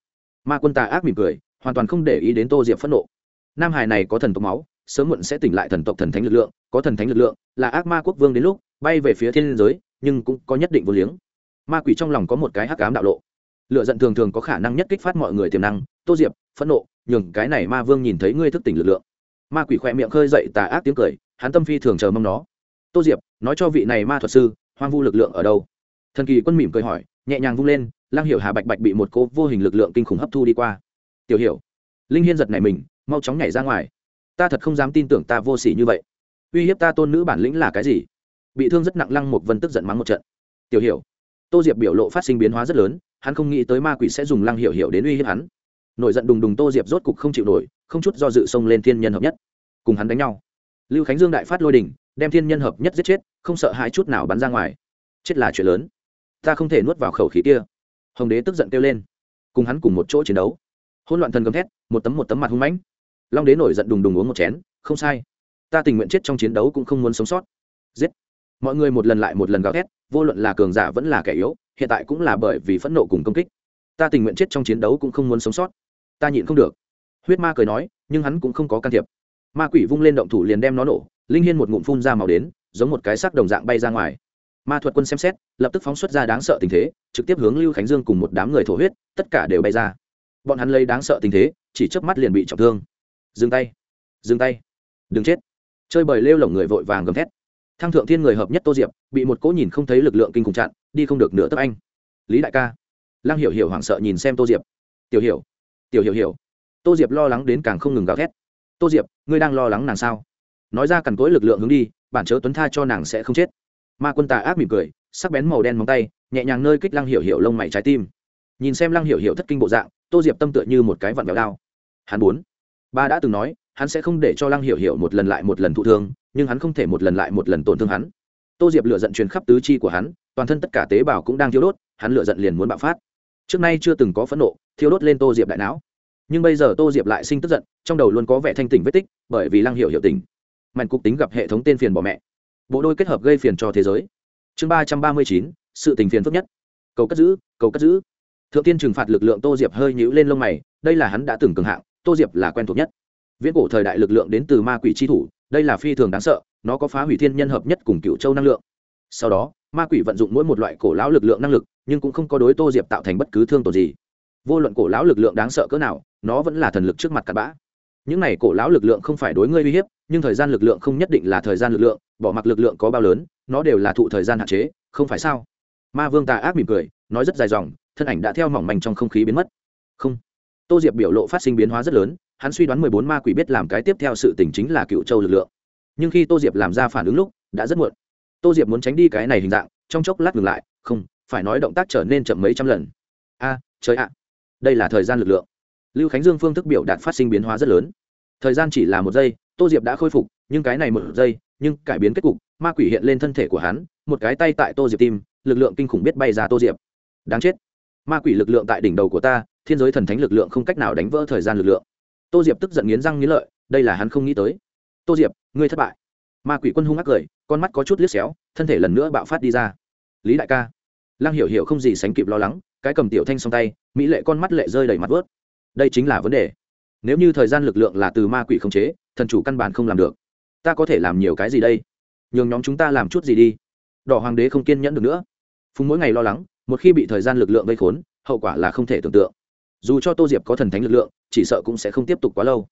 Ma quân tà ác mỉm cười, hoàn toàn không để ý đến tô diệp phẫn nộ. Nam hải này có thần tộc máu, sớm muộn sẽ tỉnh lại thần tộc thần thánh lực lượng, có thần thánh lực lượng, là ác ma quốc vương đến lúc, bay về phía thiên giới, nhưng cũng có nhất định vô liếng. Ma quỷ trong lòng có một cái hắc cám đạo lộ. Lựa giận thường thường có khả năng nhất kích phát mọi người tiềm năng, tô diệp, phẫn nộ, nhường cái này ma vương nhìn thấy ngươi thức tỉnh lực lượng. Ma quỷ khỏe miệng khơi dậy tà ác tiếng cười, hắn tâm phi thường chờ mong nó tô diệp, nói cho vị này ma thuật sư, hoang vu lực lượng ở đâu? Thần kỳ quân mỉm cười hỏi, nhẹ nhàng vung lên lang hiểu hà bạch bạch bị một cô vô hình lực lượng kinh khủng hấp thu đi qua. Tiểu hiểu, linh hiên giật này mình, mau chóng nhảy ra ngoài. Ta thật không dám tin tưởng ta vô s ỉ như vậy. Uy hiếp ta tôn nữ bản lĩnh là cái gì? Bị thương rất nặng lăng một vân tức giận mắng một trận. Tiểu hiểu, tô diệp biểu lộ phát sinh biến hóa rất lớn, hắn không nghĩ tới ma quỷ sẽ dùng lăng hiểu hiểu đến uy hiếp hắn. Nổi giận đùng đùng tô diệp rốt cục không chịu nổi, không chút do dự xông lên thiên nhân hợp nhất. Cùng hắn đánh nhau. Lưu khánh dương đại phát lôi đình đem thiên nhân hợp nhất giết chết, không sợ hãi chút nào bắn ra ngoài. Chết là chuyện lớn. Ta không thể nuốt vào khẩu khí kia. Hồng đế tức giận kêu lên. Cùng hắn cùng một chỗ chiến đấu. Hôn loạn thần gầm thét, một tấm một tấm mặt hung mãnh. Long đế nổi giận đùng đùng uống một chén, không sai. Ta tình nguyện chết trong chiến đấu cũng không muốn sống sót. Giết. Mọi người một lần lại một lần gào thét, vô luận là cường giả vẫn là kẻ yếu, hiện tại cũng là bởi vì phẫn nộ cùng công kích. Ta tình nguyện chết trong chiến đấu cũng không muốn sống sót. Ta nhịn không được. Huyết ma cười nói, nhưng hắn cũng không có can thiệp. Ma quỷ vung lên động thủ liền đem nó nổ linh hiên một ngụm phun ra màu đến, giống một cái sắc đồng dạng bay ra ngoài. Ma thuật quân xem xét, lập tức phóng xuất ra đáng sợ tình thế, trực tiếp hướng lưu khánh dương cùng một đám người thổ huyết, tất cả đều bay ra. Bọn hắn lấy đáng sợ tình thế, chỉ chớp mắt liền bị trọng thương. Dừng tay. Dừng tay. Đừng chết. Chơi bời lêu lỏng người vội vàng gầm thét. Thăng thượng thiên người hợp nhất tô diệp, bị một cỗ nhìn không thấy lực lượng kinh khủng chặn, đi không được nửa tấc anh. Lý đại ca. Lăng hiểu hiểu hoảng sợ nhìn xem tô diệp. Tiểu hiểu. Tiểu hiểu hiểu. Tô diệp lo lắng đến càng không ngừng gào thét. Tô diệp, ngươi đang lo lắng nàng sao? Nói ra cằn cỗi lực lượng hướng đi, bản chớ tuấn tha cho nàng sẽ không chết. Ma quân tà ác mỉm cười, sắc bén màu đen móng tay, nhẹ nhàng nơi kích lăng hiểu hiểu lông mày trái tim. Nhìn xem lăng hiểu hiểu thất kinh bộ dạng, tô diệp tâm tựa như một cái vặn vẹo đao. Hắn bốn ba đã từng nói, hắn sẽ không để cho lăng hiểu hiểu một lần lại một lần thụ thương, nhưng hắn không thể một lần lại một lần tổn thương hắn. Tô diệp lựa giận truyền khắp tứ chi của hắn, toàn thân tất cả tế bào cũng đang thiêu đốt, hắn lựa giận liền muốn bạo phát. Trước nay chưa từng có phẫn nộ, thiêu đốt lên tô diệp đại não. Nhưng bây giờ tô diệp lại sinh tức giận, trong đầu luôn có vẻ thanh tỉnh vết tích, bởi vì lăng hiểu hiểu tỉnh mạnh cục tính gặp hệ thống tên phiền bỏ mẹ. Bộ đôi kết hợp gây phiền cho thế giới. Chương ba trăm ba mươi chín, sự tình phiền phức nhất. Cầu cất giữ, cầu cất giữ. Thượng tiên trừng phạt lực lượng tô diệp hơi nhũ lên lông mày, đây là hắn đã từng cường hạng, tô diệp là quen thuộc nhất. Viễn cổ thời đại lực lượng đến từ ma quỷ tri thủ, đây là phi thường đáng sợ, nó có phá hủy thiên nhân hợp nhất cùng cựu châu năng lượng. Sau đó, ma quỷ vận dụng mỗi một loại cổ lão lực lượng năng lực, nhưng cũng không có đối tô diệp tạo thành bất cứ thương tổn gì. Vô luận cổ lão lực lượng đáng sợ cỡ nào, nó vẫn là thần lực trước mặt cặp bã. Những này cổ lão lực lượng không phải đối ngươi uy hiếp nhưng thời gian lực lượng không nhất định là thời gian lực lượng, bỏ mặc lực lượng có bao lớn, nó đều là thụ thời gian hạn chế, không phải sao? Ma vương tà ác mỉm cười, nói rất dài dòng, thân ảnh đã theo mỏng manh trong không khí biến mất. Không. Tô diệp biểu lộ phát sinh biến hóa rất lớn, hắn suy đoán mười bốn ma quỷ biết làm cái tiếp theo sự tình chính là cựu châu lực lượng. Nhưng khi tô diệp làm ra phản ứng lúc, đã rất muộn. Tô diệp muốn tránh đi cái này hình dạng, trong chốc lát ngừng lại, không, phải nói động tác trở nên chậm mấy trăm lần. A, trời ạ. Đây là thời gian lực lượng. Lưu khánh dương phương thức biểu đạt phát sinh biến hóa rất lớn. Thời gian chỉ là một giây tô diệp đã khôi phục, nhưng cái này một giây, nhưng cải biến kết cục, ma quỷ hiện lên thân thể của hắn, một cái tay tại tô diệp tim, lực lượng kinh khủng biết bay ra tô diệp. Đáng chết. Ma quỷ lực lượng tại đỉnh đầu của ta, thiên giới thần thánh lực lượng không cách nào đánh vỡ thời gian lực lượng. Tô diệp tức giận nghiến răng nghiến lợi, đây là hắn không nghĩ tới. Tô diệp, ngươi thất bại. Ma quỷ quân hung ác cười, con mắt có chút liếc xéo, thân thể lần nữa bạo phát đi ra. Lý đại ca. Lăng hiểu hiểu không gì sánh kịp lo lắng, cái cầm tiểu thanh song tay, mỹ lệ con mắt lệ rơi đầy mặt vớt đây chính là vấn đề. Nếu như thời gian lực lượng là từ ma quỷ khống chế thần chủ căn bản không làm được. Ta có thể làm nhiều cái gì đây? Nhường nhóm chúng ta làm chút gì đi. Đỏ hoàng đế không kiên nhẫn được nữa. Phùng mỗi ngày lo lắng, một khi bị thời gian lực lượng gây khốn, hậu quả là không thể tưởng tượng. Dù cho tô diệp có thần thánh lực lượng, chỉ sợ cũng sẽ không tiếp tục quá lâu.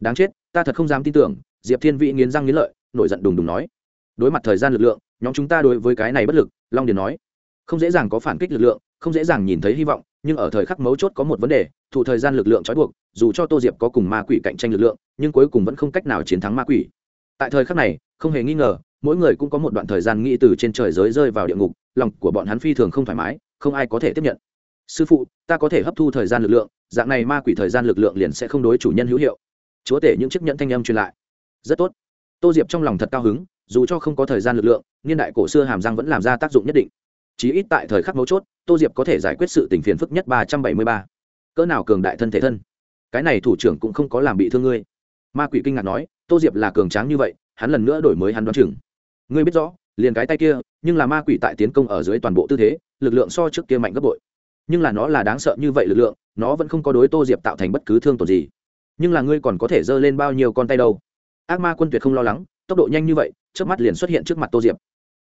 Đáng chết, ta thật không dám tin tưởng, diệp thiên vĩ nghiến răng nghiến lợi, nổi giận đùng đùng nói. Đối mặt thời gian lực lượng, nhóm chúng ta đối với cái này bất lực, long điền nói. Không dễ dàng có phản kích lực lượng, không dễ dàng nhìn thấy hy vọng nhưng ở thời khắc mấu chốt có một vấn đề, thụ thời gian lực lượng trói buộc, dù cho tô diệp có cùng ma quỷ cạnh tranh lực lượng, nhưng cuối cùng vẫn không cách nào chiến thắng ma quỷ. Tại thời khắc này, không hề nghi ngờ, mỗi người cũng có một đoạn thời gian nghĩ từ trên trời giới rơi vào địa ngục, lòng của bọn hắn phi thường không thoải mái, không ai có thể tiếp nhận. Sư phụ, ta có thể hấp thu thời gian lực lượng, dạng này ma quỷ thời gian lực lượng liền sẽ không đối chủ nhân hữu hiệu. Chúa tể những chiếc nhẫn thanh âm truyền lại. Rất tốt. Tô diệp trong lòng thật cao hứng, dù cho không có thời gian lực lượng, niên đại cổ xưa hàm răng vẫn làm ra tác dụng nhất định chí ít tại thời khắc mấu chốt, tô diệp có thể giải quyết sự tình phiền phức nhất ba trăm bảy mươi ba. Cỡ nào cường đại thân thể thân? Cái này thủ trưởng cũng không có làm bị thương ngươi. Ma quỷ kinh ngạc nói, tô diệp là cường tráng như vậy, hắn lần nữa đổi mới hắn đoán chừng. Ngươi biết rõ, liền cái tay kia, nhưng là ma quỷ tại tiến công ở dưới toàn bộ tư thế, lực lượng so trước kia mạnh gấp bội. Nhưng là nó là đáng sợ như vậy lực lượng, nó vẫn không có đối tô diệp tạo thành bất cứ thương tổn gì. Nhưng là ngươi còn có thể giơ lên bao nhiêu con tay đâu? Ác ma quân tuyệt không lo lắng, tốc độ nhanh như vậy trước mắt liền xuất hiện trước mặt tô diệp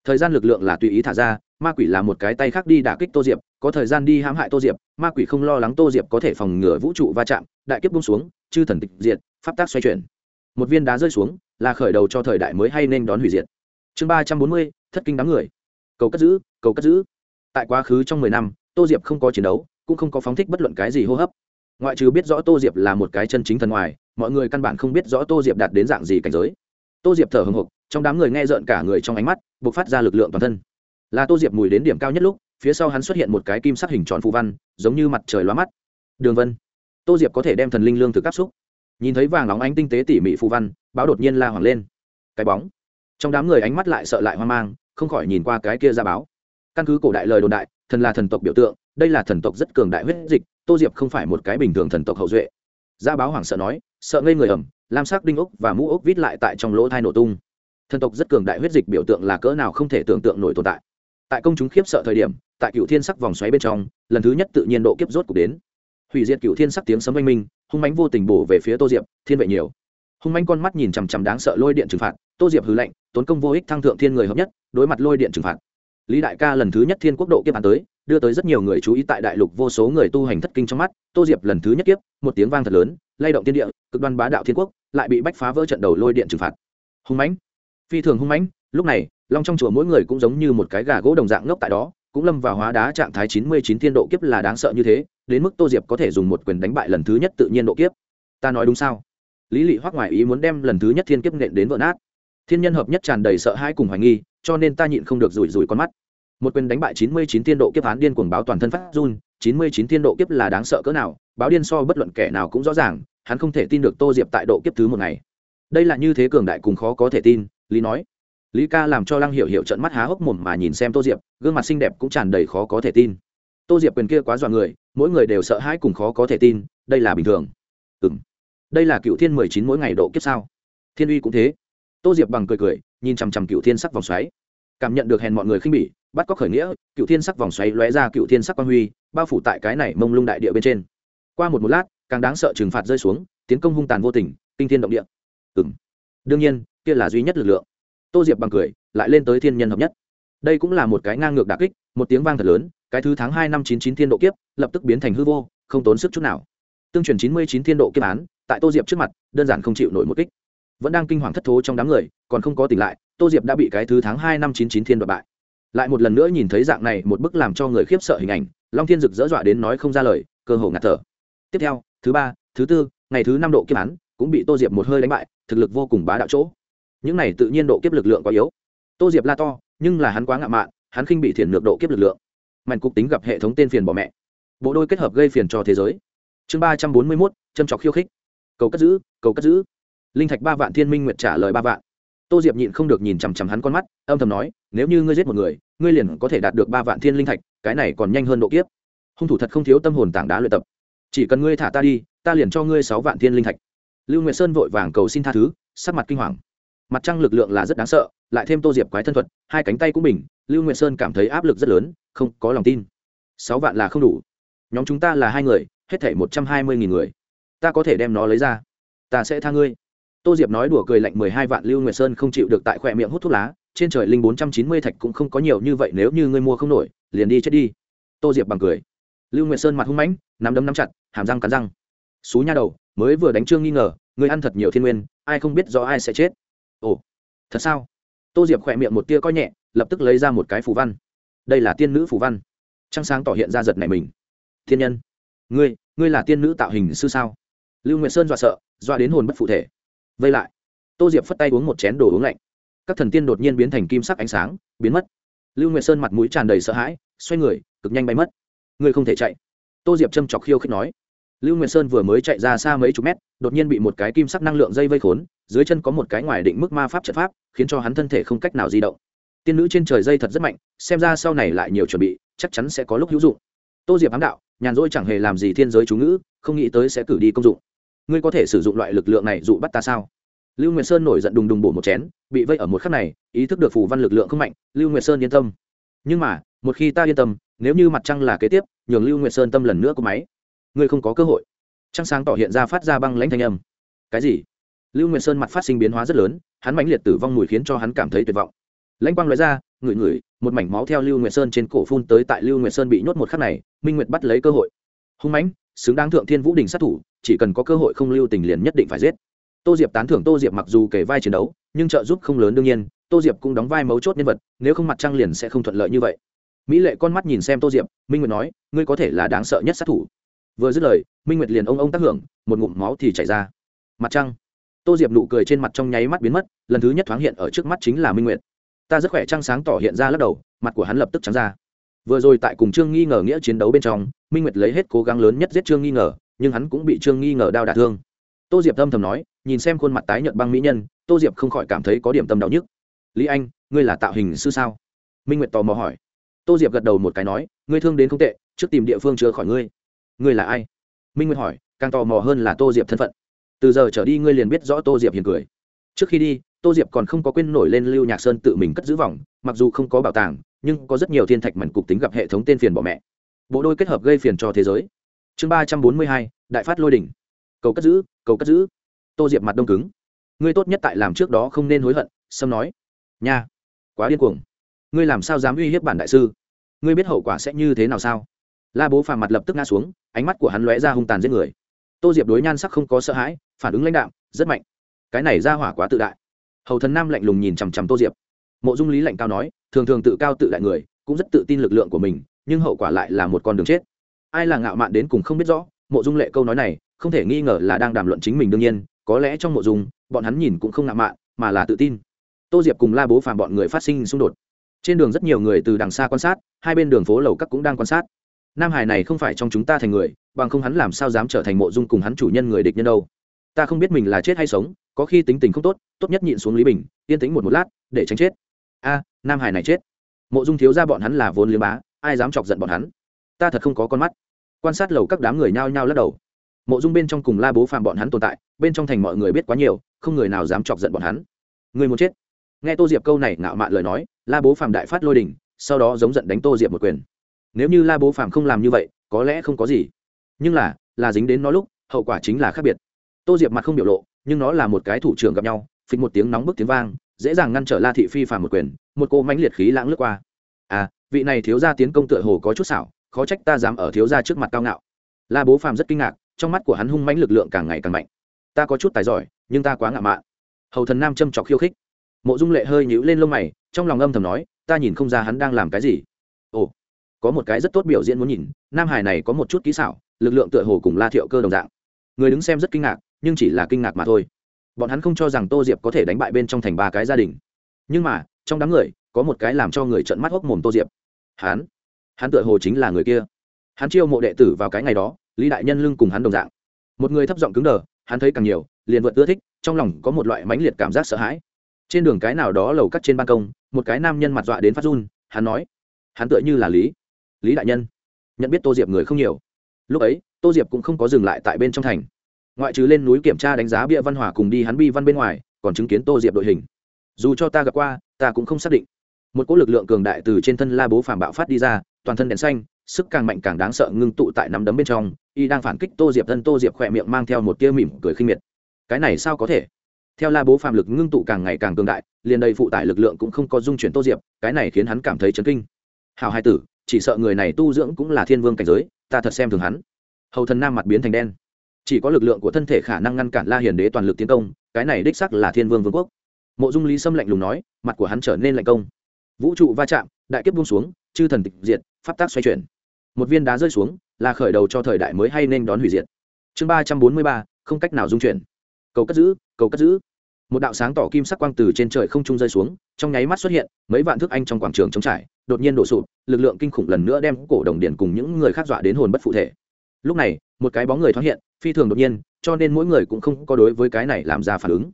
thời gian lực lượng là tùy ý thả ra, ma quỷ là một cái tay khác đi đả kích tô diệp, có thời gian đi hãm hại tô diệp, ma quỷ không lo lắng tô diệp có thể phòng ngừa vũ trụ va chạm, đại kiếp bung xuống, chư thần tịch diệt, pháp tác xoay chuyển. Một viên đá rơi xuống, là khởi đầu cho thời đại mới hay nên đón hủy diệt. Chương ba trăm bốn mươi, thất kinh đám người. Cầu cất giữ, cầu cất giữ. Tại quá khứ trong mười năm, tô diệp không có chiến đấu, cũng không có phóng thích bất luận cái gì hô hấp. Ngoại trừ biết rõ tô diệp là một cái chân chính thần ngoài, mọi người căn bản không biết rõ tô diệp đạt đến dạng gì cảnh giới. Tô diệp thở hồng hộc, trong đám người nghe rợn cả người trong ánh mắt bộc phát ra lực lượng toàn thân. Là tô diệp mùi đến điểm cao nhất lúc, phía sau hắn xuất hiện một cái kim sắc hình tròn phù văn, giống như mặt trời lóa mắt. Đường vân. Tô diệp có thể đem thần linh lương thực áp xúc. Nhìn thấy vàng óng ánh tinh tế tỉ mỉ phù văn, báo đột nhiên la hoảng lên. Cái bóng. Trong đám người ánh mắt lại sợ lại hoang mang, không khỏi nhìn qua cái kia ra báo. Căn cứ cổ đại lời đồn đại, thần là thần tộc biểu tượng, đây là thần tộc rất cường đại huyết dịch, tô diệp không phải một cái bình thường thần tộc hậu duệ. Gia báo hoảng sợ nói, sợ ngây người ẩm lam sắc đinh ốc và mũ ốc vít lại tại trong lỗ thai nổ tung thần tộc rất cường đại huyết dịch biểu tượng là cỡ nào không thể tưởng tượng nổi tồn tại. Tại công chúng khiếp sợ thời điểm, tại cựu thiên sắc vòng xoáy bên trong, lần thứ nhất tự nhiên độ kiếp rốt cục đến. Hủy diệt cựu thiên sắc tiếng sấm oanh minh, hung mánh vô tình bổ về phía tô diệp, thiên vệ nhiều. Hung mánh con mắt nhìn chằm chằm đáng sợ lôi điện trừng phạt, tô diệp hư lệnh tốn công vô ích thăng thượng thiên người hợp nhất, đối mặt lôi điện trừng phạt. Lý đại ca lần thứ nhất thiên quốc độ kiếp án tới, đưa tới rất nhiều người chú ý tại đại lục vô số người tu hành thất kinh trong mắt, tô diệp lần thứ nhất kiếp, một tiếng vang thật lớn, lay động thiên địa, cực đoan bá đạo thiên quốc, lại bị bách phá vỡ trận đầu lôi điện trừng phạt. Hung mãnh phi thường hung mãnh, lúc này, long trong chùa mỗi người cũng giống như một cái gà gỗ đồng dạng ngốc tại đó, cũng lâm vào hóa đá trạng thái chín mươi chín thiên độ kiếp là đáng sợ như thế, đến mức tô diệp có thể dùng một quyền đánh bại lần thứ nhất tự nhiên độ kiếp. Ta nói đúng sao? Lý lị hoắc ngoài ý muốn đem lần thứ nhất thiên kiếp nện đến vỡ nát. Thiên nhân hợp nhất tràn đầy sợ hãi cùng hoài nghi, cho nên ta nhịn không được rủi rủi con mắt. Một quyền đánh bại chín mươi chín thiên độ kiếp án điên cuồng báo toàn thân phát run, chín mươi chín thiên độ kiếp là đáng sợ cỡ nào, báo điên so bất luận kẻ nào cũng rõ ràng, hắn không thể tin được tô diệp tại độ kiếp thứ một ngày. Đây là như thế cường đại cùng khó có thể tin lý nói. Lý ca làm cho lăng hiểu hiểu trận mắt há hốc mồm mà nhìn xem tô diệp, gương mặt xinh đẹp cũng tràn đầy khó có thể tin. Tô diệp quyền kia quá dọa người, mỗi người đều sợ hãi cùng khó có thể tin, đây là bình thường. Ừ m đây là cựu thiên mười chín mỗi ngày độ kiếp sao? Thiên uy cũng thế. Tô diệp bằng cười cười, nhìn chằm chằm cựu thiên sắc vòng xoáy. Cảm nhận được hèn mọi người khinh bỉ, bắt cóc khởi nghĩa cựu thiên sắc vòng xoáy lóe ra cựu thiên sắc quang huy, bao phủ tại cái này mông lung đại địa bên trên. Qua một một lát, càng đáng sợ trừng phạt rơi xuống, tiến công hung tàn vô tình, kinh thiên động địa. Ừ m đương nhiên, kia là duy nhất lực lượng. Tô diệp bằng cười, lại lên tới thiên nhân hợp nhất. Đây cũng là một cái ngang ngược đà kích, một tiếng vang thật lớn, cái thứ tháng hai năm chín chín thiên độ kiếp, lập tức biến thành hư vô, không tốn sức chút nào. Tương truyền chín mươi chín thiên độ kiếp án, tại tô diệp trước mặt, đơn giản không chịu nổi một kích. Vẫn đang kinh hoàng thất thố trong đám người, còn không có tỉnh lại, tô diệp đã bị cái thứ tháng hai năm chín chín thiên đoạt bại. Lại một lần nữa nhìn thấy dạng này một bức làm cho người khiếp sợ hình ảnh, long thiên dực dỡ dọa đến nói không ra lời, cơ hồ ngạt thở. Tiếp theo, thứ ba, thứ tư, ngày thứ năm độ kiếp án cũng bị tô diệp một hơi đánh bại, thực lực vô cùng bá đạo chỗ. Những này tự nhiên độ kiếp lực lượng quá yếu. Tô diệp la to, nhưng là hắn quá ngạo mạn, hắn khinh bị thiền lược độ kiếp lực lượng. Mạnh cục tính gặp hệ thống tên phiền bỏ mẹ. Bộ đôi kết hợp gây phiền cho thế giới. Chương ba trăm bốn mươi mốt, châm trọc khiêu khích. Cầu cất giữ, cầu cất giữ. Linh thạch ba vạn, thiên minh nguyệt trả lời ba vạn. Tô diệp nhịn không được nhìn chằm chằm hắn con mắt, âm thầm nói, nếu như ngươi giết một người, ngươi liền có thể đạt được ba vạn thiên linh thạch, cái này còn nhanh hơn độ kiếp. Hung thủ thật không thiếu tâm hồn tảng đá luyện tập. Chỉ cần ngươi thả ta đi, ta liền cho ngươi sáu vạn thiên linh thạch lưu nguyệt sơn vội vàng cầu xin tha thứ, sắc mặt kinh hoàng. Mặt trăng lực lượng là rất đáng sợ, lại thêm tô diệp quái thân thuật, hai cánh tay cũng bình, lưu nguyệt sơn cảm thấy áp lực rất lớn, không có lòng tin. Sáu vạn là không đủ. Nhóm chúng ta là hai người, hết thảy một trăm hai mươi nghìn người. Ta có thể đem nó lấy ra. Ta sẽ tha ngươi. Tô diệp nói đùa cười lạnh mười hai vạn lưu nguyệt sơn không chịu được tại khoe miệng hút thuốc lá, trên trời linh bốn trăm chín mươi thạch cũng không có nhiều như vậy nếu như ngươi mua không nổi, liền đi chết đi. Tô diệp bằng cười. Lưu nguyệt sơn mặt hung mãnh, nắm đấm nắm chặt, hàm răng cắn răng xú nha đầu, mới vừa đánh trương nghi ngờ, người ăn thật nhiều thiên nguyên, ai không biết rõ ai sẽ chết. Ồ, thật sao? Tô diệp khỏe miệng một tia coi nhẹ, lập tức lấy ra một cái phù văn. Đây là tiên nữ phù văn. Trăng sáng tỏ hiện ra giật này mình. Thiên nhân, ngươi ngươi là tiên nữ tạo hình sư sao? Lưu nguyệt sơn dọa sợ, dọa đến hồn bất phụ thể. Vây lại. Tô diệp phất tay uống một chén đồ uống lạnh. Các thần tiên đột nhiên biến thành kim sắc ánh sáng, biến mất. Lưu nguyệt sơn mặt mũi tràn đầy sợ hãi, xoay người, cực nhanh bay mất. Ngươi không thể chạy. Tô diệp châm chọc khiêu khích nói lưu nguyệt sơn vừa mới chạy ra xa mấy chục mét, đột nhiên bị một cái kim sắc năng lượng dây vây khốn, dưới chân có một cái ngoài định mức ma pháp trận pháp, khiến cho hắn thân thể không cách nào di động. Tiên nữ trên trời dây thật rất mạnh, xem ra sau này lại nhiều chuẩn bị, chắc chắn sẽ có lúc hữu dụng. Tô diệp ám đạo, nhàn rỗi chẳng hề làm gì thiên giới chú ngữ, không nghĩ tới sẽ cử đi công dụng. Ngươi có thể sử dụng loại lực lượng này dụ bắt ta sao? Lưu nguyệt sơn nổi giận đùng đùng bổ một chén, bị vây ở một khắc này, ý thức được phù văn lực lượng không mạnh, lưu nguyệt sơn yên tâm. Nhưng mà, một khi ta yên tâm, nếu như mặt trăng là kế tiếp, nhường lưu nguyệt sơn tâm lần nữa có máy ngươi không có cơ hội. Trăng sáng tỏ hiện ra phát ra băng lãnh thanh âm. Cái gì? Lưu nguyệt sơn mặt phát sinh biến hóa rất lớn, hắn mãnh liệt tử vong mùi khiến cho hắn cảm thấy tuyệt vọng. Lãnh quang nói ra, ngửi ngửi, một mảnh máu theo lưu nguyệt sơn trên cổ phun tới tại lưu nguyệt sơn bị nhốt một khắc này, minh nguyệt bắt lấy cơ hội. Hung mãnh, xứng đáng thượng thiên vũ đình sát thủ, chỉ cần có cơ hội không lưu tình liền nhất định phải giết. Tô diệp tán thưởng tô diệp mặc dù kể vai chiến đấu, nhưng trợ giúp không lớn đương nhiên, tô diệp cũng đóng vai mấu chốt nhân vật, nếu không mặt trăng liền sẽ không thuận lợi như vậy. Mỹ lệ con mắt nhìn xem tô diệp, minh nguyệt nói, ngươi có thể là đáng sợ nhất sát thủ vừa dứt lời, minh nguyệt liền ông ông tác hưởng, một ngụm máu thì chảy ra. Mặt trăng. Tô diệp nụ cười trên mặt trong nháy mắt biến mất, lần thứ nhất thoáng hiện ở trước mắt chính là minh nguyệt. Ta rất khỏe, trăng sáng tỏ hiện ra lắc đầu, mặt của hắn lập tức trắng ra. Vừa rồi tại cùng trương nghi ngờ nghĩa chiến đấu bên trong, minh nguyệt lấy hết cố gắng lớn nhất giết trương nghi ngờ, nhưng hắn cũng bị trương nghi ngờ đau đả thương. Tô diệp âm thầm nói, nhìn xem khuôn mặt tái nhợt băng mỹ nhân, tô diệp không khỏi cảm thấy có điểm tâm đau nhức. Lý anh, ngươi là tạo hình sư sao? Minh nguyệt tò mò hỏi. Tô diệp gật đầu một cái nói, ngươi thương đến không tệ, trước tìm địa phương chữa khỏi ngươi ngươi là ai? Minh Nguyệt hỏi, càng tò mò hơn là tô diệp thân phận. Từ giờ trở đi ngươi liền biết rõ tô diệp hiền cười. Trước khi đi, tô diệp còn không có quên nổi lên lưu nhạc sơn tự mình cất giữ vòng, mặc dù không có bảo tàng, nhưng có rất nhiều thiên thạch mảnh cục tính gặp hệ thống tên phiền bỏ mẹ. Bộ đôi kết hợp gây phiền cho thế giới. Chương ba trăm bốn mươi hai, đại phát lôi đỉnh. Cầu cất giữ, cầu cất giữ. Tô diệp mặt đông cứng. Ngươi tốt nhất tại làm trước đó không nên hối hận, sâm nói. Nha, quá điên cuồng. Ngươi làm sao dám uy hiếp bản đại sư? Ngươi biết hậu quả sẽ như thế nào sao? La bố phàm mặt lập tức ngã xuống, ánh mắt của hắn lóe ra hung tàn giết người. Tô diệp đối nhan sắc không có sợ hãi, phản ứng lãnh đạo rất mạnh. Cái này ra hỏa quá tự đại. Hầu thần nam lạnh lùng nhìn chằm chằm tô diệp. Mộ dung lý lạnh cao nói, thường thường tự cao tự đại người, cũng rất tự tin lực lượng của mình, nhưng hậu quả lại là một con đường chết. Ai là ngạo mạn đến cùng không biết rõ, mộ dung lệ câu nói này, không thể nghi ngờ là đang đàm luận chính mình đương nhiên, có lẽ trong mộ dung, bọn hắn nhìn cũng không ngạo mạn, mà là tự tin. Tô diệp cùng la bố phàm bọn người phát sinh xung đột. Trên đường rất nhiều người từ đằng xa quan sát, hai bên đường phố lầu các cũng đang quan sát nam hải này không phải trong chúng ta thành người, bằng không hắn làm sao dám trở thành mộ dung cùng hắn chủ nhân người địch nhân đâu. Ta không biết mình là chết hay sống, có khi tính tình không tốt tốt nhất nhịn xuống lý bình, yên tĩnh một một lát, để tránh chết. A, nam hải này chết. Mộ dung thiếu ra bọn hắn là vốn liếm bá, ai dám chọc giận bọn hắn? Ta thật không có con mắt. Quan sát lầu các đám người nhao nhao lắc đầu. Mộ dung bên trong cùng la bố phạm bọn hắn tồn tại, bên trong thành mọi người biết quá nhiều, không người nào dám chọc giận bọn hắn. Người muốn chết. Nghe tô diệp câu này ngạo mạn lời nói, la bố phạm đại phát lôi đình, sau đó giống giận đánh tô diệp một quyền nếu như la bố phạm không làm như vậy, có lẽ không có gì. Nhưng là là dính đến nó lúc, hậu quả chính là khác biệt. Tô diệp mặt không biểu lộ, nhưng nó là một cái thủ trưởng gặp nhau, phịch một tiếng nóng bức tiếng vang, dễ dàng ngăn trở la thị phi phàm một quyền, một cô mãnh liệt khí lãng lướt qua. À vị này thiếu gia tiến công tựa hồ có chút xảo, khó trách ta dám ở thiếu gia trước mặt cao ngạo. La bố phàm rất kinh ngạc, trong mắt của hắn hung mãnh lực lượng càng ngày càng mạnh. Ta có chút tài giỏi, nhưng ta quá ngạo mạn. Hầu thần nam châm trọc khiêu khích. Mộ dung lệ hơi nhíu lên lông mày, trong lòng âm thầm nói, ta nhìn không ra hắn đang làm cái gì. Ồ có một cái rất tốt biểu diễn muốn nhìn, nam hải này có một chút kỹ xảo, lực lượng tựa hồ cùng la thiệu cơ đồng dạng. Người đứng xem rất kinh ngạc, nhưng chỉ là kinh ngạc mà thôi. Bọn hắn không cho rằng tô diệp có thể đánh bại bên trong thành ba cái gia đình. Nhưng mà, trong đám người, có một cái làm cho người trợn mắt hốc mồm tô diệp. Hắn? Hắn tựa hồ chính là người kia. Hắn chiêu mộ đệ tử vào cái ngày đó, lý đại nhân lưng cùng hắn đồng dạng. Một người thấp giọng cứng đờ, hắn thấy càng nhiều, liền vượt ưa thích, trong lòng có một loại mãnh liệt cảm giác sợ hãi. Trên đường cái nào đó lầu cắt trên ban công, một cái nam nhân mặt dọa đến phát run, hắn nói, hắn tựa như là lý lý đại nhân. Nhận biết tô diệp người không nhiều. Lúc ấy, tô diệp cũng không có dừng lại tại bên trong thành. Ngoại trừ lên núi kiểm tra đánh giá bia văn hòa cùng đi hắn bi văn bên ngoài, còn chứng kiến tô diệp đội hình. Dù cho ta gặp qua, ta cũng không xác định. Một cỗ lực lượng cường đại từ trên thân la bố phàm bạo phát đi ra, toàn thân đèn xanh, sức càng mạnh càng đáng sợ ngưng tụ tại nắm đấm bên trong, y đang phản kích tô diệp thân tô diệp khỏe miệng mang theo một tia mỉm cười khinh miệt. Cái này sao có thể? Theo la bố phàm lực ngưng tụ càng ngày càng cường đại, liền đầy phụ tải lực lượng cũng không có dung chuyển tô diệp, cái này khiến hắn cảm thấy chấn kinh. Hào hai tử chỉ sợ người này tu dưỡng cũng là thiên vương cảnh giới, ta thật xem thường hắn. Hầu thần nam mặt biến thành đen. Chỉ có lực lượng của thân thể khả năng ngăn cản la hiền đế toàn lực tiến công, cái này đích sắc là thiên vương vương quốc. Mộ dung lý sâm lạnh lùng nói, mặt của hắn trở nên lạnh công. Vũ trụ va chạm, đại kiếp buông xuống, chư thần tịch diệt, pháp tác xoay chuyển. Một viên đá rơi xuống, là khởi đầu cho thời đại mới hay nên đón hủy diệt. Chương ba trăm bốn mươi ba, không cách nào dung chuyển. Cầu cất giữ, cầu cất giữ một đạo sáng tỏ kim sắc quang từ trên trời không trung rơi xuống, trong nháy mắt xuất hiện, mấy vạn thước anh trong quảng trường trống trải, đột nhiên đổ sụp, lực lượng kinh khủng lần nữa đem cổ đồng điện cùng những người khác dọa đến hồn bất phụ thể. Lúc này, một cái bóng người thoáng hiện, phi thường đột nhiên, cho nên mỗi người cũng không có đối với cái này làm ra phản ứng.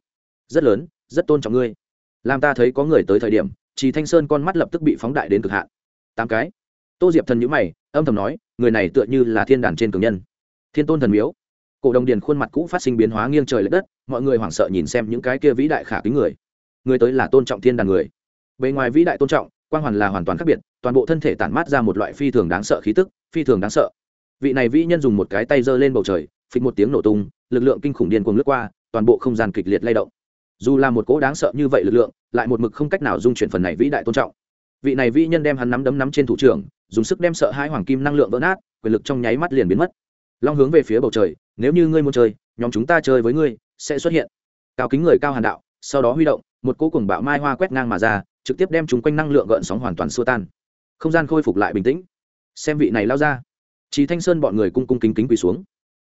Rất lớn, rất tôn trọng ngươi. Làm ta thấy có người tới thời điểm chỉ thanh sơn con mắt lập tức bị phóng đại đến cực hạn. Tám cái. Tô diệp thần nhữ mày, âm thầm nói, người này tựa như là thiên đàn trên cường nhân. Thiên tôn thần miếu cổ đồng điền khuôn mặt cũ phát sinh biến hóa nghiêng trời l ệ đất, mọi người hoảng sợ nhìn xem những cái kia vĩ đại khả kính người. Người tới là tôn trọng thiên đàn người. Bề ngoài vĩ đại tôn trọng quan hoàn là hoàn toàn khác biệt, toàn bộ thân thể tản mát ra một loại phi thường đáng sợ khí tức, phi thường đáng sợ. Vị này vĩ nhân dùng một cái tay giơ lên bầu trời, phịch một tiếng nổ tung, lực lượng kinh khủng điên cuồng lướt qua, toàn bộ không gian kịch liệt lay động. Dù là một cỗ đáng sợ như vậy lực lượng, lại một mực không cách nào dung chuyển phần này vĩ đại tôn trọng. Vị này vĩ nhân đem hắn nắm đấm nắm trên thủ trưởng, dùng sức đem sợ hai hoàng kim năng lượng vỡ nát, quyền lực trong nháy mắt liền biến mất. Long hướng về phía bầu trời nếu như ngươi muốn chơi nhóm chúng ta chơi với ngươi sẽ xuất hiện cao kính người cao hàn đạo sau đó huy động một cỗ cùng bạo mai hoa quét ngang mà ra trực tiếp đem chúng quanh năng lượng gợn sóng hoàn toàn xua tan không gian khôi phục lại bình tĩnh xem vị này lao ra Chí Thanh Sơn bọn người cung cung kính kính quỳ xuống.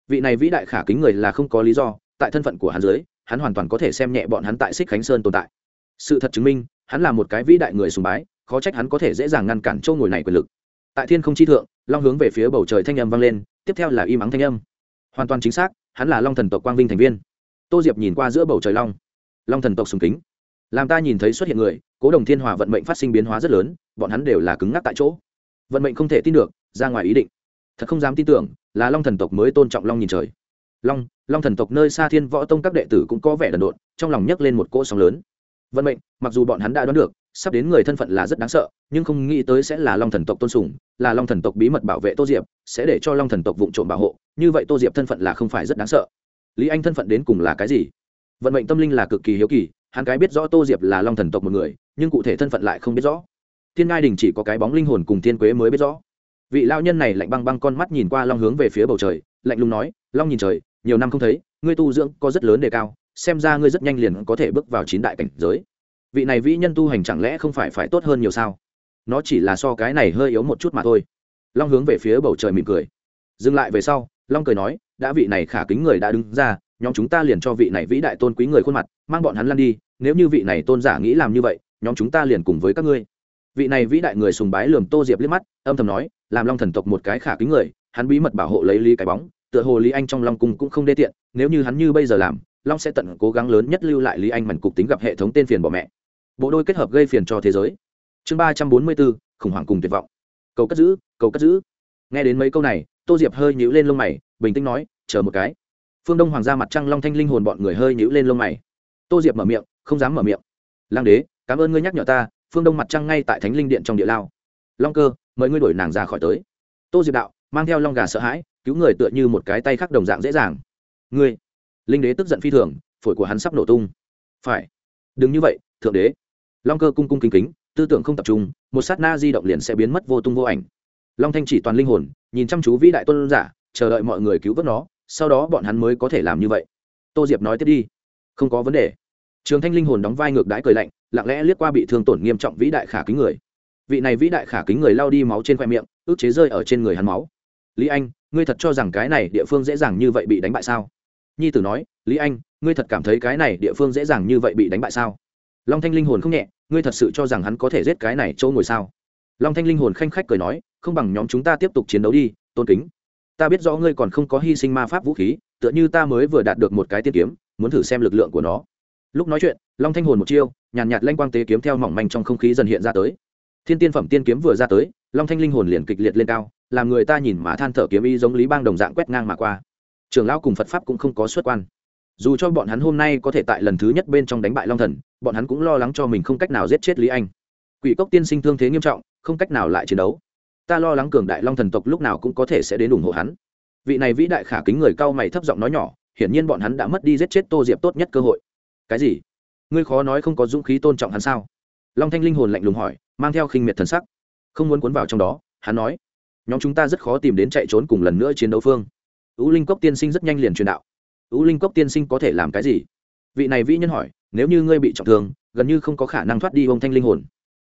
Vị này vĩ đại khả kính người là không có lý do, tại thân phận của hắn dưới, hắn hoàn toàn có thể xem nhẹ bọn hắn tại Sích Khánh Sơn tồn tại. Sự thật chứng minh, hắn là một cái vĩ đại người sùng bái, khó trách hắn có thể dễ dàng ngăn cản châu ngồi này quyền lực. Tại thiên không chi thượng, long hướng về phía bầu trời thanh âm vang lên, tiếp theo là im ắng thanh âm. Hoàn toàn chính xác, hắn là long thần tộc quang vinh thành viên. Tô Diệp nhìn qua giữa bầu trời long, long thần tộc sùng kính. Làm ta nhìn thấy xuất hiện người, Cố Đồng Thiên Hòa vận mệnh phát sinh biến hóa rất lớn, bọn hắn đều là cứng ngắc tại chỗ. vận mệnh không thể tin được ra ngoài ý định thật không dám tin tưởng là long thần tộc mới tôn trọng long nhìn trời long long thần tộc nơi xa thiên võ tông các đệ tử cũng có vẻ đần độn trong lòng nhấc lên một cỗ sóng lớn vận mệnh mặc dù bọn hắn đã đoán được sắp đến người thân phận là rất đáng sợ nhưng không nghĩ tới sẽ là long thần tộc tôn sùng là long thần tộc bí mật bảo vệ tô diệp sẽ để cho long thần tộc vụ trộm bảo hộ như vậy tô diệp thân phận là không phải rất đáng sợ. Lý anh thân phận đến cùng là cái gì? Vận mệnh tâm linh là cực kỳ hiếu kỳ, hắn cái biết rõ tô diệp là long thần tộc một người, nhưng cụ thể thân phận lại không biết rõ. Thiên ngai đình chỉ có cái bóng linh hồn cùng thiên quế mới biết rõ. Vị lao nhân này lạnh băng băng con mắt nhìn qua long hướng về phía bầu trời, lạnh lùng nói, long nhìn trời, nhiều năm không thấy, ngươi tu dưỡng có rất lớn đề cao, xem ra ngươi rất nhanh liền có thể bước vào chín đại cảnh giới. Vị này vĩ nhân tu hành chẳng lẽ không phải phải tốt hơn nhiều sao? Nó chỉ là so cái này hơi yếu một chút mà thôi. Long hướng về phía bầu trời mỉm cười. Dừng lại về sau long cười nói, đã vị này khả kính người đã đứng ra, nhóm chúng ta liền cho vị này vĩ đại tôn quý người khuôn mặt, mang bọn hắn lăn đi, nếu như vị này tôn giả nghĩ làm như vậy, nhóm chúng ta liền cùng với các ngươi. Vị này vĩ đại người sùng bái lườm tô diệp liếc mắt, âm thầm nói, làm long thần tộc một cái khả kính người, hắn bí mật bảo hộ lấy lý cái bóng, tựa hồ lý anh trong long cung cũng không đê tiện, nếu như hắn như bây giờ làm, long sẽ tận cố gắng lớn nhất lưu lại lý anh mảnh cục tính gặp hệ thống tên phiền bỏ mẹ. Bộ đôi kết hợp gây phiền cho thế giới. Chương ba trăm bốn mươi bốn, khủng hoảng cùng tuyệt vọng. Cầu cất giữ, cầu cất giữ. Nghe đến mấy câu này tô diệp hơi nhíu lên lông mày, bình tĩnh nói, chờ một cái. Phương đông hoàng gia mặt trăng long thanh linh hồn bọn người hơi nhíu lên lông mày. Tô diệp mở miệng, không dám mở miệng. Lang đế, cảm ơn ngươi nhắc nhở ta, phương đông mặt trăng ngay tại thánh linh điện trong địa lao. Long cơ, mời ngươi đuổi nàng ra khỏi tới. Tô diệp đạo, mang theo long gà sợ hãi, cứu người tựa như một cái tay khác đồng dạng dễ dàng. Ngươi, linh đế tức giận phi thường, phổi của hắn sắp nổ tung. Phải. Đừng như vậy, thượng đế. Long cơ cung cung kính kính, tư tưởng không tập trung, một sát na di động liền sẽ biến mất vô tung vô ảnh long thanh chỉ toàn linh hồn, nhìn chăm chú vĩ đại tôn giả, chờ đợi mọi người cứu vớt nó, sau đó bọn hắn mới có thể làm như vậy. Tô diệp nói tiếp đi. Không có vấn đề. Trường thanh linh hồn đóng vai ngược đãi cười lạnh, lặng lẽ liếc qua bị thương tổn nghiêm trọng vĩ đại khả kính người. Vị này vĩ đại khả kính người lao đi máu trên khoe miệng, ước chế rơi ở trên người hắn máu. Lý anh, ngươi thật cho rằng cái này địa phương dễ dàng như vậy bị đánh bại sao? Nhi tử nói, lý anh, ngươi thật cảm thấy cái này địa phương dễ dàng như vậy bị đánh bại sao? Long thanh linh hồn không nhẹ, ngươi thật sự cho rằng hắn có thể giết cái này chỗ ngồi sao? Long thanh linh hồn khanh khách cười nói không bằng nhóm chúng ta tiếp tục chiến đấu đi tôn kính. Ta biết rõ ngươi còn không có hy sinh ma pháp vũ khí tựa như ta mới vừa đạt được một cái tiên kiếm muốn thử xem lực lượng của nó. Lúc nói chuyện long thanh hồn một chiêu nhàn nhạt, nhạt lanh quang tế kiếm theo mỏng manh trong không khí dần hiện ra tới. Thiên tiên phẩm tiên kiếm vừa ra tới long thanh linh hồn liền kịch liệt lên cao làm người ta nhìn mà than thở kiếm y giống lý bang đồng dạng quét ngang mà qua. Trường lão cùng phật pháp cũng không có xuất quan. Dù cho bọn hắn hôm nay có thể tại lần thứ nhất bên trong đánh bại long thần bọn hắn cũng lo lắng cho mình không cách nào giết chết lý anh. Quỷ cốc tiên sinh thương thế nghiêm trọng không cách nào lại chiến đấu. Ta lo lắng cường đại long thần tộc lúc nào cũng có thể sẽ đến ủng hộ hắn. Vị này vĩ đại khả kính người cao mày thấp giọng nói nhỏ, hiển nhiên bọn hắn đã mất đi giết chết tô diệp tốt nhất cơ hội. Cái gì? Ngươi khó nói không có dũng khí tôn trọng hắn sao? Long thanh linh hồn lạnh lùng hỏi, mang theo khinh miệt thần sắc. Không muốn cuốn vào trong đó, hắn nói. Nhóm chúng ta rất khó tìm đến chạy trốn cùng lần nữa chiến đấu phương. Ú linh cốc tiên sinh rất nhanh liền truyền đạo. Ú linh cốc tiên sinh có thể làm cái gì? Vị này vĩ nhân hỏi, nếu như ngươi bị trọng thương, gần như không có khả năng thoát đi ông thanh linh hồn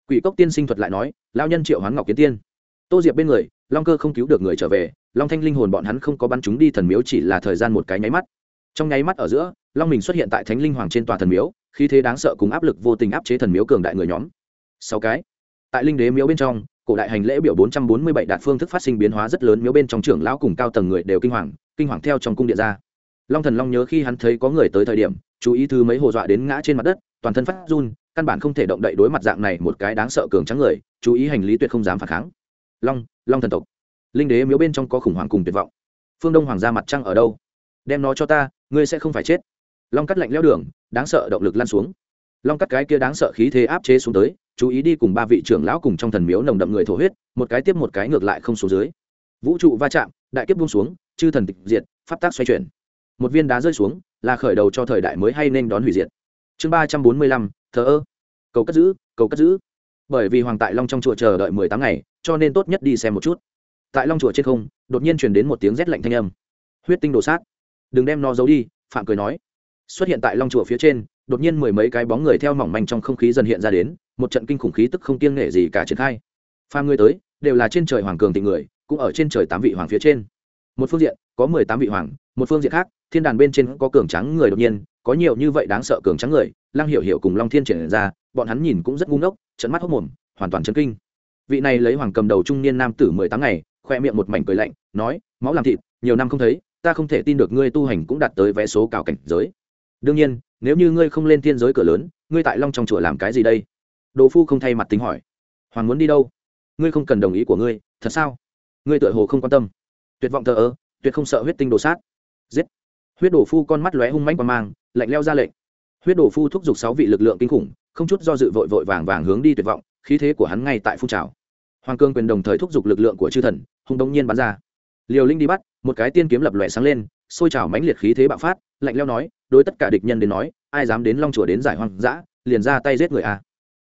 quỷ cốc tiên sinh thuật lại nói lao nhân triệu hoán ngọc kiến tiên. Tô diệp bên người, long cơ không cứu được người trở về, long thanh linh hồn bọn hắn không có bắn chúng đi thần miếu chỉ là thời gian một cái nháy mắt. Trong nháy mắt ở giữa, long mình xuất hiện tại thánh linh hoàng trên tòa thần miếu khi thế đáng sợ cùng áp lực vô tình áp chế thần miếu cường đại người nhóm. Sáu cái. Tại linh đế miếu bên trong, cổ đại hành lễ biểu bốn trăm bốn mươi bảy đạt phương thức phát sinh biến hóa rất lớn miếu bên trong trưởng lão cùng cao tầng người đều kinh hoàng kinh hoàng theo trong cung điện ra. Long thần long nhớ khi hắn thấy có người tới thời điểm, chú ý thứ mấy hồ dọa đến ngã trên mặt đất toàn thân phát run, căn bản không thể động đậy đối mặt dạng này một cái đáng sợ cường trắng người, chú ý hành lý tuyệt không dám phản kháng. Long long thần tộc. Linh đế miếu bên trong có khủng hoảng cùng tuyệt vọng. Phương đông hoàng gia mặt trăng ở đâu? Đem nó cho ta, ngươi sẽ không phải chết. Long cắt lạnh leo đường, đáng sợ động lực lan xuống. Long cắt cái kia đáng sợ khí thế áp chế xuống tới, chú ý đi cùng ba vị trưởng lão cùng trong thần miếu nồng đậm người thổ huyết, một cái tiếp một cái ngược lại không xuống dưới. Vũ trụ va chạm, đại kiếp buông xuống, chư thần tịch diệt, pháp tác xoay chuyển. Một viên đá rơi xuống, là khởi đầu cho thời đại mới hay nên đón hủy diệt chương ba trăm bốn mươi lăm, thờ ơ. Cầu cất giữ, cầu cất giữ. Bởi vì hoàng tại long trong chùa chờ đợi mười tám ngày, cho nên tốt nhất đi xem một chút. Tại long chùa trên không, đột nhiên truyền đến một tiếng rét lạnh thanh âm. Huyết tinh đồ sát. Đừng đem nó giấu đi, phạm cười nói. Xuất hiện tại long chùa phía trên, đột nhiên mười mấy cái bóng người theo mỏng manh trong không khí dần hiện ra đến, một trận kinh khủng khí tức không kiêng nghệ gì cả triển khai. Phàm người tới, đều là trên trời hoàng cường tình người, cũng ở trên trời tám vị hoàng phía trên. Một phương diện, có mười tám vị hoàng, một phương diện khác thiên đàn bên trên có cường trắng người đột nhiên, có nhiều như vậy đáng sợ cường trắng người, lăng hiểu hiểu cùng long thiên triển ra, bọn hắn nhìn cũng rất ngu ngốc trận mắt hốc mồm, hoàn toàn chấn kinh. Vị này lấy hoàng cầm đầu trung niên nam tử mười tám ngày, khoe miệng một mảnh cười lạnh, nói, máu làm thịt, nhiều năm không thấy, ta không thể tin được ngươi tu hành cũng đạt tới vé số cao cảnh giới. Đương nhiên, nếu như ngươi không lên thiên giới cửa lớn, ngươi tại long trong chùa làm cái gì đây? Đồ phu không thay mặt tính hỏi. Hoàng muốn đi đâu? Ngươi không cần đồng ý của ngươi, thật sao? Ngươi tựa hồ không quan tâm. Tuyệt vọng thờ ơ, tuyệt không sợ huyết tinh đồ sát. Giết huyết đổ phu con mắt lóe hung manh qua mang, lạnh leo ra lệnh. Huyết đổ phu thúc giục sáu vị lực lượng kinh khủng, không chút do dự vội vội vàng vàng hướng đi tuyệt vọng, khí thế của hắn ngay tại phun trào. Hoàng cương quyền đồng thời thúc giục lực lượng của chư thần, hung đông nhiên bắn ra. Liều linh đi bắt, một cái tiên kiếm lập lòe sáng lên xôi trào mãnh liệt khí thế bạo phát, lạnh leo nói, đối tất cả địch nhân đến nói, ai dám đến long chùa đến giải hoang dã, liền ra tay giết người a.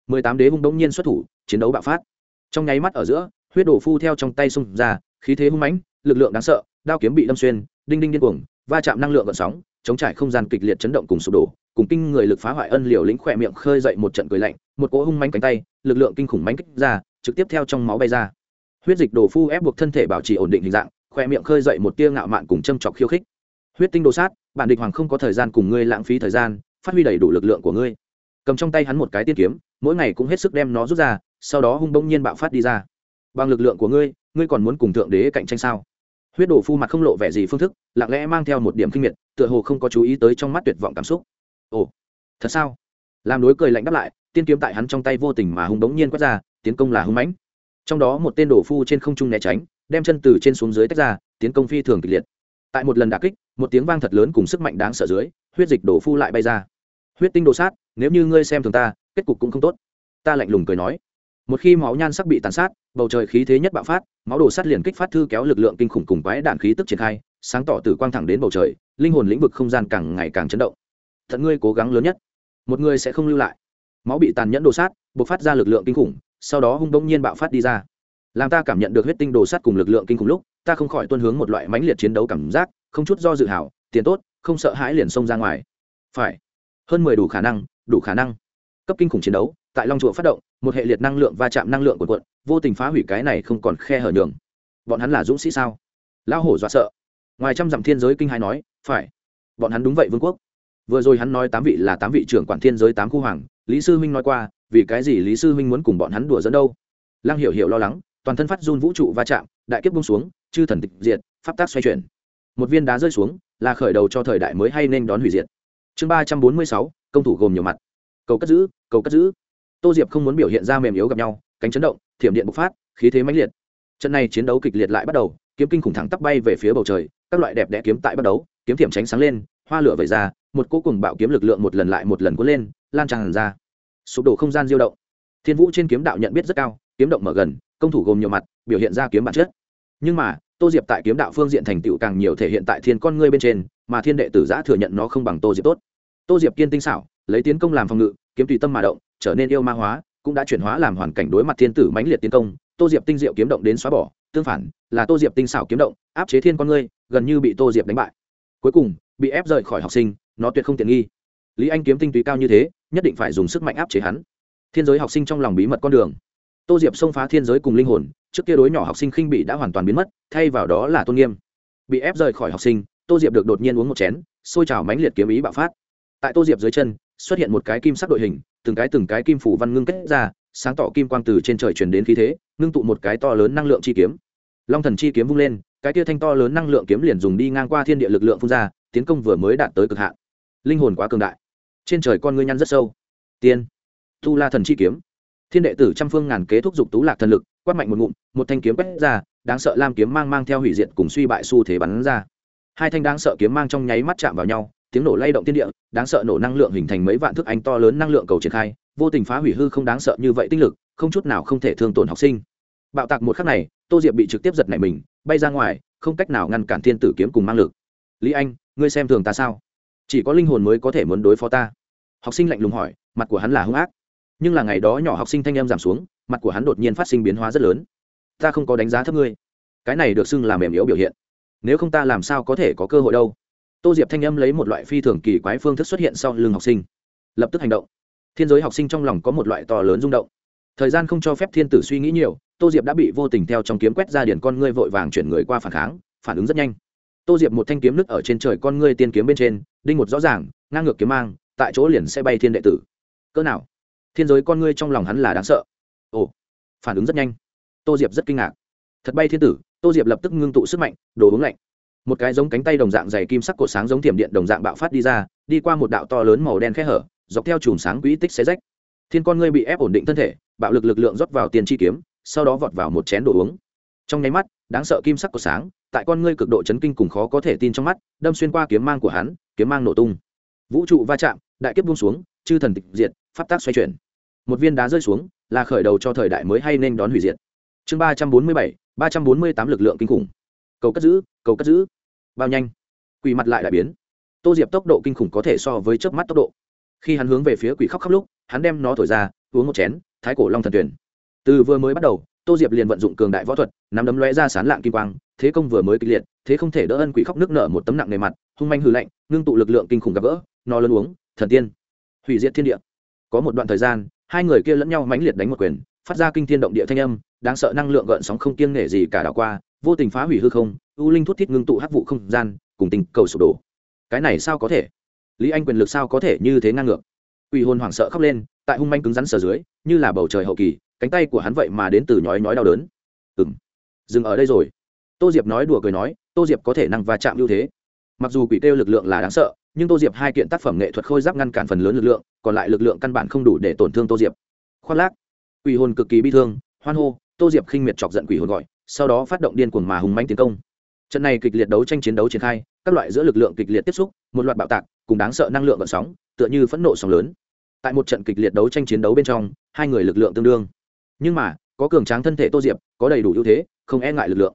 Mười tám đế hung đông nhiên xuất thủ, chiến đấu bạo phát. Trong nháy mắt ở giữa, huyết đổ phu theo trong tay xung ra, khí thế hung mãnh, lực lượng đáng sợ, đao kiếm bị đâm xuyên, đinh đinh điên cuồng va chạm năng lượng gợn sóng, chống trải không gian kịch liệt chấn động cùng sụp đổ, cùng kinh người lực phá hoại ân liều lĩnh khỏe miệng khơi dậy một trận cười lạnh, một cỗ hung manh cánh tay, lực lượng kinh khủng mánh kích ra, trực tiếp theo trong máu bay ra. Huyết dịch đổ phu ép buộc thân thể bảo trì ổn định hình dạng, khỏe miệng khơi dậy một tia ngạo mạn cùng châm chọc khiêu khích. Huyết tinh đồ sát, bản địch hoàng không có thời gian cùng ngươi lãng phí thời gian, phát huy đầy đủ lực lượng của ngươi. Cầm trong tay hắn một cái tiên kiếm, mỗi ngày cũng hết sức đem nó rút ra, sau đó hung bỗng nhiên bạo phát đi ra. Bằng lực lượng của ngươi ngươi còn muốn cùng thượng đế cạnh tranh sao? Huyết đổ phu mặt không lộ vẻ gì phương thức, lặng lẽ mang theo một điểm kinh miệt, tựa hồ không có chú ý tới trong mắt tuyệt vọng cảm xúc. Ồ, thật sao? Làm đối cười lạnh đáp lại, tiên kiếm tại hắn trong tay vô tình mà hung đống nhiên quét ra, tiến công là hung mãnh. Trong đó một tên đổ phu trên không trung né tránh, đem chân từ trên xuống dưới tách ra, tiến công phi thường kịch liệt. Tại một lần đà kích, một tiếng vang thật lớn cùng sức mạnh đáng sợ dưới, huyết dịch đổ phu lại bay ra. Huyết tinh đồ sát, nếu như ngươi xem thường ta, kết cục cũng không tốt. Ta lạnh lùng cười nói một khi máu nhan sắc bị tàn sát, bầu trời khí thế nhất bạo phát, máu đồ sắt liền kích phát thư kéo lực lượng kinh khủng cùng quái đạn khí tức triển khai, sáng tỏ từ quang thẳng đến bầu trời, linh hồn lĩnh vực không gian càng ngày càng chấn động. Thật ngươi cố gắng lớn nhất. Một người sẽ không lưu lại. Máu bị tàn nhẫn đồ sát buộc phát ra lực lượng kinh khủng, sau đó hung đông nhiên bạo phát đi ra. Làm ta cảm nhận được huyết tinh đồ sát cùng lực lượng kinh khủng lúc, ta không khỏi tuân hướng một loại mãnh liệt chiến đấu cảm giác, không chút do dự hảo, tiền tốt, không sợ hãi liền xông ra ngoài. Phải. Hơn mười đủ khả năng, đủ khả năng cấp kinh khủng chiến đấu, tại long chùa phát động, một hệ liệt năng lượng va chạm năng lượng của quận vô tình phá hủy cái này không còn khe hở nhường. Bọn hắn là dũng sĩ sao? Lão hổ dọa sợ. Ngoài trăm dặm thiên giới kinh hai nói, phải. Bọn hắn đúng vậy vương quốc. Vừa rồi hắn nói tám vị là tám vị trưởng quản thiên giới tám khu hoàng, lý sư Minh nói qua, vì cái gì lý sư Minh muốn cùng bọn hắn đùa dẫn đâu? Lăng hiểu hiểu lo lắng, toàn thân phát run vũ trụ va chạm, đại kiếp bung xuống, chư thần tịch diệt, pháp tác xoay chuyển. Một viên đá rơi xuống, là khởi đầu cho thời đại mới hay nên đón hủy diệt. Chương ba trăm bốn mươi sáu, công thủ gồm nhiều mặt cầu cất giữ, cầu cất giữ. Tô diệp không muốn biểu hiện ra mềm yếu gặp nhau, cánh chấn động, thiểm điện bộc phát, khí thế mãnh liệt. Trận này chiến đấu kịch liệt lại bắt đầu, kiếm kinh khủng thẳng tắp bay về phía bầu trời, các loại đẹp đẽ kiếm tại bắt đấu kiếm thiểm tránh sáng lên, hoa lửa vẩy ra, một cố cùng bạo kiếm lực lượng một lần lại một lần cuốn lên, lan tràn ra. Sụp đổ không gian diêu động. Thiên vũ trên kiếm đạo nhận biết rất cao, kiếm động mở gần, công thủ gồm nhiều mặt, biểu hiện ra kiếm bản chất. Nhưng mà, tô diệp tại kiếm đạo phương diện thành tựu càng nhiều thể hiện tại thiên con ngươi bên trên, mà thiên đệ tử giã thừa nhận nó không bằng tô diệp tốt. Tô diệp kiên tinh xảo lấy tiến công làm phòng ngự, kiếm tùy tâm mà động, trở nên yêu ma hóa, cũng đã chuyển hóa làm hoàn cảnh đối mặt thiên tử mãnh liệt tiến công. Tô diệp tinh diệu kiếm động đến xóa bỏ, tương phản, là tô diệp tinh xảo kiếm động, áp chế thiên con ngươi, gần như bị tô diệp đánh bại. Cuối cùng, bị ép rời khỏi học sinh, nó tuyệt không tiện nghi. Lý anh kiếm tinh túy cao như thế, nhất định phải dùng sức mạnh áp chế hắn. Thiên giới học sinh trong lòng bí mật con đường. Tô diệp xông phá thiên giới cùng linh hồn, trước kia đối nhỏ học sinh khinh bị đã hoàn toàn biến mất, thay vào đó là tôn nghiêm. Bị ép rời khỏi học sinh, tô diệp được đột nhiên uống một chén, xôi trào mãnh liệt kiếm ý bạo phát. Tại tô diệp dưới chân xuất hiện một cái kim sắc đội hình, từng cái từng cái kim phủ văn ngưng kết ra, sáng tỏ kim quang từ trên trời truyền đến khí thế, ngưng tụ một cái to lớn năng lượng chi kiếm. Long thần chi kiếm vung lên, cái tia thanh to lớn năng lượng kiếm liền dùng đi ngang qua thiên địa lực lượng phun ra, tiến công vừa mới đạt tới cực hạn. Linh hồn quá cường đại. Trên trời con ngươi nhăn rất sâu. Tiên. Tu la thần chi kiếm. Thiên đệ tử trăm phương ngàn kế thúc giục tú lạc thần lực, quát mạnh một ngụm, một thanh kiếm quét ra, đáng sợ lam kiếm mang mang theo hủy diệt cùng suy bại xu thế bắn ra. Hai thanh đáng sợ kiếm mang trong nháy mắt chạm vào nhau tiếng nổ lay động thiên địa, đáng sợ nổ năng lượng hình thành mấy vạn thước anh to lớn năng lượng cầu triển khai, vô tình phá hủy hư không đáng sợ như vậy tinh lực, không chút nào không thể thương tổn học sinh. Bạo tạc một khắc này, tô diệp bị trực tiếp giật nảy mình, bay ra ngoài, không cách nào ngăn cản thiên tử kiếm cùng mang lực. Lý anh, ngươi xem thường ta sao? Chỉ có linh hồn mới có thể muốn đối phó ta. Học sinh lạnh lùng hỏi, mặt của hắn là hung ác. Nhưng là ngày đó nhỏ học sinh thanh em giảm xuống, mặt của hắn đột nhiên phát sinh biến hóa rất lớn. Ta không có đánh giá thấp ngươi. Cái này được xưng là mềm yếu biểu hiện. Nếu không ta làm sao có thể có cơ hội đâu? Tô diệp thanh âm lấy một loại phi thường kỳ quái phương thức xuất hiện sau lưng học sinh. Lập tức hành động. Thiên giới học sinh trong lòng có một loại to lớn rung động. Thời gian không cho phép thiên tử suy nghĩ nhiều, tô diệp đã bị vô tình theo trong kiếm quét ra điển con ngươi vội vàng chuyển người qua phản kháng, phản ứng rất nhanh. Tô diệp một thanh kiếm nứt ở trên trời con ngươi tiên kiếm bên trên, đinh một rõ ràng, ngang ngược kiếm mang, tại chỗ liền sẽ bay thiên đệ tử. Cỡ nào? Thiên giới con ngươi trong lòng hắn là đáng sợ. Ồ, phản ứng rất nhanh. Tô diệp rất kinh ngạc. Thật bay thiên tử, tô diệp lập tức ngưng tụ sức mạnh, đồ uống lạnh một cái giống cánh tay đồng dạng dày kim sắc cột sáng giống thiểm điện đồng dạng bạo phát đi ra, đi qua một đạo to lớn màu đen khẽ hở, dọc theo chùm sáng quỹ tích xé rách. Thiên con ngươi bị ép ổn định thân thể, bạo lực lực lượng rót vào tiền chi kiếm, sau đó vọt vào một chén đồ uống. Trong nháy mắt, đáng sợ kim sắc của sáng, tại con ngươi cực độ chấn kinh cùng khó có thể tin trong mắt, đâm xuyên qua kiếm mang của hắn, kiếm mang nổ tung. Vũ trụ va chạm, đại kiếp buông xuống, chư thần tịch diệt, pháp tác xoay chuyển. Một viên đá rơi xuống, là khởi đầu cho thời đại mới hay nên đón hủy diệt. Chương ba trăm bốn mươi bảy, ba trăm bốn mươi tám lực lượng kinh khủng. Cầu cất giữ cầu cất giữ. Bao nhanh. Quỷ mặt lại đại biến. Tô diệp tốc độ kinh khủng có thể so với chớp mắt tốc độ. Khi hắn hướng về phía quỷ khóc khóc lúc, hắn đem nó thổi ra, uống một chén, thái cổ long thần tuyển từ vừa mới bắt đầu, tô diệp liền vận dụng cường đại võ thuật, nắm đấm lóe ra sán lạng kim quang, thế công vừa mới kịch liệt, thế không thể đỡ ân quỷ khóc nước nở một tấm nặng nề mặt, hung manh hư lạnh, ngưng tụ lực lượng kinh khủng gặp gỡ no lớn uống, thần tiên. Hủy diệt thiên địa. Có một đoạn thời gian, hai người kia lẫn nhau mãnh liệt đánh một quyền, phát ra kinh thiên động địa thanh âm, đáng sợ năng lượng gợn sóng không kiêng nể gì cả đảo qua vô tình phá hủy hư không, u linh thút thít ngưng tụ hắc vụ không gian, cùng tình cầu sụp đổ. Cái này sao có thể? Lý anh quyền lực sao có thể như thế ngang ngược? Quỷ hồn hoảng sợ khóc lên, tại hung manh cứng rắn sờ dưới, như là bầu trời hậu kỳ, cánh tay của hắn vậy mà đến từ nhói nhói đau đớn. Ừ m dừng ở đây rồi. Tô diệp nói đùa cười nói, tô diệp có thể năng va chạm ưu thế. Mặc dù quỷ tiêu lực lượng là đáng sợ, nhưng tô diệp hai kiện tác phẩm nghệ thuật khôi giáp ngăn cản phần lớn lực lượng, còn lại lực lượng căn bản không đủ để tổn thương tô diệp. Khoác lác. Quỷ hồn cực kỳ bi thương, hoan hô, tô diệp khinh miệt chọc giận quỷ hồn gọi sau đó phát động điên cuồng mà hùng manh tiến công. Trận này kịch liệt đấu tranh chiến đấu triển khai, các loại giữa lực lượng kịch liệt tiếp xúc, một loạt bạo tạc, cùng đáng sợ năng lượng gợn sóng, tựa như phẫn nộ sóng lớn. Tại một trận kịch liệt đấu tranh chiến đấu bên trong, hai người lực lượng tương đương. Nhưng mà, có cường tráng thân thể tô diệp, có đầy đủ ưu thế, không e ngại lực lượng.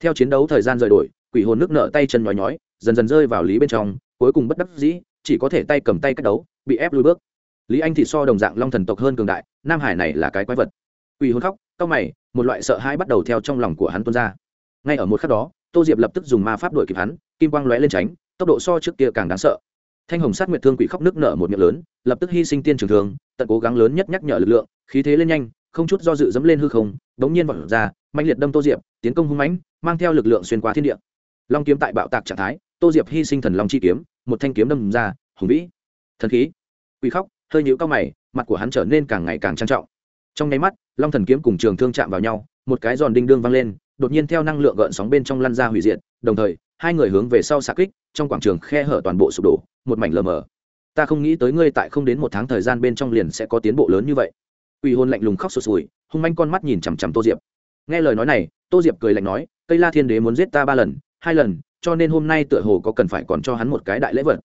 Theo chiến đấu thời gian rời đổi, quỷ hồn nước nợ tay chân nhói nhói, dần dần rơi vào lý bên trong, cuối cùng bất đắc dĩ, chỉ có thể tay cầm tay cách đấu, bị ép lui bước. Lý anh thì so đồng dạng long thần tộc hơn cường đại, nam hải này là cái quái vật. Quỷ hồn khóc, cau mày một loại sợ hãi bắt đầu theo trong lòng của hắn tuôn ra. Ngay ở một khắc đó, tô diệp lập tức dùng ma pháp đuổi kịp hắn, kim quang lóe lên tránh, tốc độ so trước kia càng đáng sợ. Thanh hồng sát nguyệt thương quỷ khóc nước nở một miệng lớn, lập tức hy sinh tiên trường thường tận cố gắng lớn nhất nhắc nhở lực lượng, khí thế lên nhanh, không chút do dự dẫm lên hư không, bỗng nhiên vọt ra mạnh liệt đâm tô diệp, tiến công hung mãnh, mang theo lực lượng xuyên qua thiên địa. Long kiếm tại bạo tạc trạng thái, tô diệp hy sinh thần long chi kiếm, một thanh kiếm đâm ra, hùng vĩ. Thần khí. Quỷ khóc, hơi nhũ cao mày, mặt của hắn trở nên càng ngày càng trang trọng trong nháy mắt, long thần kiếm cùng trường thương chạm vào nhau, một cái giòn đinh đương vang lên, đột nhiên theo năng lượng gợn sóng bên trong lăn ra hủy diệt, đồng thời, hai người hướng về sau xạ kích, trong quảng trường khe hở toàn bộ sụp đổ, một mảnh lờ mờ. Ta không nghĩ tới ngươi tại không đến một tháng thời gian bên trong liền sẽ có tiến bộ lớn như vậy. Quỷ hồn lạnh lùng khóc sụt sùi, hung manh con mắt nhìn chằm chằm tô diệp. Nghe lời nói này, tô diệp cười lạnh nói, cây la thiên đế muốn giết ta ba lần, hai lần, cho nên hôm nay tựa hồ có cần phải còn cho hắn một cái đại lễ vật.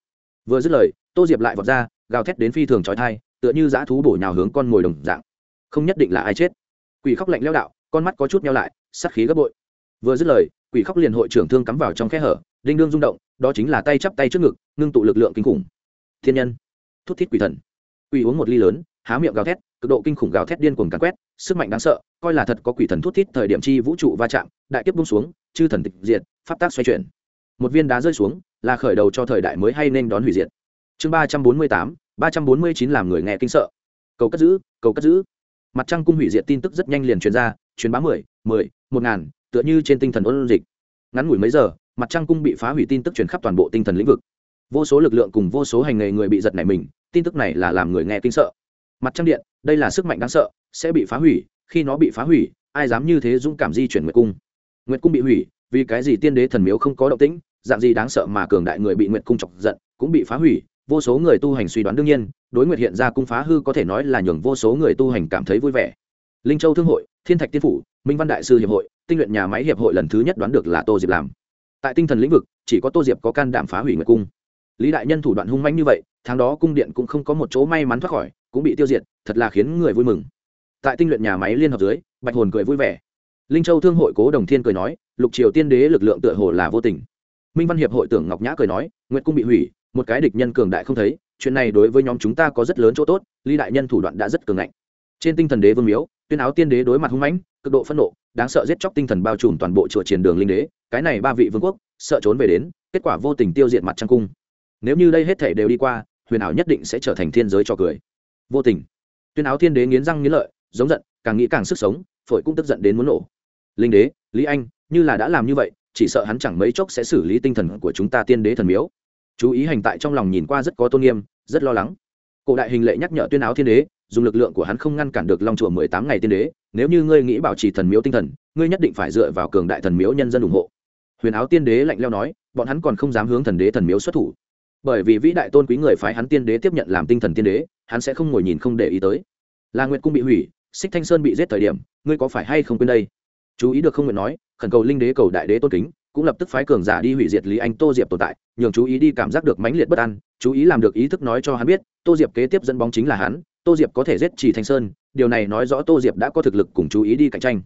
Vừa dứt lời, tô diệp lại vọt ra, gào thét đến phi thường trói thai tựa như dã thú bổ nhào hướng con mồi đồng dạng không nhất định là ai chết. Quỷ khóc lạnh leo đạo, con mắt có chút nhau lại sắt khí gấp bội. Vừa dứt lời, quỷ khóc liền hội trưởng thương cắm vào trong khe hở, đinh đương rung động, đó chính là tay chắp tay trước ngực, ngưng tụ lực lượng kinh khủng. Thiên nhân, thút thít quỷ thần. Quỷ uống một ly lớn, há miệng gào thét, cực độ kinh khủng gào thét điên cuồng càn quét, sức mạnh đáng sợ, coi là thật có quỷ thần thút thít thời điểm chi vũ trụ va chạm, đại kiếp bung xuống, chư thần tịch diệt, pháp tác xoay chuyển. Một viên đá rơi xuống, là khởi đầu cho thời đại mới hay nên đón hủy diệt. Chương ba trăm bốn mươi tám, ba trăm bốn mươi chín làm người nghe kinh sợ. Cầu cất giữ, cầu cất giữ mặt trăng cung hủy diệt tin tức rất nhanh liền truyền ra, truyền bá mười mười, một ngàn, tựa như trên tinh thần ôn dịch. Ngắn ngủi mấy giờ, mặt trăng cung bị phá hủy tin tức truyền khắp toàn bộ tinh thần lĩnh vực. Vô số lực lượng cùng vô số hành nghề người bị giật này mình, tin tức này là làm người nghe kinh sợ. Mặt trăng điện, đây là sức mạnh đáng sợ, sẽ bị phá hủy, khi nó bị phá hủy, ai dám như thế dũng cảm di chuyển nguyệt cung? Nguyệt cung bị hủy, vì cái gì tiên đế thần miếu không có động tĩnh, dạng gì đáng sợ mà cường đại người bị nguyệt cung chọc giận, cũng bị phá hủy vô số người tu hành suy đoán đương nhiên, đối nguyệt hiện ra cung phá hư có thể nói là nhường vô số người tu hành cảm thấy vui vẻ. Linh châu thương hội, thiên thạch tiên phủ, minh văn đại sư hiệp hội, tinh luyện nhà máy hiệp hội lần thứ nhất đoán được là tô diệp làm. Tại tinh thần lĩnh vực, chỉ có tô diệp có can đảm phá hủy nguyệt cung. Lý đại nhân thủ đoạn hung manh như vậy, tháng đó cung điện cũng không có một chỗ may mắn thoát khỏi, cũng bị tiêu diệt, thật là khiến người vui mừng. Tại tinh luyện nhà máy liên hợp dưới, bạch hồn cười vui vẻ. Linh châu thương hội cố đồng thiên cười nói, lục triều tiên đế lực lượng tựa hồ là vô tình. Minh văn hiệp hội tưởng ngọc nhã cười nói, nguyệt cung bị hủy một cái địch nhân cường đại không thấy, chuyện này đối với nhóm chúng ta có rất lớn chỗ tốt, lý đại nhân thủ đoạn đã rất cường ngạnh. Trên tinh thần đế vương miếu, tuyên áo tiên đế đối mặt hung mãnh, cực độ phẫn nộ, đáng sợ giết chóc tinh thần bao trùm toàn bộ chùa triển đường linh đế, cái này ba vị vương quốc, sợ trốn về đến, kết quả vô tình tiêu diệt mặt trăng cung. Nếu như đây hết thể đều đi qua, huyền ảo nhất định sẽ trở thành thiên giới cho cười. Vô tình. Tuyên áo thiên đế nghiến răng nghiến lợi, giống giận, càng nghĩ càng sức sống, phổi cũng tức giận đến muốn nổ. Linh đế, lý anh, như là đã làm như vậy, chỉ sợ hắn chẳng mấy chốc sẽ xử lý tinh thần của chúng ta tiên đế thần miếu chú ý hành tại trong lòng nhìn qua rất có tôn nghiêm, rất lo lắng. Cổ đại hình lệ nhắc nhở tuyên áo thiên đế, dùng lực lượng của hắn không ngăn cản được long chùa mười tám ngày tiên đế, nếu như ngươi nghĩ bảo trì thần miếu tinh thần, ngươi nhất định phải dựa vào cường đại thần miếu nhân dân ủng hộ. Huyền áo tiên đế lạnh leo nói, bọn hắn còn không dám hướng thần đế thần miếu xuất thủ. Bởi vì vĩ đại tôn quý người phái hắn tiên đế tiếp nhận làm tinh thần tiên đế, hắn sẽ không ngồi nhìn không để ý tới. Là nguyệt cung bị hủy, xích thanh sơn bị giết thời điểm, ngươi có phải hay không quên đây? Chú ý được không nguyện nói, khẩn cầu linh đế cầu đại đế tôn kính cũng lập tức phái cường giả đi hủy diệt lý anh tô diệp tồn tại, nhường chú ý đi cảm giác được mãnh liệt bất an, chú ý làm được ý thức nói cho hắn biết, tô diệp kế tiếp dẫn bóng chính là hắn, tô diệp có thể giết chỉ thanh sơn, điều này nói rõ tô diệp đã có thực lực cùng chú ý đi cạnh tranh.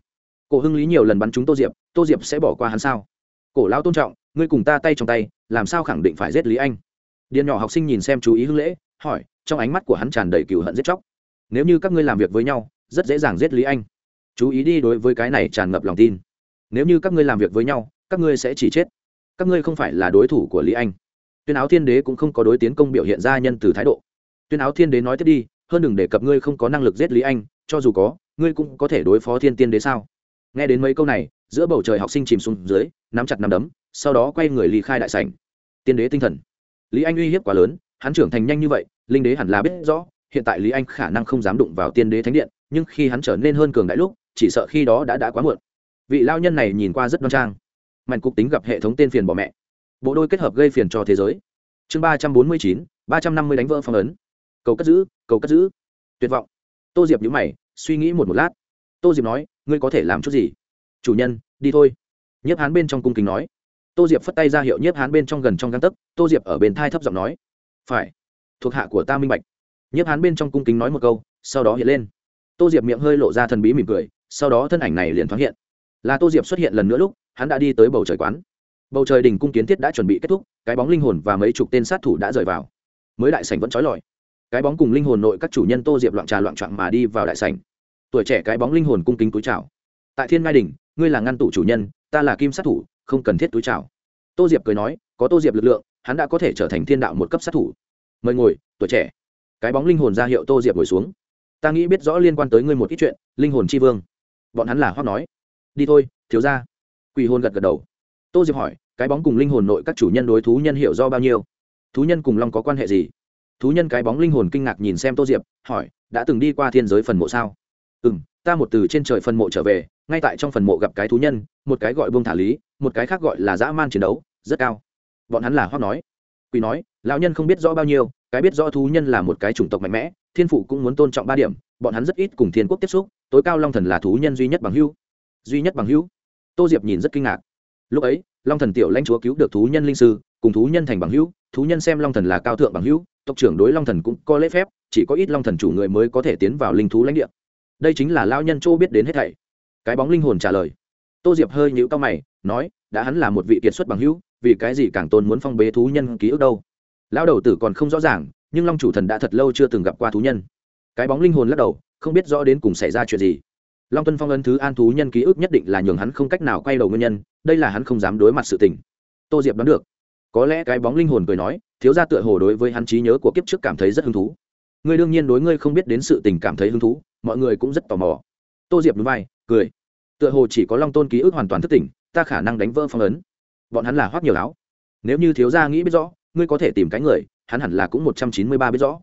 Cổ hưng lý nhiều lần bắn chúng tô diệp tô diệp sẽ bỏ qua hắn sao? Cổ lão tôn trọng, ngươi cùng ta tay trong tay, làm sao khẳng định phải giết lý anh? Điện nhỏ học sinh nhìn xem chú ý hưng lễ, hỏi, trong ánh mắt của hắn tràn đầy cừu hận giết chóc. Nếu như các ngươi làm việc với nhau, rất dễ dàng giết lý anh. Chú ý đi đối với cái này tràn ngập lòng tin. Nếu như các ngươi làm việc với nhau các ngươi sẽ chỉ chết. Các ngươi không phải là đối thủ của lý anh. Tuyên áo thiên đế cũng không có đối tiến công biểu hiện ra nhân từ thái độ. Tuyên áo thiên đế nói tiếp đi, hơn đừng đề cập ngươi không có năng lực giết lý anh, cho dù có, ngươi cũng có thể đối phó thiên tiên đế sao? Nghe đến mấy câu này, giữa bầu trời học sinh chìm xuống dưới, nắm chặt nắm đấm, sau đó quay người ly khai đại sảnh. Tiên đế tinh thần. Lý anh uy hiếp quá lớn, hắn trưởng thành nhanh như vậy, linh đế hẳn là biết rõ, hiện tại lý anh khả năng không dám đụng vào tiên đế thánh điện, nhưng khi hắn trở nên hơn cường đại lúc, chỉ sợ khi đó đã đã quá muộn. Vị lao nhân này nhìn qua rất đoan trang mạnh cục tính gặp hệ thống tên phiền bỏ mẹ. Bộ đôi kết hợp gây phiền cho thế giới. Chương ba trăm bốn mươi chín, ba trăm năm mươi đánh vỡ phong ấn. Cầu cất giữ, cầu cất giữ. Tuyệt vọng. Tô diệp nhữ mày, suy nghĩ một một lát. Tô diệp nói, ngươi có thể làm chút gì? Chủ nhân, đi thôi. Nhiếp hán bên trong cung kính nói. Tô diệp phất tay ra hiệu nhiếp hán bên trong gần trong găng tấc. Tô diệp ở bên thai thấp giọng nói. Phải. Thuộc hạ của ta minh bạch. Nhiếp hán bên trong cung kính nói một câu, sau đó hiện lên. Tô diệp miệng hơi lộ ra thần bí mỉm cười, sau đó thân ảnh này liền thoáng hiện. Là tô diệp xuất hiện lần nữa lúc hắn đã đi tới bầu trời quán. Bầu trời đình cung kiến thiết đã chuẩn bị kết thúc, cái bóng linh hồn và mấy chục tên sát thủ đã rời vào. Mới đại sảnh vẫn trói lọi. Cái bóng cùng linh hồn nội các chủ nhân tô diệp loạn trà loạn trọn mà đi vào đại sảnh. Tuổi trẻ cái bóng linh hồn cung kính túi chào. Tại thiên ngai đình ngươi là ngăn tủ chủ nhân, ta là kim sát thủ, không cần thiết túi chào. Tô diệp cười nói, có tô diệp lực lượng, hắn đã có thể trở thành thiên đạo một cấp sát thủ. Mời ngồi, tuổi trẻ. Cái bóng linh hồn ra hiệu tô diệp ngồi xuống. Ta nghĩ biết rõ liên quan tới ngươi một ít chuyện, linh hồn chi vương. Bọn hắn là hoác nói. Đi thôi, thiếu ra quỷ hồn gật gật đầu. Tô diệp hỏi, cái bóng cùng linh hồn nội các chủ nhân đối thú nhân hiểu do bao nhiêu? Thú nhân cùng long có quan hệ gì? Thú nhân cái bóng linh hồn kinh ngạc nhìn xem tô diệp, hỏi, đã từng đi qua thiên giới phần mộ sao? Ừ m ta một từ trên trời phần mộ trở về, ngay tại trong phần mộ gặp cái thú nhân, một cái gọi buông thả lý, một cái khác gọi là dã man chiến đấu, rất cao. Bọn hắn là hoác nói. Quỷ nói, lão nhân không biết rõ bao nhiêu, cái biết rõ thú nhân là một cái chủng tộc mạnh mẽ, thiên phụ cũng muốn tôn trọng ba điểm, bọn hắn rất ít cùng thiên quốc tiếp xúc, tối cao long thần là thú nhân duy nhất bằng hưu duy nhất bằng hữu? Tô diệp nhìn rất kinh ngạc. Lúc ấy, long thần tiểu lãnh chúa cứu được thú nhân linh sư, cùng thú nhân thành bằng hữu, thú nhân xem long thần là cao thượng bằng hữu, tộc trưởng đối long thần cũng có lễ phép, chỉ có ít long thần chủ người mới có thể tiến vào linh thú lãnh địa. Đây chính là lao nhân châu biết đến hết thảy. Cái bóng linh hồn trả lời. Tô diệp hơi nhíu cao mày, nói, đã hắn là một vị kiệt xuất bằng hữu, vì cái gì càng tôn muốn phong bế thú nhân ký ức đâu? Lão đầu tử còn không rõ ràng, nhưng long chủ thần đã thật lâu chưa từng gặp qua thú nhân. Cái bóng linh hồn lắc đầu, không biết rõ đến cùng xảy ra chuyện gì long tuân phong ân thứ an thú nhân ký ức nhất định là nhường hắn không cách nào quay đầu nguyên nhân, đây là hắn không dám đối mặt sự tình. Tô diệp đoán được. Có lẽ cái bóng linh hồn cười nói, thiếu gia tựa hồ đối với hắn trí nhớ của kiếp trước cảm thấy rất hứng thú. Ngươi đương nhiên đối ngươi không biết đến sự tình cảm thấy hứng thú, mọi người cũng rất tò mò. Tô diệp núi vai, cười. Tựa hồ chỉ có long tôn ký ức hoàn toàn thất tỉnh, ta khả năng đánh vỡ phong ấn. Bọn hắn là hoác nhiều láo. Nếu như thiếu gia nghĩ biết rõ, ngươi có thể tìm cái người, hắn hẳn là cũng một trăm chín mươi ba biết rõ.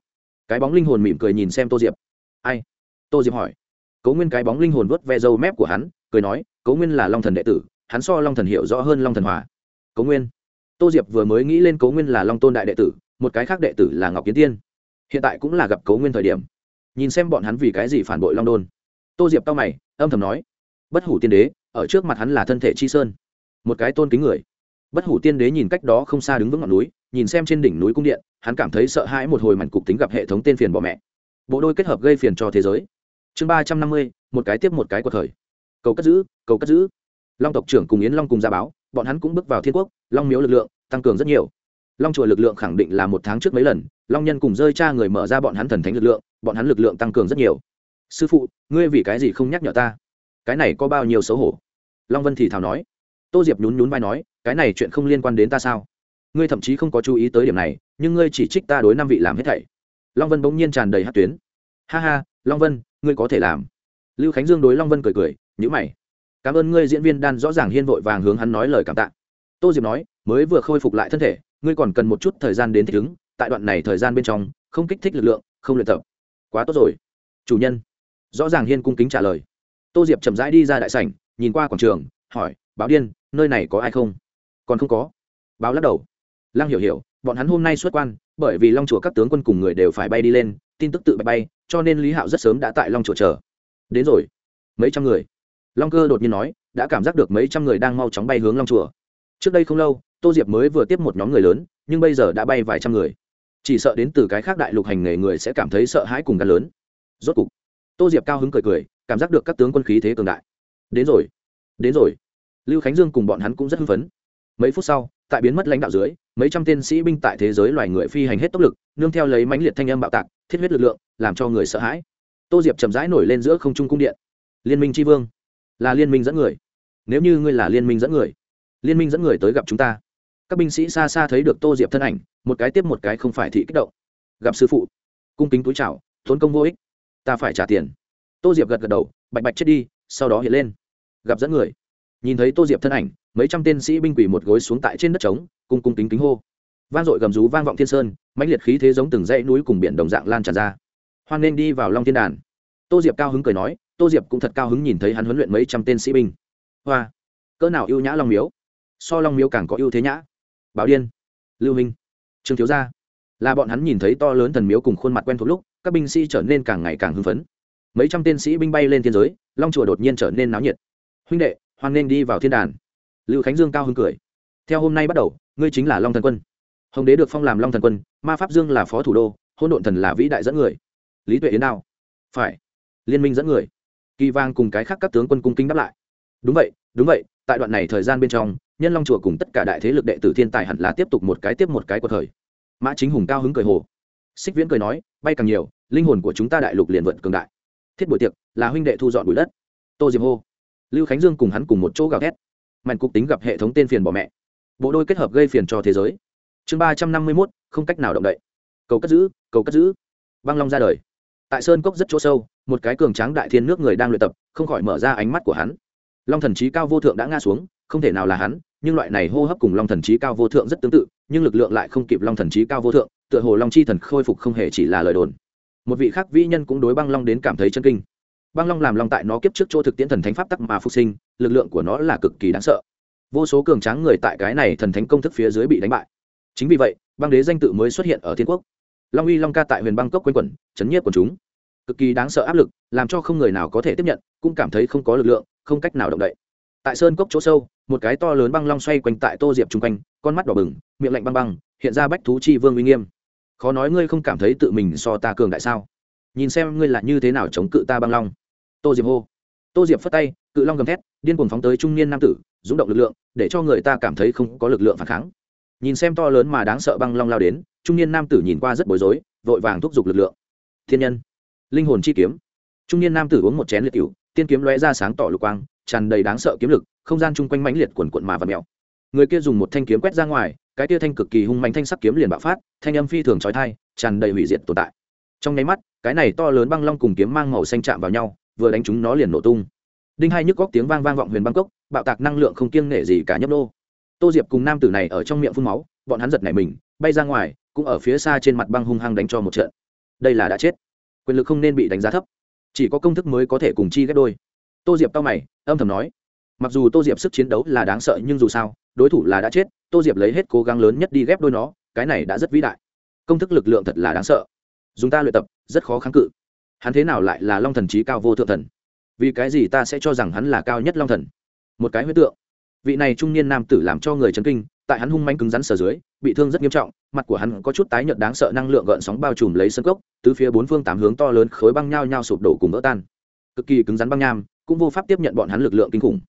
Cái bóng linh hồn mỉm cười nhìn xem tô diệp. Ai? Tô diệp hỏi cấu nguyên cái bóng linh hồn vớt ve dâu mép của hắn, cười nói, cấu nguyên là long thần đệ tử, hắn so long thần hiểu rõ hơn long thần hòa. Cấu nguyên? Tô diệp vừa mới nghĩ lên cấu nguyên là long tôn đại đệ tử, một cái khác đệ tử là ngọc kiến tiên. Hiện tại cũng là gặp cấu nguyên thời điểm. Nhìn xem bọn hắn vì cái gì phản bội long đôn. Tô diệp cao mày, âm thầm nói, bất hủ tiên đế, ở trước mặt hắn là thân thể chi sơn. Một cái tôn kính người. Bất hủ tiên đế nhìn cách đó không xa đứng vững ngọn núi, nhìn xem trên đỉnh núi cung điện, hắn cảm thấy sợ hãi một hồi mảnh cục tính gặp hệ thống tên phiền bỏ mẹ. Bộ đôi kết hợp gây phiền cho thế giới chương ba trăm năm mươi, một cái tiếp một cái của thời. Cầu cất giữ, cầu cất giữ. Long tộc trưởng cùng yến long cùng ra báo, bọn hắn cũng bước vào thiên quốc, long miếu lực lượng tăng cường rất nhiều. Long chùa lực lượng khẳng định là một tháng trước mấy lần, long nhân cùng rơi cha người mở ra bọn hắn thần thánh lực lượng, bọn hắn lực lượng tăng cường rất nhiều. Sư phụ, ngươi vì cái gì không nhắc nhở ta? Cái này có bao nhiêu xấu hổ? Long vân thì thào nói. Tô diệp nhún nhún vai nói, cái này chuyện không liên quan đến ta sao? Ngươi thậm chí không có chú ý tới điểm này, nhưng ngươi chỉ trích ta đối năm vị làm hết thảy. Long vân bỗng nhiên tràn đầy hát tuyến. Ha ha, long vân ngươi có thể làm. Lưu khánh dương đối long vân cười cười nhữ mày. Cảm ơn ngươi, diễn viên đan rõ ràng hiên vội vàng hướng hắn nói lời cảm tạ. Tô diệp nói, mới vừa khôi phục lại thân thể, ngươi còn cần một chút thời gian đến thích ứng, tại đoạn này thời gian bên trong, không kích thích lực lượng, không luyện tập. Quá tốt rồi. Chủ nhân. Rõ ràng hiên cung kính trả lời. Tô diệp chậm rãi đi ra đại sảnh, nhìn qua quảng trường, hỏi, báo điên, nơi này có ai không? Còn không có. Báo lắc đầu. Lăng hiểu hiểu, bọn hắn hôm nay xuất quan bởi vì long chùa các tướng quân cùng người đều phải bay đi lên, tin tức tự bay bay, cho nên lý hạo rất sớm đã tại long chùa chờ. Đến rồi. Mấy trăm người. Long cơ đột nhiên nói, đã cảm giác được mấy trăm người đang mau chóng bay hướng long chùa. Trước đây không lâu, tô diệp mới vừa tiếp một nhóm người lớn, nhưng bây giờ đã bay vài trăm người. Chỉ sợ đến từ cái khác đại lục hành nghề người sẽ cảm thấy sợ hãi cùng gan lớn. Rốt cục, tô diệp cao hứng cười cười, cảm giác được các tướng quân khí thế cường đại. Đến rồi. Đến rồi. Lưu khánh dương cùng bọn hắn cũng rất hưng phấn. Mấy phút sau tại biến mất lãnh đạo dưới, mấy trăm tên sĩ binh tại thế giới loài người phi hành hết tốc lực, nương theo lấy mãnh liệt thanh âm bạo tạc, thiết huyết lực lượng, làm cho người sợ hãi. Tô diệp chậm rãi nổi lên giữa không trung cung điện. Liên minh tri vương, là liên minh dẫn người. Nếu như ngươi là liên minh dẫn người, liên minh dẫn người tới gặp chúng ta. Các binh sĩ xa xa thấy được tô diệp thân ảnh, một cái tiếp một cái không phải thị kích động. Gặp sư phụ, cung kính túi chào, tốn công vô ích. Ta phải trả tiền. Tô diệp gật gật đầu, bạch bạch chết đi, sau đó hiện lên. Gặp dẫn người. Nhìn thấy tô diệp thân ảnh mấy trăm tên sĩ binh quỳ một gối xuống tại trên đất trống, cung cung kính kính hô. Vang dội gầm rú vang vọng thiên sơn, mãnh liệt khí thế giống từng dãy núi cùng biển đồng dạng lan tràn ra. Hoan nên đi vào long thiên đàn. Tô diệp cao hứng cười nói, tô diệp cũng thật cao hứng nhìn thấy hắn huấn luyện mấy trăm tên sĩ binh. Hoa, cỡ nào ưu nhã long miếu? So long miếu càng có ưu thế nhã. Bảo điên, lưu minh, trương thiếu gia. Là bọn hắn nhìn thấy to lớn thần miếu cùng khuôn mặt quen thuộc lúc, các binh sĩ trở nên càng ngày càng hưng phấn. Mấy trăm tên sĩ binh bay lên thiên giới, long chùa đột nhiên trở nên náo nhiệt. Huynh đệ, hoan nên đi vào thiên đàn lưu khánh dương cao hưng cười. Theo hôm nay bắt đầu, ngươi chính là long thần quân. Hồng đế được phong làm long thần quân, ma pháp dương là phó thủ đô hôn độn thần là vĩ đại dẫn người. Lý tuệ yến nào phải. Liên minh dẫn người. Kỳ vang cùng cái khác các tướng quân cung kính đáp lại. Đúng vậy đúng vậy, tại đoạn này thời gian bên trong, nhân long chùa cùng tất cả đại thế lực đệ tử thiên tài hẳn là tiếp tục một cái tiếp một cái của thời mã chính hùng cao hứng cười hồ. Xích viễn cười nói, bay càng nhiều, linh hồn của chúng ta đại lục liền vượt cường đại. Thiết buổi tiệc là huynh đệ thu dọn bụi đất. Tô diệp hô. Lưu khánh dương cùng hắn cùng một chỗ gào thét mạnh cục tính gặp hệ thống tên phiền bỏ mẹ. Bộ đôi kết hợp gây phiền cho thế giới. Chương ba trăm năm mươi mốt, không cách nào động đậy. Cầu cất giữ, cầu cất giữ. Băng long ra đời. Tại sơn cốc rất chỗ sâu, một cái cường tráng đại thiên nước người đang luyện tập, không khỏi mở ra ánh mắt của hắn. Long thần trí cao vô thượng đã ngã xuống, không thể nào là hắn, nhưng loại này hô hấp cùng long thần trí cao vô thượng rất tương tự, nhưng lực lượng lại không kịp long thần trí cao vô thượng, tựa hồ long chi thần khôi phục không hề chỉ là lời đồn. Một vị khác vĩ nhân cũng đối băng long đến cảm thấy chân kinh băng long làm long tại nó kiếp trước chỗ thực tiễn thần thánh pháp tắc mà phục sinh, lực lượng của nó là cực kỳ đáng sợ. Vô số cường tráng người tại cái này thần thánh công thức phía dưới bị đánh bại. Chính vì vậy, băng đế danh tự mới xuất hiện ở thiên quốc. Long uy long ca tại huyền băng cốc q u a n quẩn, chấn nhiếp quần chúng. Cực kỳ đáng sợ áp lực, làm cho không người nào có thể tiếp nhận, cũng cảm thấy không có lực lượng, không cách nào động đậy. Tại sơn cốc chỗ sâu, một cái to lớn băng long xoay quanh tại tô diệp chung quanh, con mắt đỏ bừng, miệng lạnh băng băng, hiện ra bách thú chi vương uy nghiêm. Khó nói ngươi không cảm thấy tự mình so ta cường đại sao? Nhìn xem ngươi là như thế nào chống cự ta băng long tô diệp hô. Tô diệp phất tay, cự long gầm thét, điên cuồng phóng tới trung niên nam tử rúng động lực lượng, để cho người ta cảm thấy không có lực lượng phản kháng. Nhìn xem to lớn mà đáng sợ băng long lao đến, trung niên nam tử nhìn qua rất bối rối, vội vàng thúc giục lực lượng. Thiên nhân, linh hồn chi kiếm. Trung niên nam tử uống một chén liệt cựu tiên kiếm lóe ra sáng tỏ lục quang, tràn đầy đáng sợ kiếm lực, không gian chung quanh mãnh liệt quần quận mà và mèo. Người kia dùng một thanh kiếm quét ra ngoài, cái kia thanh cực kỳ hung mạnh thanh sắc kiếm liền bạo phát, thanh âm phi thường trói thai tràn đầy hủy diệt tồn tại. Trong nháy mắt, cái này to lớn băng long cùng kiếm mang màu xanh chạm vào nhau vừa đánh chúng nó liền nổ tung. Đinh hai nhức góc tiếng vang vang vọng huyền bangkok bạo tạc năng lượng không kiêng nể gì cả nhấp đô tô diệp cùng nam tử này ở trong miệng phun máu, bọn hắn giật nảy mình, bay ra ngoài, cũng ở phía xa trên mặt băng hung hăng đánh cho một trận. Đây là đã chết. Quyền lực không nên bị đánh giá thấp. Chỉ có công thức mới có thể cùng chi ghép đôi. Tô diệp tao mày, âm thầm nói, mặc dù tô diệp sức chiến đấu là đáng sợ nhưng dù sao, đối thủ là đã chết, tô diệp lấy hết cố gắng lớn nhất đi ghép đôi nó, cái này đã rất vĩ đại. Công thức lực lượng thật là đáng sợ. Dùng ta luyện tập, rất khó kháng cự hắn thế nào lại là long thần trí cao vô thượng thần? Vì cái gì ta sẽ cho rằng hắn là cao nhất long thần? Một cái huyết tượng. Vị này trung niên nam tử làm cho người chấn kinh, tại hắn hung manh cứng rắn sờ dưới, bị thương rất nghiêm trọng, mặt của hắn có chút tái nhợt đáng sợ năng lượng gợn sóng bao trùm lấy sân cốc từ phía bốn phương tám hướng to lớn khối băng nhao nhao sụp đổ cùng vỡ tan. Cực kỳ cứng rắn băng nham, cũng vô pháp tiếp nhận bọn hắn lực lượng kinh khủng.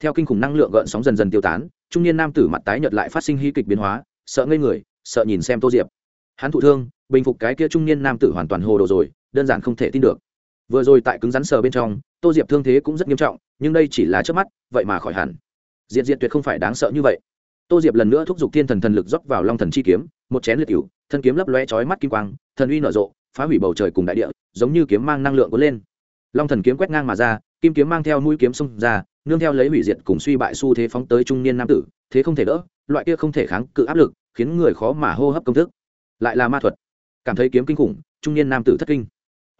Theo kinh khủng năng lượng gợn sóng dần dần tiêu tán, trung niên nam tử mặt tái nhợt lại phát sinh hy kịch biến hóa, sợ ngây người, sợ nhìn xem tô diệp. Hắn thụ thương, bình phục cái kia trung niên nam tử hoàn toàn hồ đồ rồi đơn giản không thể tin được. Vừa rồi tại cứng rắn sờ bên trong, tô diệp thương thế cũng rất nghiêm trọng, nhưng đây chỉ là trước mắt, vậy mà khỏi hẳn. Diện diện tuyệt không phải đáng sợ như vậy. Tô diệp lần nữa thúc giục thiên thần thần lực dốc vào long thần chi kiếm, một chén liệt cựu thân kiếm lấp lóe chói mắt kim quang, thần uy nở rộ, phá hủy bầu trời cùng đại địa, giống như kiếm mang năng lượng cuốn lên. Long thần kiếm quét ngang mà ra, kim kiếm mang theo mũi kiếm xông ra, nương theo lấy hủy diệt cùng suy bại xu thế phóng tới trung niên nam tử, thế không thể đỡ, loại kia không thể kháng cự áp lực, khiến người khó mà hô hấp công thức. Lại là ma thuật. Cảm thấy kiếm kinh khủng, trung niên nam tử thất kinh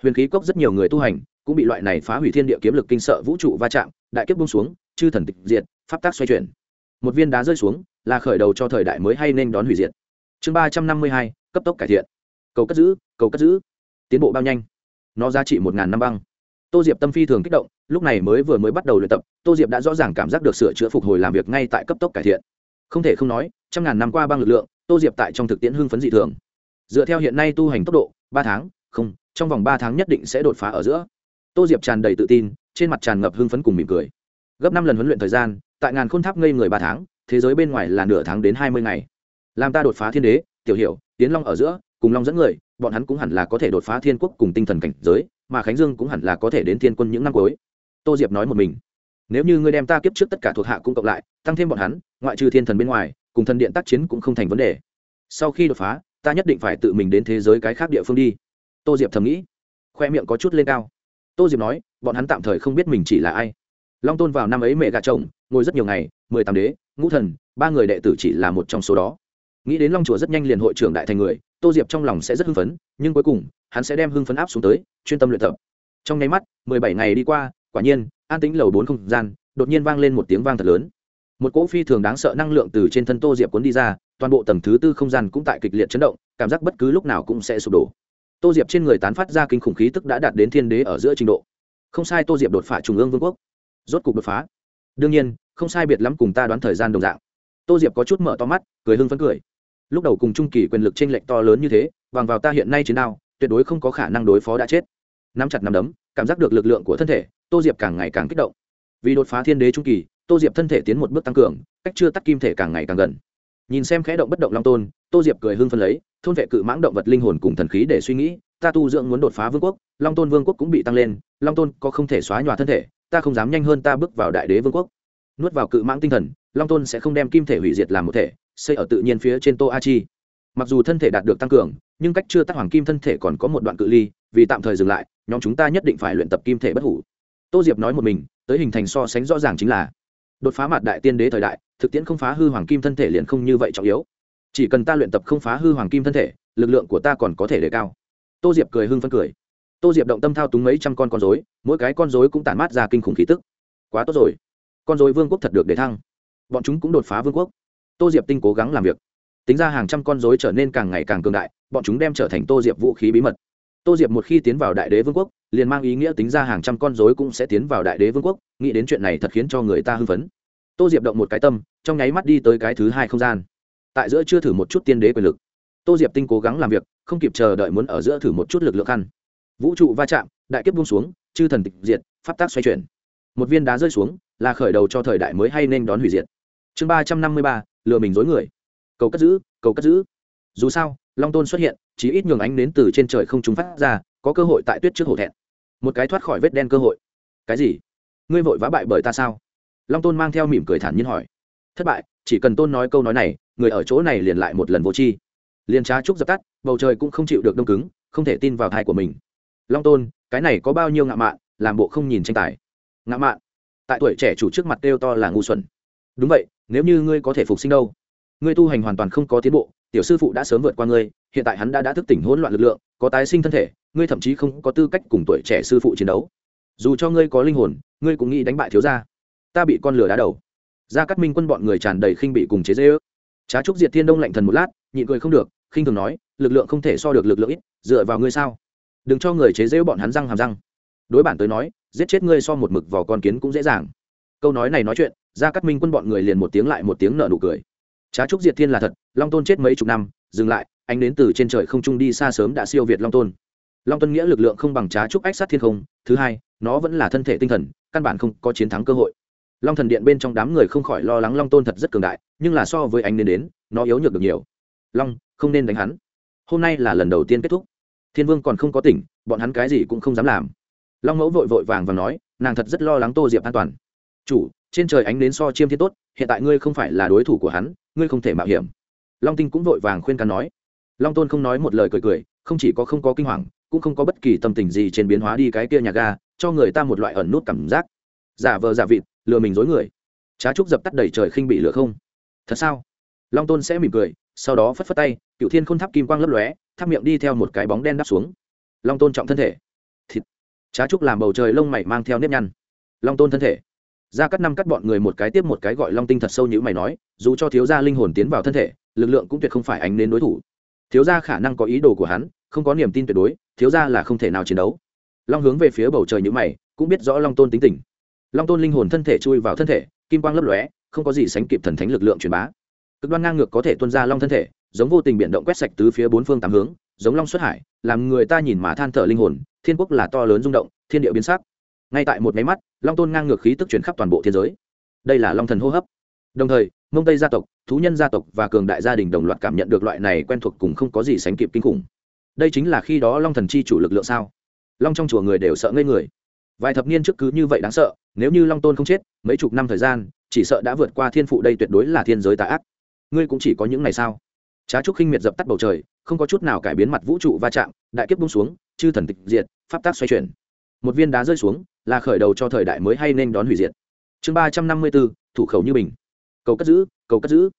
huyền khí cốc rất nhiều người tu hành, cũng bị loại này phá hủy thiên địa kiếm lực kinh sợ vũ trụ va chạm, đại kiếp bung xuống, chư thần tịch diệt, pháp tác xoay chuyển. Một viên đá rơi xuống, là khởi đầu cho thời đại mới hay nên đón hủy diệt. Chương ba trăm năm mươi hai, cấp tốc cải thiện. Cầu cất giữ, cầu cất giữ. Tiến bộ bao nhanh. Nó giá trị một ngàn năm băng. Tô diệp tâm phi thường kích động, lúc này mới vừa mới bắt đầu luyện tập, tô diệp đã rõ ràng cảm giác được sửa chữa phục hồi làm việc ngay tại cấp tốc cải thiện. Không thể không nói, trăm ngàn năm qua băng lực lượng, tô diệp tại trong thực tiễn hưng phấn dị thường. Dựa theo hiện nay tu hành tốc độ, ba tháng, không trong vòng ba tháng nhất định sẽ đột phá ở giữa. Tô diệp tràn đầy tự tin, trên mặt tràn ngập hưng phấn cùng mỉm cười. Gấp năm lần huấn luyện thời gian, tại ngàn khôn tháp ngây người ba tháng, thế giới bên ngoài là nửa tháng đến hai mươi ngày. Làm ta đột phá thiên đế, tiểu hiểu tiến long ở giữa, cùng long dẫn người, bọn hắn cũng hẳn là có thể đột phá thiên quốc cùng tinh thần cảnh giới, mà khánh dương cũng hẳn là có thể đến thiên quân những năm cuối. Tô diệp nói một mình. Nếu như ngươi đem ta kiếp trước tất cả thuộc hạ cũng cộng lại, tăng thêm bọn hắn, ngoại trừ thiên thần bên ngoài, cùng thần điện tác chiến cũng không thành vấn đề. Sau khi đột phá, ta nhất định phải tự mình đến thế giới cái khác địa phương đi tô diệp thầm nghĩ. Khoe miệng có chút lên cao. Tô diệp nói, bọn hắn tạm thời không biết mình chỉ là ai. Long tôn vào năm ấy mẹ gà chồng, ngồi rất nhiều ngày, mười tám đế, ngũ thần, ba người đệ tử chỉ là một trong số đó. Nghĩ đến long chùa rất nhanh liền hội trưởng đại thành người, tô diệp trong lòng sẽ rất hưng phấn, nhưng cuối cùng, hắn sẽ đem hưng phấn áp xuống tới, chuyên tâm luyện tập. Trong nháy mắt, mười bảy ngày đi qua, quả nhiên, an tĩnh lầu bốn không gian, đột nhiên vang lên một tiếng vang thật lớn. Một cỗ phi thường đáng sợ năng lượng từ trên thân tô diệp cuốn đi ra, toàn bộ tầng thứ tư không gian cũng tại kịch liệt chấn động, cảm giác bất cứ lúc nào cũng sẽ sụp đổ tô diệp trên người tán phát ra kinh khủng khí tức đã đạt đến thiên đế ở giữa trình độ. Không sai, tô diệp đột phá trung ương vương quốc. Rốt cục đột phá. Đương nhiên, không sai biệt lắm cùng ta đoán thời gian đồng dạng. Tô diệp có chút mở to mắt, cười hưng phấn cười. Lúc đầu cùng trung kỳ quyền lực t r ê n lệch to lớn như thế, bằng vào ta hiện nay chiến đao, tuyệt đối không có khả năng đối phó đã chết. Nắm chặt nắm đấm, cảm giác được lực lượng của thân thể, tô diệp càng ngày càng kích động. Vì đột phá thiên đế trung kỳ, tô diệp thân thể tiến một bước tăng cường, cách chưa tắt kim thể càng ngày càng gần. Nhìn xem khẽ động bất động long tôn, tô diệp cười hưng phân lấy thôn vệ cự mãng động vật linh hồn cùng thần khí để suy nghĩ, ta tu dưỡng muốn đột phá vương quốc, long tôn vương quốc cũng bị tăng lên, long tôn có không thể xóa nhòa thân thể, ta không dám nhanh hơn ta bước vào đại đế vương quốc. Nuốt vào cự mãng tinh thần, long tôn sẽ không đem kim thể hủy diệt làm một thể, xây ở tự nhiên phía trên tô a chi mặc dù thân thể đạt được tăng cường, nhưng cách chưa tác hoàng kim thân thể còn có một đoạn cự ly, vì tạm thời dừng lại, nhóm chúng ta nhất định phải luyện tập kim thể bất hủ. Tô diệp nói một mình, tới hình thành so sánh rõ ràng chính là đột phá mặt đại tiên đế thời đại, thực tiễn không phá hư hoàng kim thân thể liền không như vậy trọng yếu chỉ cần ta luyện tập không phá hư hoàng kim thân thể, lực lượng của ta còn có thể đề cao. Tô diệp cười hưng phân cười. Tô diệp động tâm thao túng mấy trăm con con dối mỗi cái con dối cũng tản mát ra kinh khủng khí tức. Quá tốt rồi. Con dối vương quốc thật được để thăng. Bọn chúng cũng đột phá vương quốc. Tô diệp tinh cố gắng làm việc. Tính ra hàng trăm con dối trở nên càng ngày càng cường đại, bọn chúng đem trở thành tô diệp vũ khí bí mật. Tô diệp một khi tiến vào đại đế vương quốc, liền mang ý nghĩa tính ra hàng trăm con dối cũng sẽ tiến vào đại đế vương quốc. Nghĩ đến chuyện này thật khiến cho người ta hưng phấn. Tô diệp động một cái tâm, trong nháy mắt đi tới cái thứ hai không gian tại giữa chưa thử một chút tiên đế quyền lực. Tô diệp tinh cố gắng làm việc, không kịp chờ đợi muốn ở giữa thử một chút lực lượng khăn. Vũ trụ va chạm, đại kiếp buông xuống, chư thần tịch diệt, pháp tác xoay chuyển. Một viên đá rơi xuống, là khởi đầu cho thời đại mới hay nên đón hủy diệt. Chương ba trăm năm mươi ba, lừa mình dối người. Cầu cất giữ, cầu cất giữ. Dù sao, long tôn xuất hiện chỉ ít nhường ánh đến từ trên trời không chúng phát ra, có cơ hội tại tuyết trước hổ thẹn. Một cái thoát khỏi vết đen cơ hội. Cái gì? Ngươi vội vã bại bởi ta sao? Long tôn mang theo mỉm cười thản nhiên hỏi thất bại, chỉ cần tôn nói câu nói này, người ở chỗ này liền lại một lần vô chi liền trá trúc dập tắt, bầu trời cũng không chịu được đông cứng, không thể tin vào thai của mình. Long tôn, cái này có bao nhiêu ngạo mạn, làm bộ không nhìn tranh tài. Ngạo mạn? Tại tuổi trẻ chủ trước mặt kêu to là ngu xuẩn. Đúng vậy, nếu như ngươi có thể phục sinh đâu? Ngươi tu hành hoàn toàn không có tiến bộ, tiểu sư phụ đã sớm vượt qua ngươi, hiện tại hắn đã đã thức tỉnh hỗn loạn lực lượng, có tái sinh thân thể, ngươi thậm chí không có tư cách cùng tuổi trẻ sư phụ chiến đấu. Dù cho ngươi có linh hồn, ngươi cũng nghĩ đánh bại thiếu gia. Ta bị con lửa đá đầu gia cát minh quân bọn người tràn đầy khinh bị cùng chế dễ ước. Trá trúc diệt thiên đông lạnh thần một lát, nhịn cười không được, khinh thường nói, lực lượng không thể so được lực lượng ít, dựa vào ngươi sao? Đừng cho người chế rêu bọn hắn răng hàm răng. Đối bản tới nói, giết chết ngươi so một mực vỏ con kiến cũng dễ dàng. Câu nói này nói chuyện, ra Cát minh quân bọn người liền một tiếng lại một tiếng nợ nụ cười. Trá trúc diệt thiên là thật, long tôn chết mấy chục năm, dừng lại, anh đến từ trên trời không trung đi xa sớm đã siêu việt long tôn. Long tôn nghĩa lực lượng không bằng trá trúc ách sát thiên không, thứ hai, nó vẫn là thân thể tinh thần, căn bản không có chiến thắng cơ hội long thần điện bên trong đám người không khỏi lo lắng long tôn thật rất cường đại, nhưng là so với anh nên đến, nó yếu nhược được nhiều. Long, không nên đánh hắn. Hôm nay là lần đầu tiên kết thúc. Thiên vương còn không có tỉnh, bọn hắn cái gì cũng không dám làm. Long mẫu vội vội vàng và nói, nàng thật rất lo lắng tô diệp an toàn. Chủ, trên trời ánh đến so chiêm thiên tốt, hiện tại ngươi không phải là đối thủ của hắn, ngươi không thể mạo hiểm. Long tinh cũng vội vàng khuyên can nói. Long tôn không nói một lời cười cười, không chỉ có không có kinh hoàng, cũng không có bất kỳ tâm tình gì trên biến hóa đi cái kia nhà ga, cho người ta một loại ẩn nút cảm giác. Giả vờ giả vịt lừa mình dối người. Trá trúc dập tắt đầy trời khinh bị lửa không? Thật sao? Long tôn sẽ mỉm cười, sau đó phất phất tay, cựu thiên khôn tháp kim quang lấp lóe, tháp miệng đi theo một cái bóng đen đắp xuống. Long tôn trọng thân thể. Thịt. Trá trúc làm bầu trời lông mày mang theo nếp nhăn. Long tôn thân thể. Ra cắt năm cắt bọn người một cái tiếp một cái gọi long tinh thật sâu như mày nói, dù cho thiếu gia linh hồn tiến vào thân thể, lực lượng cũng tuyệt không phải ánh đến đối thủ. Thiếu gia khả năng có ý đồ của hắn, không có niềm tin tuyệt đối, thiếu gia là không thể nào chiến đấu. Long hướng về phía bầu trời như mày, cũng biết rõ long tôn tính tình long tôn linh hồn thân thể chui vào thân thể, kim quang lấp lóe, không có gì sánh kịp thần thánh lực lượng truyền bá. Cực đoan ngang ngược có thể tuân ra long thân thể, giống vô tình biển động quét sạch tứ phía bốn phương tám hướng, giống long xuất hải, làm người ta nhìn mà than thở linh hồn, thiên quốc là to lớn rung động, thiên địa biến sắc. Ngay tại một máy mắt, long tôn ngang ngược khí tức chuyển khắp toàn bộ thiên giới. Đây là long thần hô hấp. Đồng thời, mông tây gia tộc, thú nhân gia tộc và cường đại gia đình đồng loạt cảm nhận được loại này quen thuộc cùng không có gì sánh kịp kinh khủng. Đây chính là khi đó long thần chi chủ lực lượng sao? Long trong chùa người đều sợ ngây người vài thập niên trước cứ như vậy đáng sợ, nếu như long tôn không chết, mấy chục năm thời gian, chỉ sợ đã vượt qua thiên phụ đây tuyệt đối là thiên giới tà ác. Ngươi cũng chỉ có những ngày sao trá trúc khinh miệt dập tắt bầu trời, không có chút nào cải biến mặt vũ trụ va chạm, đại kiếp bung xuống, chư thần tịch diệt, pháp tác xoay chuyển. Một viên đá rơi xuống, là khởi đầu cho thời đại mới hay nên đón hủy diệt. Chương ba trăm năm mươi bốn, thủ khẩu như bình. Cầu cất giữ, cầu cất giữ.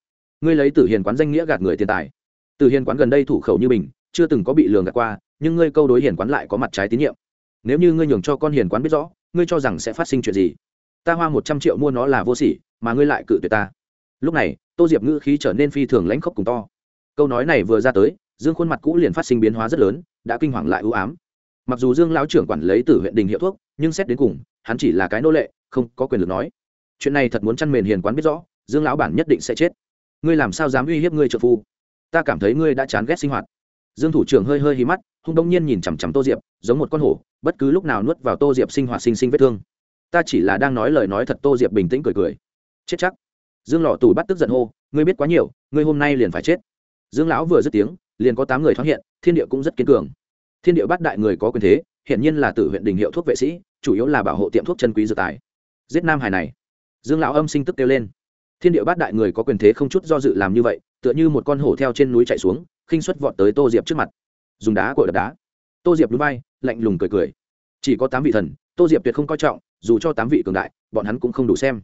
Ngươi lấy tử hiền quán danh nghĩa gạt người tiền tài. Tử hiền quán gần đây thủ khẩu như bình, chưa từng có bị lường gạt qua, nhưng ngươi câu đối hiền quán lại có mặt trái tín nhiệm nếu như ngươi nhường cho con hiền quán biết rõ, ngươi cho rằng sẽ phát sinh chuyện gì? Ta hoa một trăm triệu mua nó là vô sỉ, mà ngươi lại cự tuyệt ta. Lúc này, tô diệp ngữ khí trở nên phi thường lãnh khốc cùng to. Câu nói này vừa ra tới, dương khuôn mặt cũ liền phát sinh biến hóa rất lớn, đã kinh hoàng lại ưu ám. Mặc dù dương lão trưởng quản lấy từ huyện đình hiệu thuốc, nhưng xét đến cùng, hắn chỉ là cái nô lệ, không có quyền được nói. Chuyện này thật muốn chăn mền hiền quán biết rõ, dương lão bản nhất định sẽ chết. Ngươi làm sao dám uy hiếp ngươi trợ phu? Ta cảm thấy ngươi đã chán ghét sinh hoạt dương thủ trưởng hơi hơi hí mắt, hung đông nhiên nhìn chằm chằm tô diệp, giống một con hổ, bất cứ lúc nào nuốt vào tô diệp sinh hoạt sinh sinh vết thương. Ta chỉ là đang nói lời nói thật, tô diệp bình tĩnh cười cười. Chết chắc. Dương lọ tù bắt tức giận hô, ngươi biết quá nhiều, ngươi hôm nay liền phải chết. Dương lão vừa dứt tiếng, liền có tám người thoát hiện, thiên địa cũng rất kiên cường. Thiên địa bắt đại người có quyền thế, hiển nhiên là tử huyện đình hiệu thuốc vệ sĩ, chủ yếu là bảo hộ tiệm thuốc chân quý dược tài. Giết nam hải này. Dương lão âm sinh tức kêu lên. Thiên địa bát đại người có quyền thế không chút do dự làm như vậy, tựa như một con hổ theo trên núi chạy xuống khinh xuất vọt tới tô diệp trước mặt. Dùng đá của đập đá. Tô diệp núi bay lạnh lùng cười cười. Chỉ có tám vị thần, tô diệp tuyệt không coi trọng, dù cho tám vị cường đại, bọn hắn cũng không đủ xem.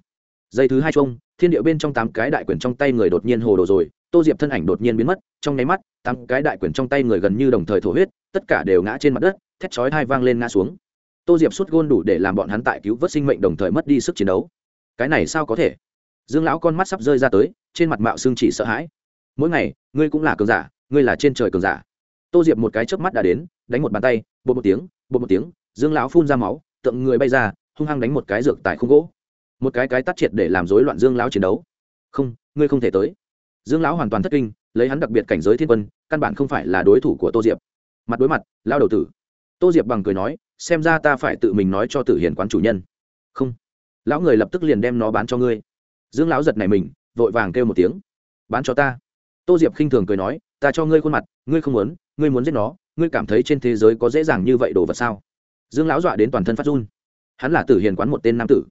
Giây thứ hai chung, thiên địa bên trong tám cái đại quyền trong tay người đột nhiên hồ đồ rồi, tô diệp thân ảnh đột nhiên biến mất, trong nháy mắt, tám cái đại quyền trong tay người gần như đồng thời thổ huyết, tất cả đều ngã trên mặt đất, thét chói hai vang lên ngã xuống. Tô diệp suốt gôn đủ để làm bọn hắn tại cứu vớt sinh mệnh đồng thời mất đi sức chiến đấu. Cái này sao có thể? Dương lão con mắt sắp rơi ra tới, trên mặt mạo xương chỉ sợ hãi. Mỗi ngày, ngươi cũng là cường giả ngươi là trên trời cường giả. Tô diệp một cái chớp mắt đã đến, đánh một bàn tay, bột một tiếng, bột một tiếng, dương lão phun ra máu, tượng người bay ra, hung hăng đánh một cái dược tại khung gỗ. Một cái cái tắt triệt để làm rối loạn dương lão chiến đấu. Không, ngươi không thể tới. Dương lão hoàn toàn thất kinh, lấy hắn đặc biệt cảnh giới thiên quân, căn bản không phải là đối thủ của tô diệp. Mặt đối mặt, lao đầu tử. Tô diệp bằng cười nói, xem ra ta phải tự mình nói cho tử hiền quán chủ nhân. Không. Lão người lập tức liền đem nó bán cho ngươi. Dương lão giật này mình, vội vàng kêu một tiếng. Bán cho ta tô diệp khinh thường cười nói, ta cho ngươi khuôn mặt, ngươi không muốn, ngươi muốn giết nó, ngươi cảm thấy trên thế giới có dễ dàng như vậy đồ vật sao? Dương lão dọa đến toàn thân phát run. Hắn là tử hiền quán một tên nam tử.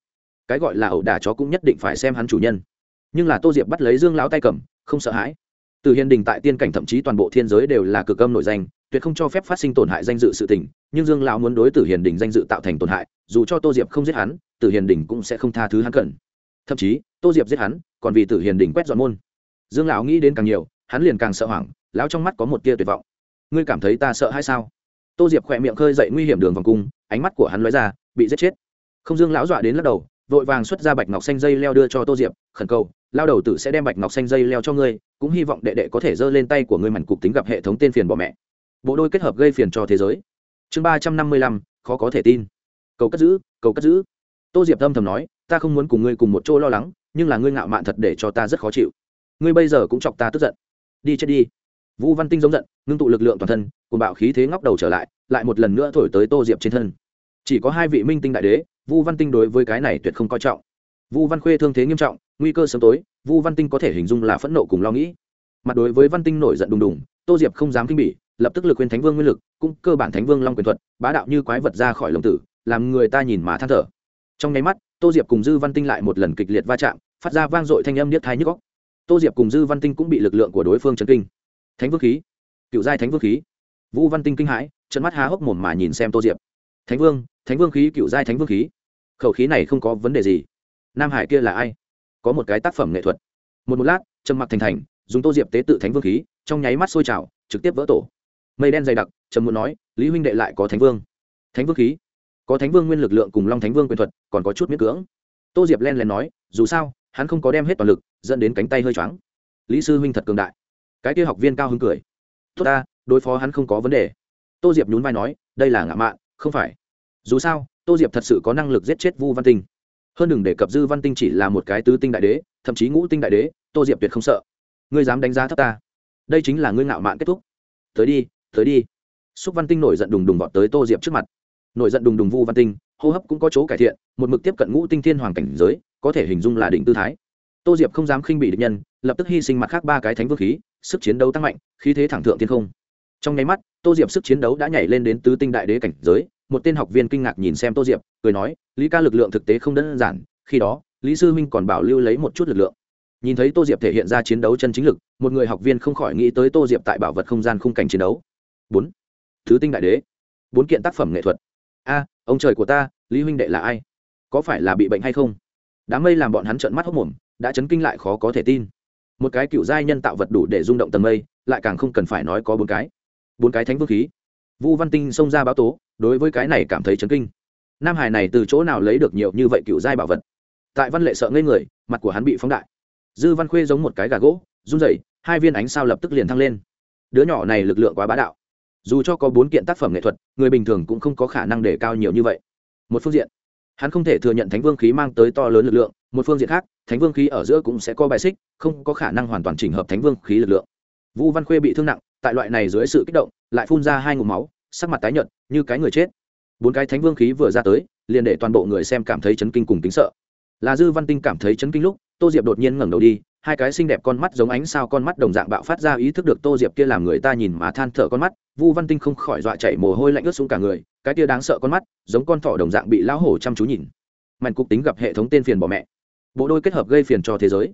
Cái gọi là ẩu đả chó cũng nhất định phải xem hắn chủ nhân. Nhưng là tô diệp bắt lấy dương lão tay cầm, không sợ hãi. Từ hiền đình tại tiên cảnh thậm chí toàn bộ thiên giới đều là cực âm nổi danh, tuyệt không cho phép phát sinh tổn hại danh dự sự tình, nhưng dương lão muốn đối tử hiền đình danh dự tạo thành tổn hại, dù cho tô diệp không giết hắn, tử hiền đình cũng sẽ không tha thứ hắn cần thậm chí, tô diệp giết hắn, còn vì tử hiền đình quét dọn môn dương lão nghĩ đến càng nhiều, hắn liền càng sợ hoảng, lão trong mắt có một tia tuyệt vọng. Ngươi cảm thấy ta sợ hay sao? Tô diệp khỏe miệng khơi dậy nguy hiểm đường vòng cung, ánh mắt của hắn lóe ra, bị giết chết. Không dương lão dọa đến lắc đầu, vội vàng xuất ra bạch ngọc xanh dây leo đưa cho tô diệp, khẩn cầu lao đầu tử sẽ đem bạch ngọc xanh dây leo cho ngươi, cũng hy vọng đệ đệ có thể giơ lên tay của ngươi mảnh cục tính gặp hệ thống tên phiền bỏ mẹ. Bộ đôi kết hợp gây phiền cho thế giới. Chương ba trăm năm mươi lăm, khó có thể tin. Cầu cất giữ, cầu cất giữ. Tô diệp âm thầm nói, ta không muốn cùng ngươi cùng một chỗ lo lắng, nhưng là ngươi ngạo mạn thật để cho ta rất khó chịu ngươi bây giờ cũng chọc ta tức giận. Đi chết đi. Vũ văn tinh giống giận, ngưng tụ lực lượng toàn thân cùng bạo khí thế ngóc đầu trở lại lại một lần nữa thổi tới tô diệp trên thân. Chỉ có hai vị minh tinh đại đế vu văn tinh đối với cái này tuyệt không coi trọng. Vu văn khuê thương thế nghiêm trọng, nguy cơ sớm tối vu văn tinh có thể hình dung là phẫn nộ cùng lo nghĩ. Mặt đối với văn tinh nổi giận đùng đùng, tô diệp không dám kinh bỉ, lập tức lực khuyên thánh vương nguyên lực, cũng cơ bản thánh vương long quyền thuật, bá đạo như quái vật ra khỏi lồng tử, làm người ta nhìn mà than thở. Trong nháy mắt, tô diệp cùng dư văn tinh lại một lần kịch liệt va chạm, phát ra vang dội thanh âm niết thái nhức góc tô diệp cùng dư văn tinh cũng bị lực lượng của đối phương chấn kinh. Thánh vương khí. Cựu giai thánh vương khí. Vũ văn tinh kinh hãi trận mắt há hốc mồm mà nhìn xem tô diệp. Thánh vương thánh vương khí, cựu giai thánh vương khí. Khẩu khí này không có vấn đề gì. Nam hải kia là ai? Có một cái tác phẩm nghệ thuật. Một một lát, trầm mặc thành thành, dùng tô diệp tế tự thánh vương khí, trong nháy mắt sôi trào, trực tiếp vỡ tổ. Mây đen dày đặc, trầm muốn nói, lý huynh đệ lại có thánh vương. Thánh vương khí. Có thánh vương nguyên lực lượng cùng long thánh vương quyền thuật, còn có chút miết cưỡng. Tô diệp len lén nói, dù sao hắn không có đem hết toàn lực, dẫn đến cánh tay hơi choáng. Lý sư huynh thật cường đại. Cái kia học viên cao hứng cười. Tốt ta, đối phó hắn không có vấn đề. Tô diệp nhún vai nói, đây là ngã mạn, không phải. Dù sao, tô diệp thật sự có năng lực giết chết vu văn tinh. Hơn đừng đề cập dư văn tinh chỉ là một cái tứ tinh đại đế, thậm chí ngũ tinh đại đế, tô diệp tuyệt không sợ. Ngươi dám đánh giá thấp ta. Đây chính là ngươi ngạo mạn kết thúc. Tới đi tới đi. Xúc văn tinh nổi giận đùng đùng vọt tới tô diệp trước mặt. Nổi giận đùng đùng vu văn tinh hô hấp cũng có chỗ cải thiện, một mực tiếp cận ngũ tinh thiên hoàng cảnh giới, có thể hình dung là đỉnh tư thái. Tô diệp không dám khinh bị địch nhân, lập tức hy sinh mặt khác ba cái thánh vương khí, sức chiến đấu tăng mạnh, khí thế thẳng thượng thiên không. Trong nháy mắt, tô diệp sức chiến đấu đã nhảy lên đến tứ tinh đại đế cảnh giới, một tên học viên kinh ngạc nhìn xem tô diệp, cười nói, lý ca lực lượng thực tế không đơn giản, khi đó, lý sư huynh còn bảo lưu lấy một chút lực lượng. Nhìn thấy tô diệp thể hiện ra chiến đấu chân chính lực, một người học viên không khỏi nghĩ tới tô diệp tại bảo vật không gian khung cảnh chiến đấu. Bốn. Thứ tinh đại đế. Bốn kiện tác phẩm nghệ thuật a, ông trời của ta, lý huynh đệ là ai? Có phải là bị bệnh hay không? Đám mây làm bọn hắn trợn mắt hốc mồm, đã chấn kinh lại khó có thể tin. Một cái cựu giai nhân tạo vật đủ để rung động tầng mây, lại càng không cần phải nói có bốn cái. Bốn cái thánh vương khí. Vu văn tinh xông ra báo tố, đối với cái này cảm thấy chấn kinh. Nam hải này từ chỗ nào lấy được nhiều như vậy cựu giai bảo vật? Tại văn lệ sợ ngây người, mặt của hắn bị phóng đại. Dư văn khuê giống một cái gà gỗ, run rẩy, hai viên ánh sao lập tức liền thăng lên. Đứa nhỏ này lực lượng quá bá đạo dù cho có bốn kiện tác phẩm nghệ thuật, người bình thường cũng không có khả năng để cao nhiều như vậy. Một phương diện, hắn không thể thừa nhận thánh vương khí mang tới to lớn lực lượng. Một phương diện khác, thánh vương khí ở giữa cũng sẽ có bài xích, không có khả năng hoàn toàn chỉnh hợp thánh vương khí lực lượng. Vũ văn khuê bị thương nặng, tại loại này dưới sự kích động, lại phun ra hai ngụm máu, sắc mặt tái nhợt, như cái người chết. Bốn cái thánh vương khí vừa ra tới, liền để toàn bộ người xem cảm thấy chấn kinh cùng tính sợ. Là dư văn tinh cảm thấy chấn kinh lúc tô diệp đột nhiên ngẩng đầu đi, hai cái xinh đẹp con mắt giống ánh sao con mắt đồng dạng bạo phát ra ý thức được tô diệp kia làm người ta nhìn mà than thở con mắt, vu văn tinh không khỏi dọa chạy mồ hôi lạnh ướt xuống cả người, cái kia đáng sợ con mắt, giống con thỏ đồng dạng bị lão hổ chăm chú nhìn. Mạnh cục tính gặp hệ thống tên phiền bỏ mẹ. Bộ đôi kết hợp gây phiền cho thế giới.